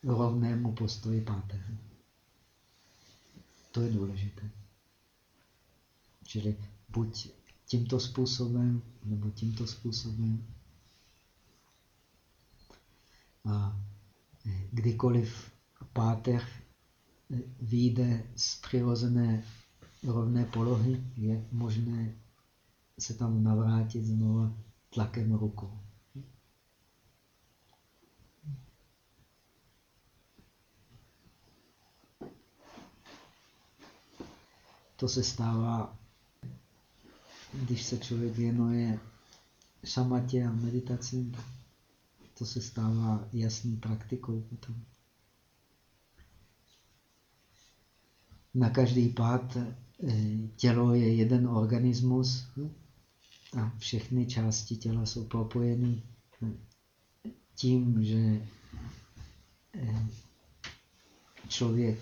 Speaker 1: rovnému postoji páteře. To je důležité. Čili buď tímto způsobem, nebo tímto způsobem. A kdykoliv páteř vyjde z přirozené rovné polohy, je možné se tam navrátit znovu tlakem rukou. To se stává, když se člověk věnuje šamatě a meditaci, to se stává jasný praktikou potom. Na každý pád eh, tělo je jeden organismus, a všechny části těla jsou propojeny tím, že eh, člověk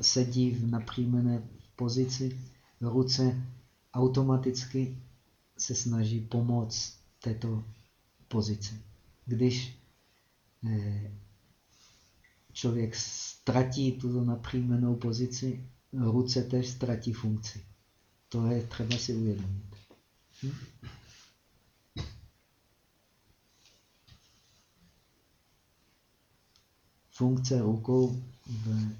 Speaker 1: sedí v napřímené pozici, ruce automaticky se snaží pomoct této pozici. Když eh, člověk ztratí tuto napřímenou pozici, ruce tež ztratí funkci. To je třeba si uvědomit. Hm? Funkce rukou v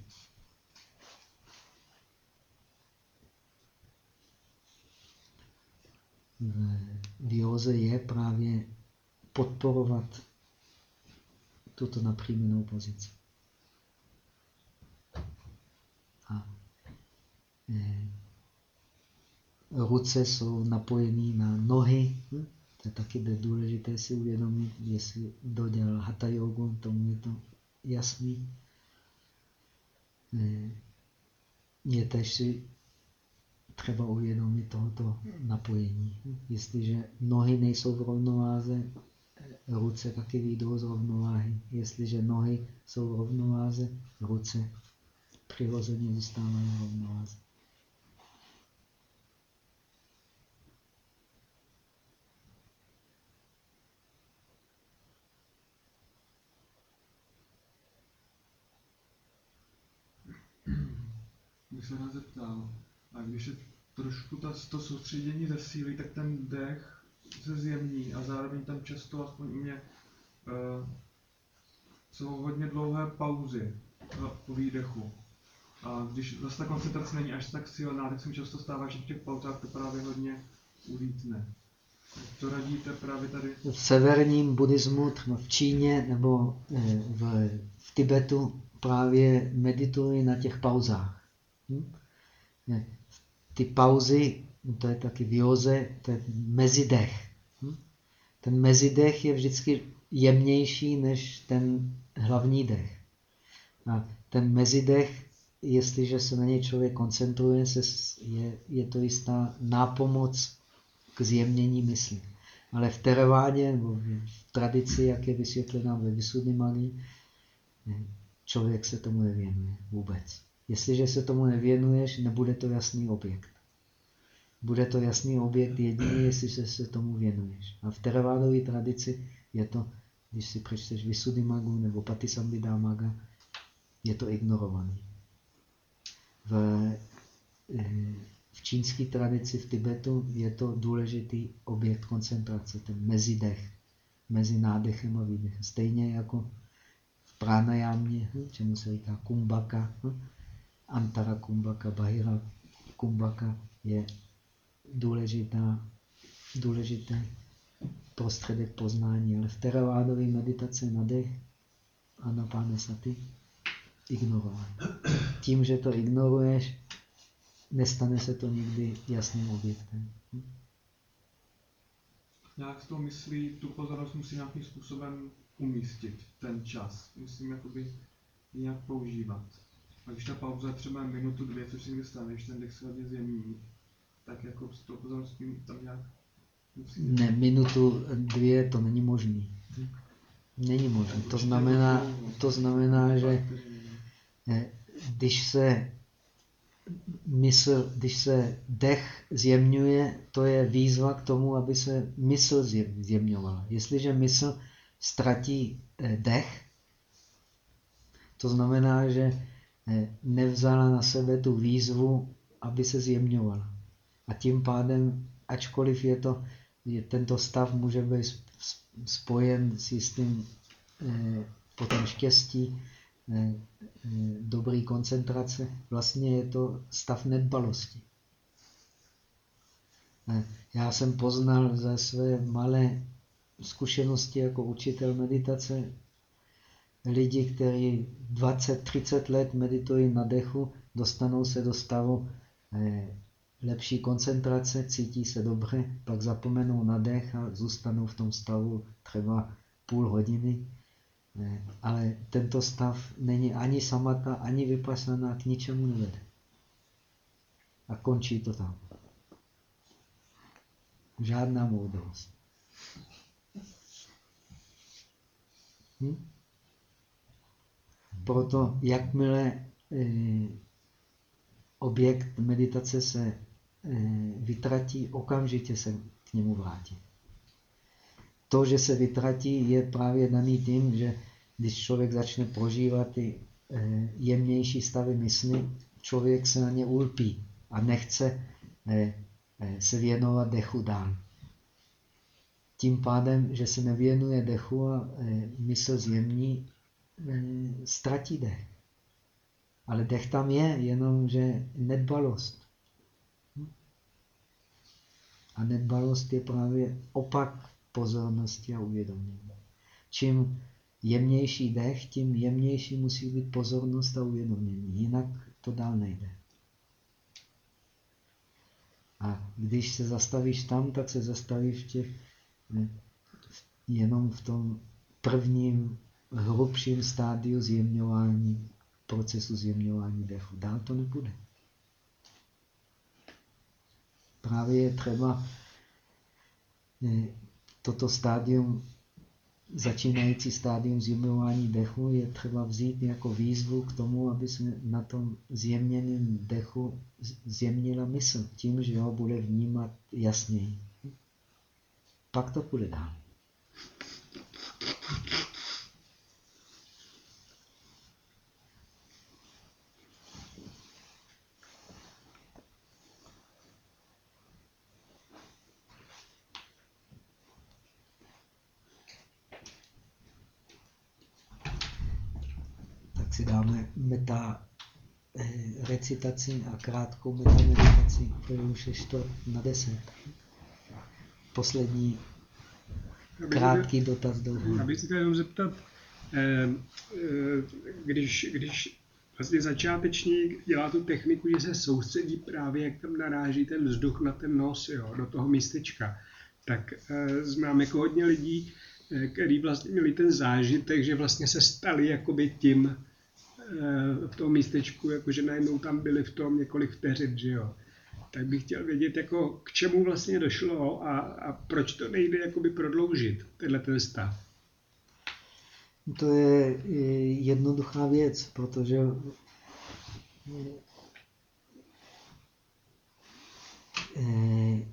Speaker 1: v józe je právě podporovat tuto napřímenou pozici. A eh, ruce jsou napojené na nohy. To je taky důležité si uvědomit, jestli dodělal hatha jogu, tomu je to jasný. Eh, je tež si třeba uvědomit tohoto napojení. Jestliže nohy nejsou v rovnováze, ruce taky výjdou z rovnováhy. Jestliže nohy jsou v rovnováze, ruce přirozeně zůstávají v rovnováze.
Speaker 3: Bych se rád zeptal, a když je trošku ta, to soustředění zesílí, tak ten dech se zjemní a zároveň tam často, aspoň u mě, uh, jsou hodně dlouhé pauzy po výdechu. A když zase ta koncentrace není až tak silná, tak se mi často stává, že v těch pauzách to právě hodně ulítne. To radíte právě tady?
Speaker 1: V severním buddhismu, v Číně nebo eh, v, v Tibetu právě meditují na těch pauzách. Hm? ty pauzy, to je taky v józe, to je mezidech. Hm? Ten mezidech je vždycky jemnější než ten hlavní dech. A ten mezidech, jestliže se na něj člověk koncentruje, se, je, je to jistá nápomoc k zjemnění mysli. Ale v teravádě, nebo v tradici, jak je vysvětlená ve Vysudny magii, člověk se tomu nevěnuje vůbec. Jestliže se tomu nevěnuješ, nebude to jasný objekt. Bude to jasný objekt jediný, jestliže se tomu věnuješ. A v teravádové tradici je to, když si přečteš Magu nebo Patisambhidamaga, je to ignorovaný. V, v čínské tradici v Tibetu je to důležitý objekt koncentrace, ten mezidech, mezi nádechem a výdechem. Stejně jako v pranajámě, čemu se říká kumbaka, Antara Kumbhaka, Bahira Kumbhaka je důležitá, důležitý prostředek poznání, ale v teravádové meditaci na dech a na páne saty ignorovat. Tím, že to ignoruješ, nestane se to nikdy jasným objektem.
Speaker 3: Nějak s myslí, tu pozornost musí nějakým způsobem umístit, ten čas. Musím jakoby nějak používat. A když ta pauza je třeba minutu, dvě, což se někdy stane, když ten dech se hodně zjemní, tak jako s tou pozorností tam nějak musí...
Speaker 1: Ne, minutu, dvě to není možný. Není možné. To znamená, to znamená, že eh, když se mysl, když se dech zjemňuje, to je výzva k tomu, aby se mysl zjemňovala. Jestliže mysl ztratí eh, dech, to znamená, že Eh, nevzala na sebe tu výzvu, aby se zjemňovala. A tím pádem, ačkoliv je to, je, tento stav může být spojen s jistým eh, potom štěstí, eh, eh, dobrý koncentrace, vlastně je to stav nedbalosti. Eh, já jsem poznal ze své malé zkušenosti jako učitel meditace lidi, kteří 20-30 let meditují na dechu, dostanou se do stavu eh, lepší koncentrace, cítí se dobře, pak zapomenou na dech a zůstanou v tom stavu třeba půl hodiny. Eh, ale tento stav není ani samata, ani vypasaná, k ničemu nevede. A končí to tam. Žádná moudrost. Hm? Proto jakmile eh, objekt meditace se eh, vytratí, okamžitě se k němu vrátí. To, že se vytratí, je právě daný tím, že když člověk začne prožívat ty eh, jemnější stavy mysli, člověk se na ně ulpí a nechce se věnovat dechu dál. Tím pádem, že se nevěnuje dechu a mysl zjemní, ztratí dech. Ale dech tam je, jenomže nedbalost. A nedbalost je právě opak pozornosti a uvědomění. Čím jemnější dech, tím jemnější musí být pozornost a uvědomění. Jinak to dál nejde. A když se zastavíš tam, tak se zastavíš v těch, jenom v tom prvním hrubším stádiu zjemňování, procesu zjemňování dechu. Dál to nebude. Právě je třeba ne, toto stádium začínající stádium zjemňování dechu je třeba vzít jako výzvu k tomu, aby se na tom zjemněném dechu zjemnila mysl, tím, že ho bude vnímat jasněji. Pak to půjde dál. si dáme meta eh, recitaci a krátkou meta meditaci, kterou už je na deset. Poslední krátký dotaz do
Speaker 5: Já bych se chtěl jenom zeptat, eh, eh, když, když vlastně začátečník dělá tu techniku, že se soustředí právě, jak tam naráží ten vzduch na ten nos, jo, do toho místečka, tak znám jako hodně lidí, který vlastně měli ten zážitek, že vlastně se stali jakoby tím, Eh, v tom místečku, jakože najednou tam byli v tom několik vteřin, že jo. Tak bych chtěl vědět, jako k čemu vlastně došlo a, a proč to nejde jakoby prodloužit, tenhle ten stav.
Speaker 1: To je jednoduchá věc, protože eh,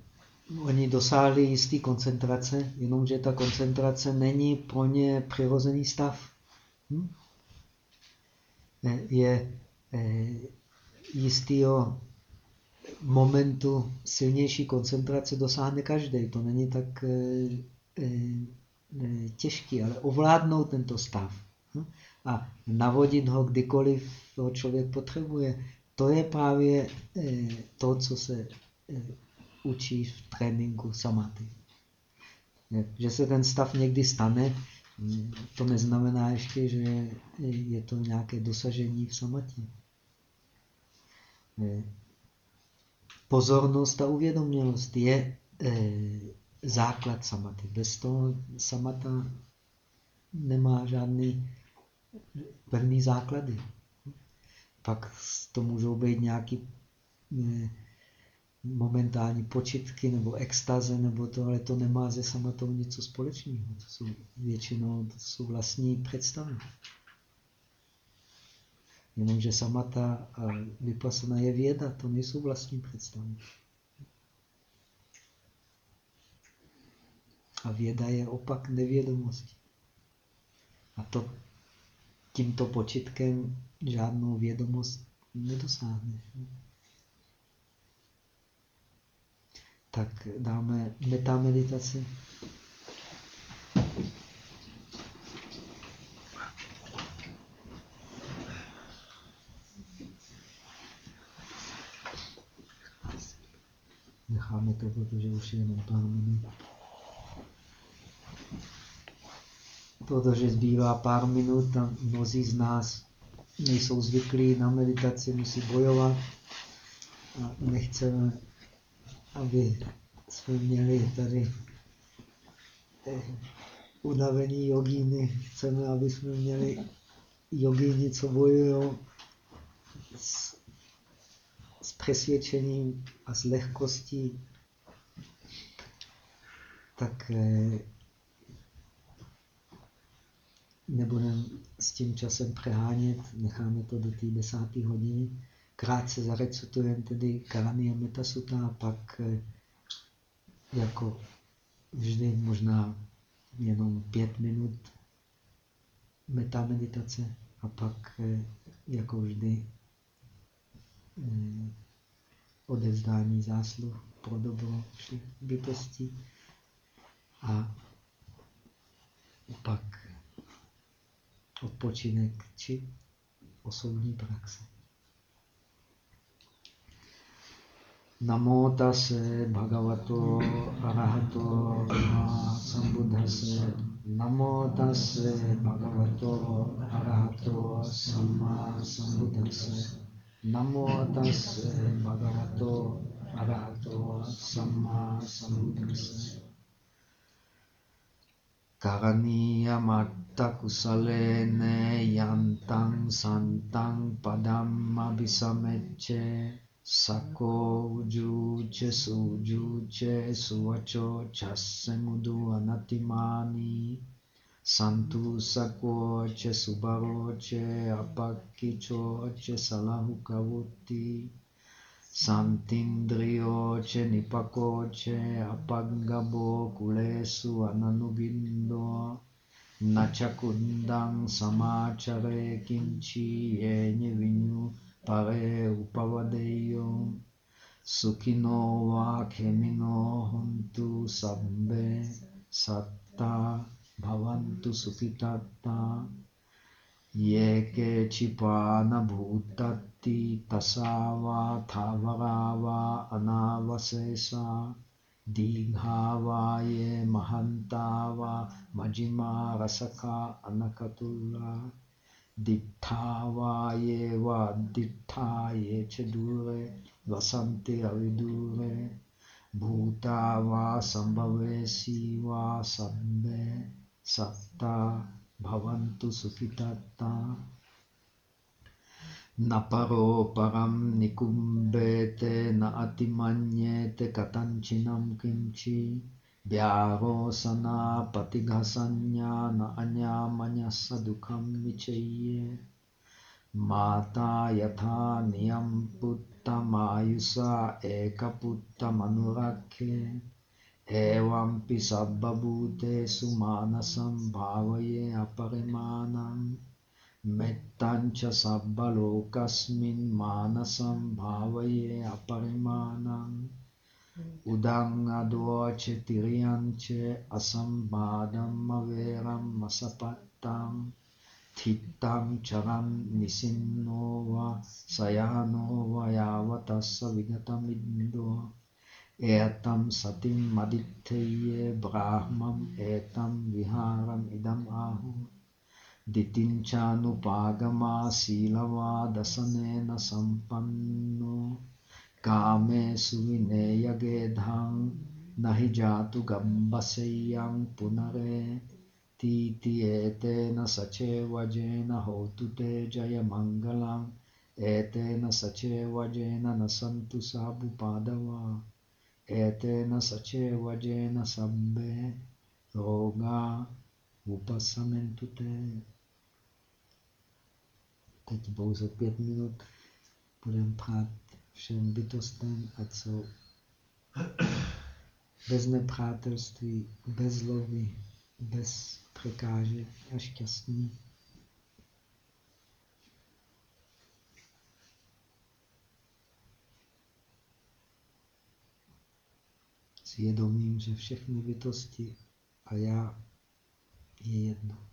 Speaker 1: oni dosáhli jisté koncentrace, jenomže ta koncentrace není pro ně přirozený stav. Hm? je eh, jistého momentu silnější koncentrace dosáhne každý. To není tak eh, eh, těžký, ale ovládnout tento stav hm? a navodit ho kdykoliv ho člověk potřebuje, to je právě to, co se učí v tréninku samaty. Že se ten stav někdy stane, to neznamená ještě, že je to nějaké dosažení v samatě. Pozornost a uvědomělost je eh, základ samaty. Bez toho samata nemá žádný pevný základy. Pak to můžou být nějaký eh, momentální počitky nebo extaze nebo to, ale to nemá se samatou něco společného. To jsou většinou to jsou vlastní představy. Jenomže samata a vypasana je věda, to nejsou vlastní představy. A věda je opak nevědomosti. A to tímto počitkem žádnou vědomost nedosáhne. tak dáme metameditaci. Necháme to, protože už je jenom pár minut. Protože zbývá pár minut a mnozí z nás nejsou zvyklí na meditaci, musí bojovat a nechceme aby jsme měli tady unavený jogíny. Chceme, aby jsme měli jogíny, co bojují s, s přesvědčením a s lehkostí tak eh, nebudeme s tím časem přehánět, necháme to do té desáté hodiny. Krátce zarecitujeme tedy Karani a Metasuta a pak eh, jako vždy možná jenom pět minut metameditace a pak eh, jako vždy odevzdání zásluh pro dobro všech bytostí a pak odpočinek či osobní praxe. Namo tase bhagavato arahato sambuddhase. Namo tase bhagavato arahato samma sambuddhase. Namo tase bhagavato arahato samma sambuddhase Karaniya matta kusalene yantang santang padam abhisamecce Sako ujuche sujuche suvacho chasemudu anatimani Santu sako che subaro che apakicho che salahu kavuti Santindriyo che nipako che apagabo kulesu ananubindo Nachakundang samachare kinchi yenye vinyu pare upavadeyo Sukino va khemino hontu sabbe satta bhavantu sukitatta Ye ke chipana bhutati tasava thavarava anavasesa. Digha ye mahantava majima rasaka anakatulla Dittha ye va dittha ye chedure vasanti avidure. Sambhavesi va sabbe satta bhavantu sukitatta Naparo param nikumbete na atimanyete katanchinam kimchi Vyarosana patighasanya na anyamanya sadukam vichaye Mata yatha niyam putta mayusa ekaputta manurakhe Evampi sabbabhutesu manasam bhavaye aparimanam Mettancha sabbalokasmin manasam bhavaye aparimanam Udang advoce tiriance asambhadam averam masapattam Thittam charam nisinnova sayanova yavatassa vigatamindo Etam satim brahmam etam viharam idam ahu Ditinchánupágama sílava dasanena sampanno Káme suvineya gedhang nahi jatu gambaseyang punare Titi etena sacheva jena hotu te jaya mangalam Etena sacheva jena nasantu sabu padava Etena sacheva jena sabbe roga upasamentu te Teď pouze pět minut budeme prát všem bytostem, ať jsou bez nepřátelství, bez zlovy, bez překážek a šťastní. S vědomím, že všechny bytosti a já je jedno.